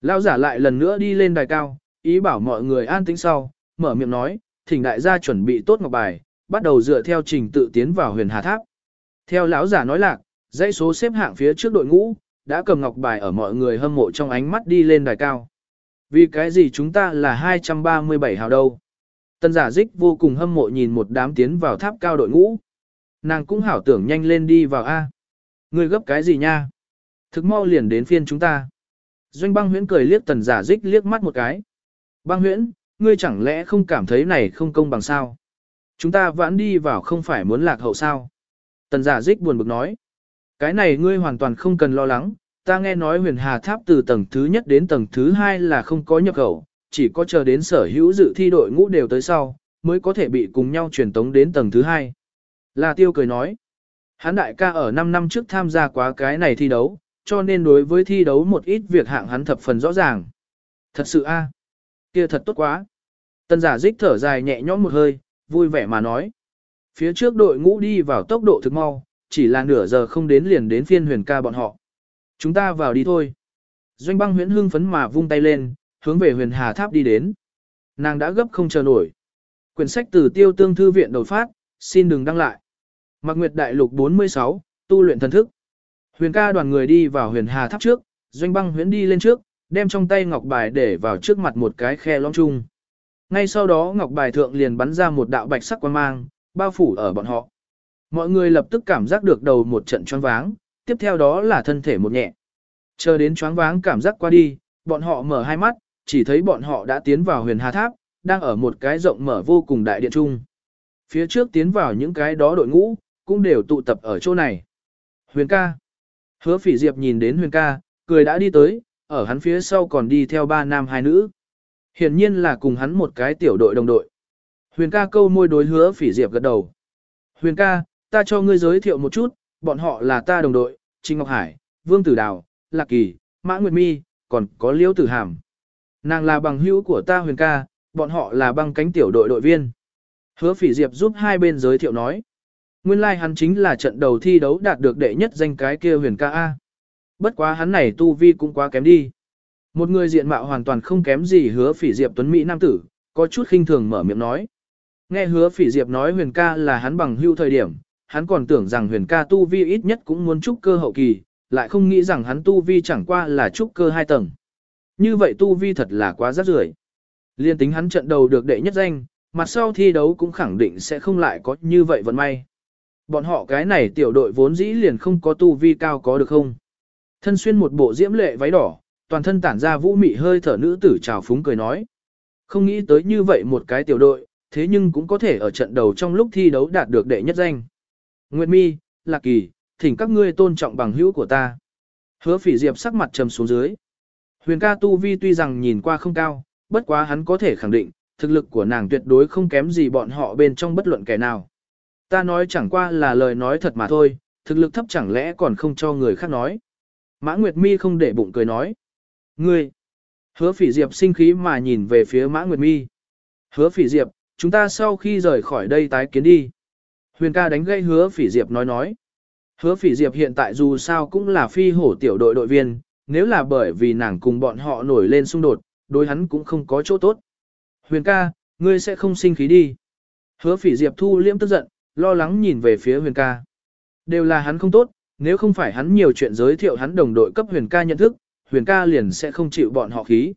Lao giả lại lần nữa đi lên đài cao, ý bảo mọi người an tĩnh sau, mở miệng nói, thỉnh đại gia chuẩn bị tốt ngọc bài, bắt đầu dựa theo trình tự tiến vào huyền hà tháp. Theo lão giả nói lạc, dãy số xếp hạng phía trước đội ngũ, đã cầm ngọc bài ở mọi người hâm mộ trong ánh mắt đi lên đài cao. Vì cái gì chúng ta là 237 hào đâu? Tân giả dích vô cùng hâm mộ nhìn một đám tiến vào tháp cao đội ngũ. Nàng cũng hảo tưởng nhanh lên đi vào A. Người gấp cái gì nha? Thực mau liền đến phiên chúng ta. Doanh băng huyễn cười liếc tần giả dích liếc mắt một cái. Băng huyễn, ngươi chẳng lẽ không cảm thấy này không công bằng sao? Chúng ta vãn đi vào không phải muốn lạc hậu sao? Tần giả dích buồn bực nói. Cái này ngươi hoàn toàn không cần lo lắng, ta nghe nói huyền hà tháp từ tầng thứ nhất đến tầng thứ hai là không có nhập khẩu, chỉ có chờ đến sở hữu dự thi đội ngũ đều tới sau, mới có thể bị cùng nhau truyền tống đến tầng thứ hai. La Tiêu cười nói, hắn đại ca ở 5 năm trước tham gia quá cái này thi đấu, cho nên đối với thi đấu một ít việc hạng hắn thập phần rõ ràng. Thật sự a, kia thật tốt quá. Tân giả dích thở dài nhẹ nhõm một hơi, vui vẻ mà nói. Phía trước đội ngũ đi vào tốc độ thực mau, chỉ là nửa giờ không đến liền đến phiên huyền ca bọn họ. Chúng ta vào đi thôi. Doanh băng huyễn hưng phấn mà vung tay lên, hướng về huyền hà tháp đi đến. Nàng đã gấp không chờ nổi. Quyển sách từ tiêu tương thư viện đột phát, xin đừng đăng lại. Mạc Nguyệt Đại Lục 46, tu luyện thần thức. Huyền ca đoàn người đi vào huyền hà tháp trước, doanh băng huyễn đi lên trước, đem trong tay ngọc bài để vào trước mặt một cái khe lõm chung. Ngay sau đó ngọc bài thượng liền bắn ra một đạo bạch sắc quang mang, bao phủ ở bọn họ. Mọi người lập tức cảm giác được đầu một trận choáng váng, tiếp theo đó là thân thể một nhẹ. Chờ đến choáng váng cảm giác qua đi, bọn họ mở hai mắt, chỉ thấy bọn họ đã tiến vào huyền hà tháp, đang ở một cái rộng mở vô cùng đại điện trung. Phía trước tiến vào những cái đó đội ngũ, cũng đều tụ tập ở chỗ này. Huyền ca. Hứa phỉ diệp nhìn đến huyền ca, cười đã đi tới, ở hắn phía sau còn đi theo ba nam hai nữ. Hiển nhiên là cùng hắn một cái tiểu đội đồng đội. Huyền ca câu môi đối hứa phỉ diệp gật đầu. Huyền ca, ta cho ngươi giới thiệu một chút, bọn họ là ta đồng đội, Trình Ngọc Hải, Vương Tử Đào, Lạc Kỳ, Mã Nguyệt Mi, còn có Liễu Tử Hàm. Nàng là bằng hữu của ta huyền ca, bọn họ là băng cánh tiểu đội đội viên. Hứa phỉ diệp giúp hai bên giới thiệu nói. Nguyên lai like hắn chính là trận đầu thi đấu đạt được đệ nhất danh cái kia huyền ca A. Bất quá hắn này tu vi cũng quá kém đi. Một người diện mạo hoàn toàn không kém gì hứa phỉ diệp tuấn Mỹ nam tử, có chút khinh thường mở miệng nói. Nghe hứa phỉ diệp nói huyền ca là hắn bằng hưu thời điểm, hắn còn tưởng rằng huyền ca tu vi ít nhất cũng muốn trúc cơ hậu kỳ, lại không nghĩ rằng hắn tu vi chẳng qua là trúc cơ hai tầng. Như vậy tu vi thật là quá rắc rưởi. Liên tính hắn trận đầu được đệ nhất danh, mặt sau thi đấu cũng khẳng định sẽ không lại có như vậy vận may. Bọn họ cái này tiểu đội vốn dĩ liền không có tu vi cao có được không? Thân xuyên một bộ diễm lệ váy đỏ, toàn thân tản ra vũ mị hơi thở nữ tử trào phúng cười nói. Không nghĩ tới như vậy một cái tiểu đội, thế nhưng cũng có thể ở trận đầu trong lúc thi đấu đạt được đệ nhất danh. Nguyệt Mi, Lạc Kỳ, thỉnh các ngươi tôn trọng bằng hữu của ta. Hứa phỉ diệp sắc mặt trầm xuống dưới. Huyền ca tu vi tuy rằng nhìn qua không cao, bất quá hắn có thể khẳng định, thực lực của nàng tuyệt đối không kém gì bọn họ bên trong bất luận kẻ nào. Ta nói chẳng qua là lời nói thật mà thôi, thực lực thấp chẳng lẽ còn không cho người khác nói. Mã Nguyệt Mi không để bụng cười nói. Ngươi! Hứa phỉ diệp sinh khí mà nhìn về phía Mã Nguyệt Mi. Hứa phỉ diệp, chúng ta sau khi rời khỏi đây tái kiến đi. Huyền ca đánh gây hứa phỉ diệp nói nói. Hứa phỉ diệp hiện tại dù sao cũng là phi hổ tiểu đội đội viên, nếu là bởi vì nàng cùng bọn họ nổi lên xung đột, đối hắn cũng không có chỗ tốt. Huyền ca, ngươi sẽ không sinh khí đi. Hứa phỉ diệp thu liễm tức giận, lo lắng nhìn về phía huyền ca. Đều là hắn không tốt, nếu không phải hắn nhiều chuyện giới thiệu hắn đồng đội cấp huyền ca nhận thức, huyền ca liền sẽ không chịu bọn họ khí.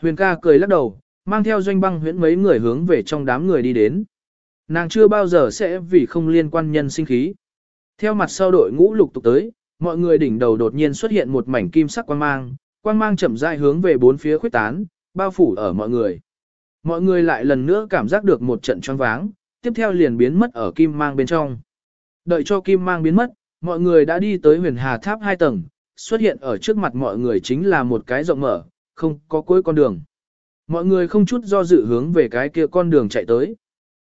Huyền ca cười lắc đầu, mang theo doanh băng huyễn mấy người hướng về trong đám người đi đến. Nàng chưa bao giờ sẽ vì không liên quan nhân sinh khí. Theo mặt sau đội ngũ lục tục tới, mọi người đỉnh đầu đột nhiên xuất hiện một mảnh kim sắc quang mang, quang mang chậm rãi hướng về bốn phía khuếch tán, bao phủ ở mọi người. Mọi người lại lần nữa cảm giác được một trận choáng váng, tiếp theo liền biến mất ở kim mang bên trong. Đợi cho kim mang biến mất, mọi người đã đi tới huyền hà tháp hai tầng, xuất hiện ở trước mặt mọi người chính là một cái rộng mở, không có cuối con đường. Mọi người không chút do dự hướng về cái kia con đường chạy tới.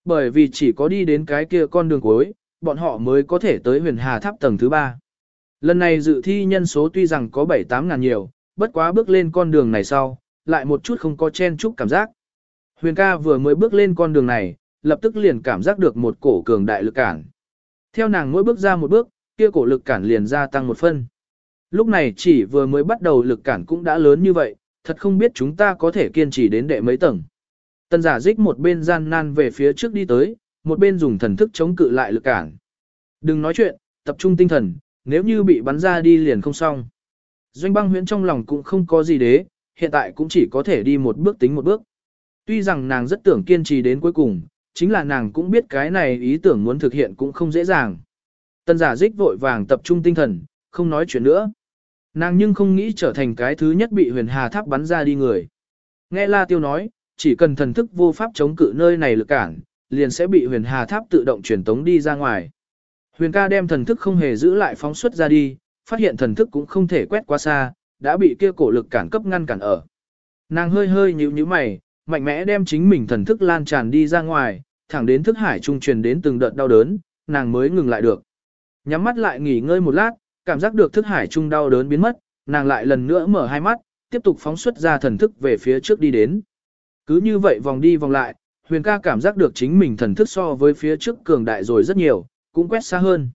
Bởi vì chỉ có đi đến cái kia con đường cuối, bọn họ mới có thể tới huyền hà tháp tầng thứ ba. Lần này dự thi nhân số tuy rằng có 7-8 ngàn nhiều, bất quá bước lên con đường này sau, lại một chút không có chen chúc cảm giác. Huyền ca vừa mới bước lên con đường này, lập tức liền cảm giác được một cổ cường đại lực cản. Theo nàng mỗi bước ra một bước, kia cổ lực cản liền gia tăng một phân. Lúc này chỉ vừa mới bắt đầu lực cản cũng đã lớn như vậy, thật không biết chúng ta có thể kiên trì đến đệ mấy tầng. Tân giả dích một bên gian nan về phía trước đi tới, một bên dùng thần thức chống cự lại lực cản. Đừng nói chuyện, tập trung tinh thần, nếu như bị bắn ra đi liền không xong. Doanh băng huyễn trong lòng cũng không có gì đế, hiện tại cũng chỉ có thể đi một bước tính một bước. Tuy rằng nàng rất tưởng kiên trì đến cuối cùng, chính là nàng cũng biết cái này ý tưởng muốn thực hiện cũng không dễ dàng. Tần giả dích vội vàng tập trung tinh thần, không nói chuyện nữa. Nàng nhưng không nghĩ trở thành cái thứ nhất bị huyền hà tháp bắn ra đi người. Nghe La Tiêu nói, chỉ cần thần thức vô pháp chống cự nơi này lực cản, liền sẽ bị huyền hà tháp tự động truyền tống đi ra ngoài. Huyền ca đem thần thức không hề giữ lại phóng xuất ra đi, phát hiện thần thức cũng không thể quét qua xa, đã bị kia cổ lực cản cấp ngăn cản ở. Nàng hơi hơi nhíu nhíu mày, mạnh mẽ đem chính mình thần thức lan tràn đi ra ngoài, thẳng đến thức hải trung truyền đến từng đợt đau đớn, nàng mới ngừng lại được. Nhắm mắt lại nghỉ ngơi một lát, cảm giác được thức hải trung đau đớn biến mất, nàng lại lần nữa mở hai mắt, tiếp tục phóng xuất ra thần thức về phía trước đi đến. Cứ như vậy vòng đi vòng lại, huyền ca cảm giác được chính mình thần thức so với phía trước cường đại rồi rất nhiều, cũng quét xa hơn.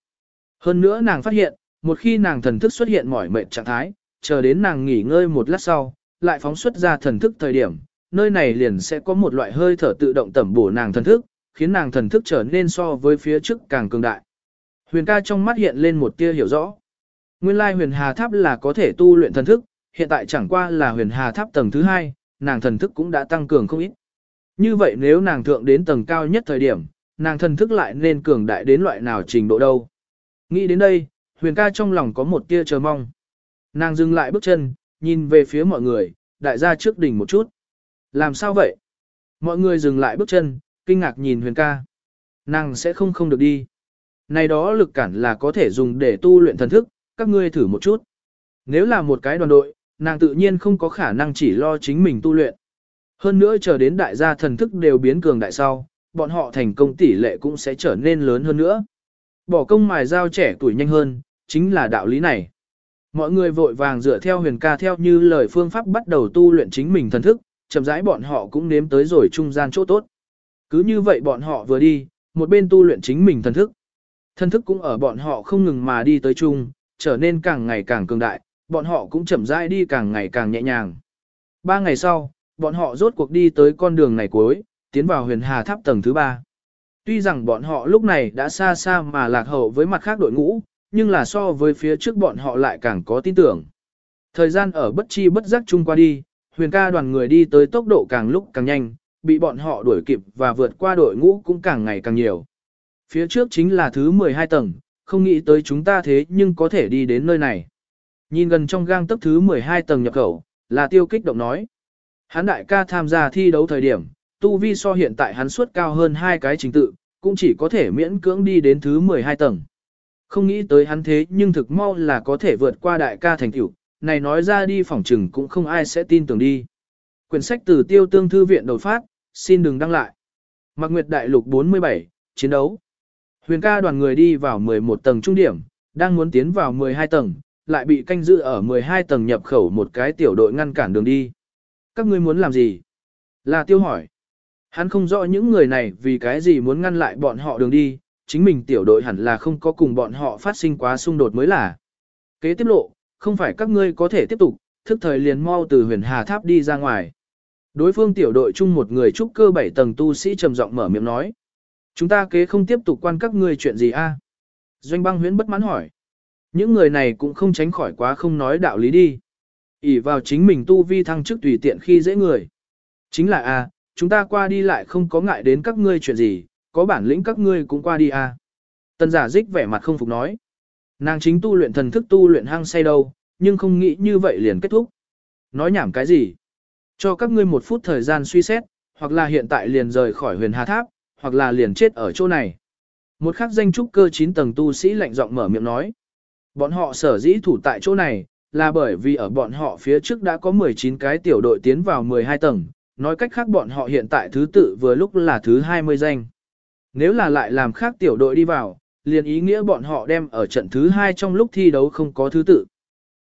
Hơn nữa nàng phát hiện, một khi nàng thần thức xuất hiện mỏi mệt trạng thái, chờ đến nàng nghỉ ngơi một lát sau, lại phóng xuất ra thần thức thời điểm, nơi này liền sẽ có một loại hơi thở tự động tẩm bổ nàng thần thức, khiến nàng thần thức trở nên so với phía trước càng cường đại. Huyền ca trong mắt hiện lên một tia hiểu rõ. Nguyên lai huyền hà tháp là có thể tu luyện thần thức, hiện tại chẳng qua là huyền hà tháp tầng thứ hai, nàng thần thức cũng đã tăng cường không ít. Như vậy nếu nàng thượng đến tầng cao nhất thời điểm, nàng thần thức lại nên cường đại đến loại nào trình độ đâu. Nghĩ đến đây, huyền ca trong lòng có một tia chờ mong. Nàng dừng lại bước chân, nhìn về phía mọi người, đại gia trước đỉnh một chút. Làm sao vậy? Mọi người dừng lại bước chân, kinh ngạc nhìn huyền ca. Nàng sẽ không không được đi. Này đó lực cản là có thể dùng để tu luyện thần thức, các ngươi thử một chút. Nếu là một cái đoàn đội, nàng tự nhiên không có khả năng chỉ lo chính mình tu luyện. Hơn nữa chờ đến đại gia thần thức đều biến cường đại sau, bọn họ thành công tỷ lệ cũng sẽ trở nên lớn hơn nữa. Bỏ công mài dao trẻ tuổi nhanh hơn, chính là đạo lý này. Mọi người vội vàng dựa theo huyền ca theo như lời phương pháp bắt đầu tu luyện chính mình thần thức, chậm rãi bọn họ cũng nếm tới rồi trung gian chỗ tốt. Cứ như vậy bọn họ vừa đi, một bên tu luyện chính mình thần thức. Thần thức cũng ở bọn họ không ngừng mà đi tới chung, trở nên càng ngày càng cường đại, bọn họ cũng chậm rãi đi càng ngày càng nhẹ nhàng. Ba ngày sau, bọn họ rốt cuộc đi tới con đường này cuối, tiến vào huyền hà tháp tầng thứ ba. Tuy rằng bọn họ lúc này đã xa xa mà lạc hậu với mặt khác đội ngũ, nhưng là so với phía trước bọn họ lại càng có tin tưởng. Thời gian ở bất chi bất giác chung qua đi, huyền ca đoàn người đi tới tốc độ càng lúc càng nhanh, bị bọn họ đuổi kịp và vượt qua đội ngũ cũng càng ngày càng nhiều. Phía trước chính là thứ 12 tầng, không nghĩ tới chúng ta thế nhưng có thể đi đến nơi này. Nhìn gần trong gang tấc thứ 12 tầng nhập khẩu, là tiêu kích động nói. Hắn đại ca tham gia thi đấu thời điểm, tu vi so hiện tại hắn suốt cao hơn hai cái trình tự, cũng chỉ có thể miễn cưỡng đi đến thứ 12 tầng. Không nghĩ tới hắn thế nhưng thực mau là có thể vượt qua đại ca thành tiểu này nói ra đi phỏng trừng cũng không ai sẽ tin tưởng đi. Quyển sách từ tiêu tương thư viện đột phát, xin đừng đăng lại. Mạc Nguyệt Đại Lục 47, chiến đấu. Huyền ca đoàn người đi vào 11 tầng trung điểm, đang muốn tiến vào 12 tầng, lại bị canh giữ ở 12 tầng nhập khẩu một cái tiểu đội ngăn cản đường đi. Các ngươi muốn làm gì? Là tiêu hỏi. Hắn không rõ những người này vì cái gì muốn ngăn lại bọn họ đường đi, chính mình tiểu đội hẳn là không có cùng bọn họ phát sinh quá xung đột mới là. Kế tiếp lộ, không phải các ngươi có thể tiếp tục, thức thời liền mau từ huyền hà tháp đi ra ngoài. Đối phương tiểu đội chung một người trúc cơ bảy tầng tu sĩ trầm giọng mở miệng nói. Chúng ta kế không tiếp tục quan các ngươi chuyện gì a? Doanh băng huyễn bất mãn hỏi. Những người này cũng không tránh khỏi quá không nói đạo lý đi. ỉ vào chính mình tu vi thăng chức tùy tiện khi dễ người. Chính là a, chúng ta qua đi lại không có ngại đến các ngươi chuyện gì, có bản lĩnh các ngươi cũng qua đi a. Tần giả dích vẻ mặt không phục nói. Nàng chính tu luyện thần thức tu luyện hăng say đâu, nhưng không nghĩ như vậy liền kết thúc. Nói nhảm cái gì? Cho các ngươi một phút thời gian suy xét, hoặc là hiện tại liền rời khỏi huyền hà tháp, hoặc là liền chết ở chỗ này. Một khắc danh trúc cơ 9 tầng tu sĩ lạnh giọng mở miệng nói. Bọn họ sở dĩ thủ tại chỗ này, là bởi vì ở bọn họ phía trước đã có 19 cái tiểu đội tiến vào 12 tầng, nói cách khác bọn họ hiện tại thứ tự vừa lúc là thứ 20 danh. Nếu là lại làm khác tiểu đội đi vào, liền ý nghĩa bọn họ đem ở trận thứ 2 trong lúc thi đấu không có thứ tự.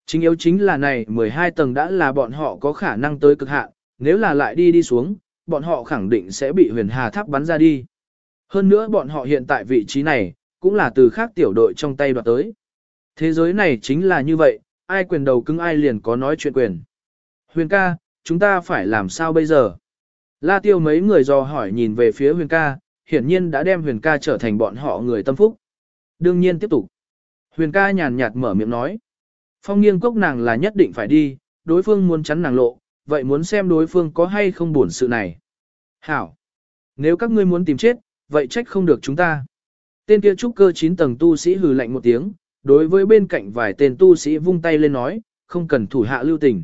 Chính yếu chính là này 12 tầng đã là bọn họ có khả năng tới cực hạn, nếu là lại đi đi xuống, bọn họ khẳng định sẽ bị huyền hà tháp bắn ra đi. Hơn nữa bọn họ hiện tại vị trí này, cũng là từ khác tiểu đội trong tay đoạt tới. Thế giới này chính là như vậy, ai quyền đầu cứng ai liền có nói chuyện quyền. Huyền ca, chúng ta phải làm sao bây giờ? La tiêu mấy người dò hỏi nhìn về phía huyền ca, hiển nhiên đã đem huyền ca trở thành bọn họ người tâm phúc. Đương nhiên tiếp tục. Huyền ca nhàn nhạt mở miệng nói. Phong nghiêng cốc nàng là nhất định phải đi, đối phương muốn chắn nàng lộ, vậy muốn xem đối phương có hay không buồn sự này. Hảo. Nếu các ngươi muốn tìm chết, vậy trách không được chúng ta. Tên kia trúc cơ 9 tầng tu sĩ hừ lạnh một tiếng, đối với bên cạnh vài tên tu sĩ vung tay lên nói, không cần thủ hạ lưu tình.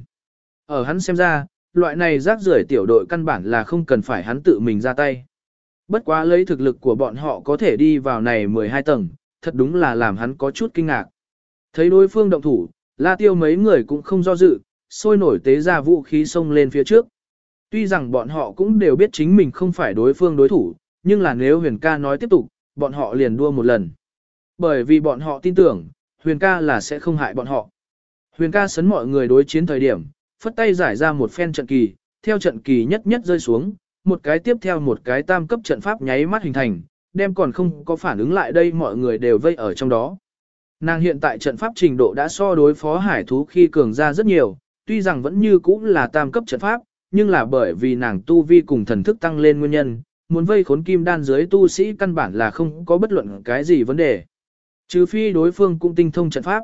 Ở hắn xem ra, loại này rác rưởi tiểu đội căn bản là không cần phải hắn tự mình ra tay. Bất quá lấy thực lực của bọn họ có thể đi vào này 12 tầng, thật đúng là làm hắn có chút kinh ngạc. Thấy đối phương động thủ, la tiêu mấy người cũng không do dự, sôi nổi tế ra vũ khí xông lên phía trước. Tuy rằng bọn họ cũng đều biết chính mình không phải đối phương đối thủ, nhưng là nếu huyền ca nói tiếp tục, bọn họ liền đua một lần. Bởi vì bọn họ tin tưởng, huyền ca là sẽ không hại bọn họ. Huyền ca sấn mọi người đối chiến thời điểm, phất tay giải ra một phen trận kỳ, theo trận kỳ nhất nhất rơi xuống, một cái tiếp theo một cái tam cấp trận pháp nháy mắt hình thành, đem còn không có phản ứng lại đây mọi người đều vây ở trong đó. Nàng hiện tại trận pháp trình độ đã so đối phó hải thú khi cường ra rất nhiều, tuy rằng vẫn như cũ là tam cấp trận pháp, nhưng là bởi vì nàng tu vi cùng thần thức tăng lên nguyên nhân, muốn vây khốn kim đan dưới tu sĩ căn bản là không có bất luận cái gì vấn đề. Trừ phi đối phương cũng tinh thông trận pháp.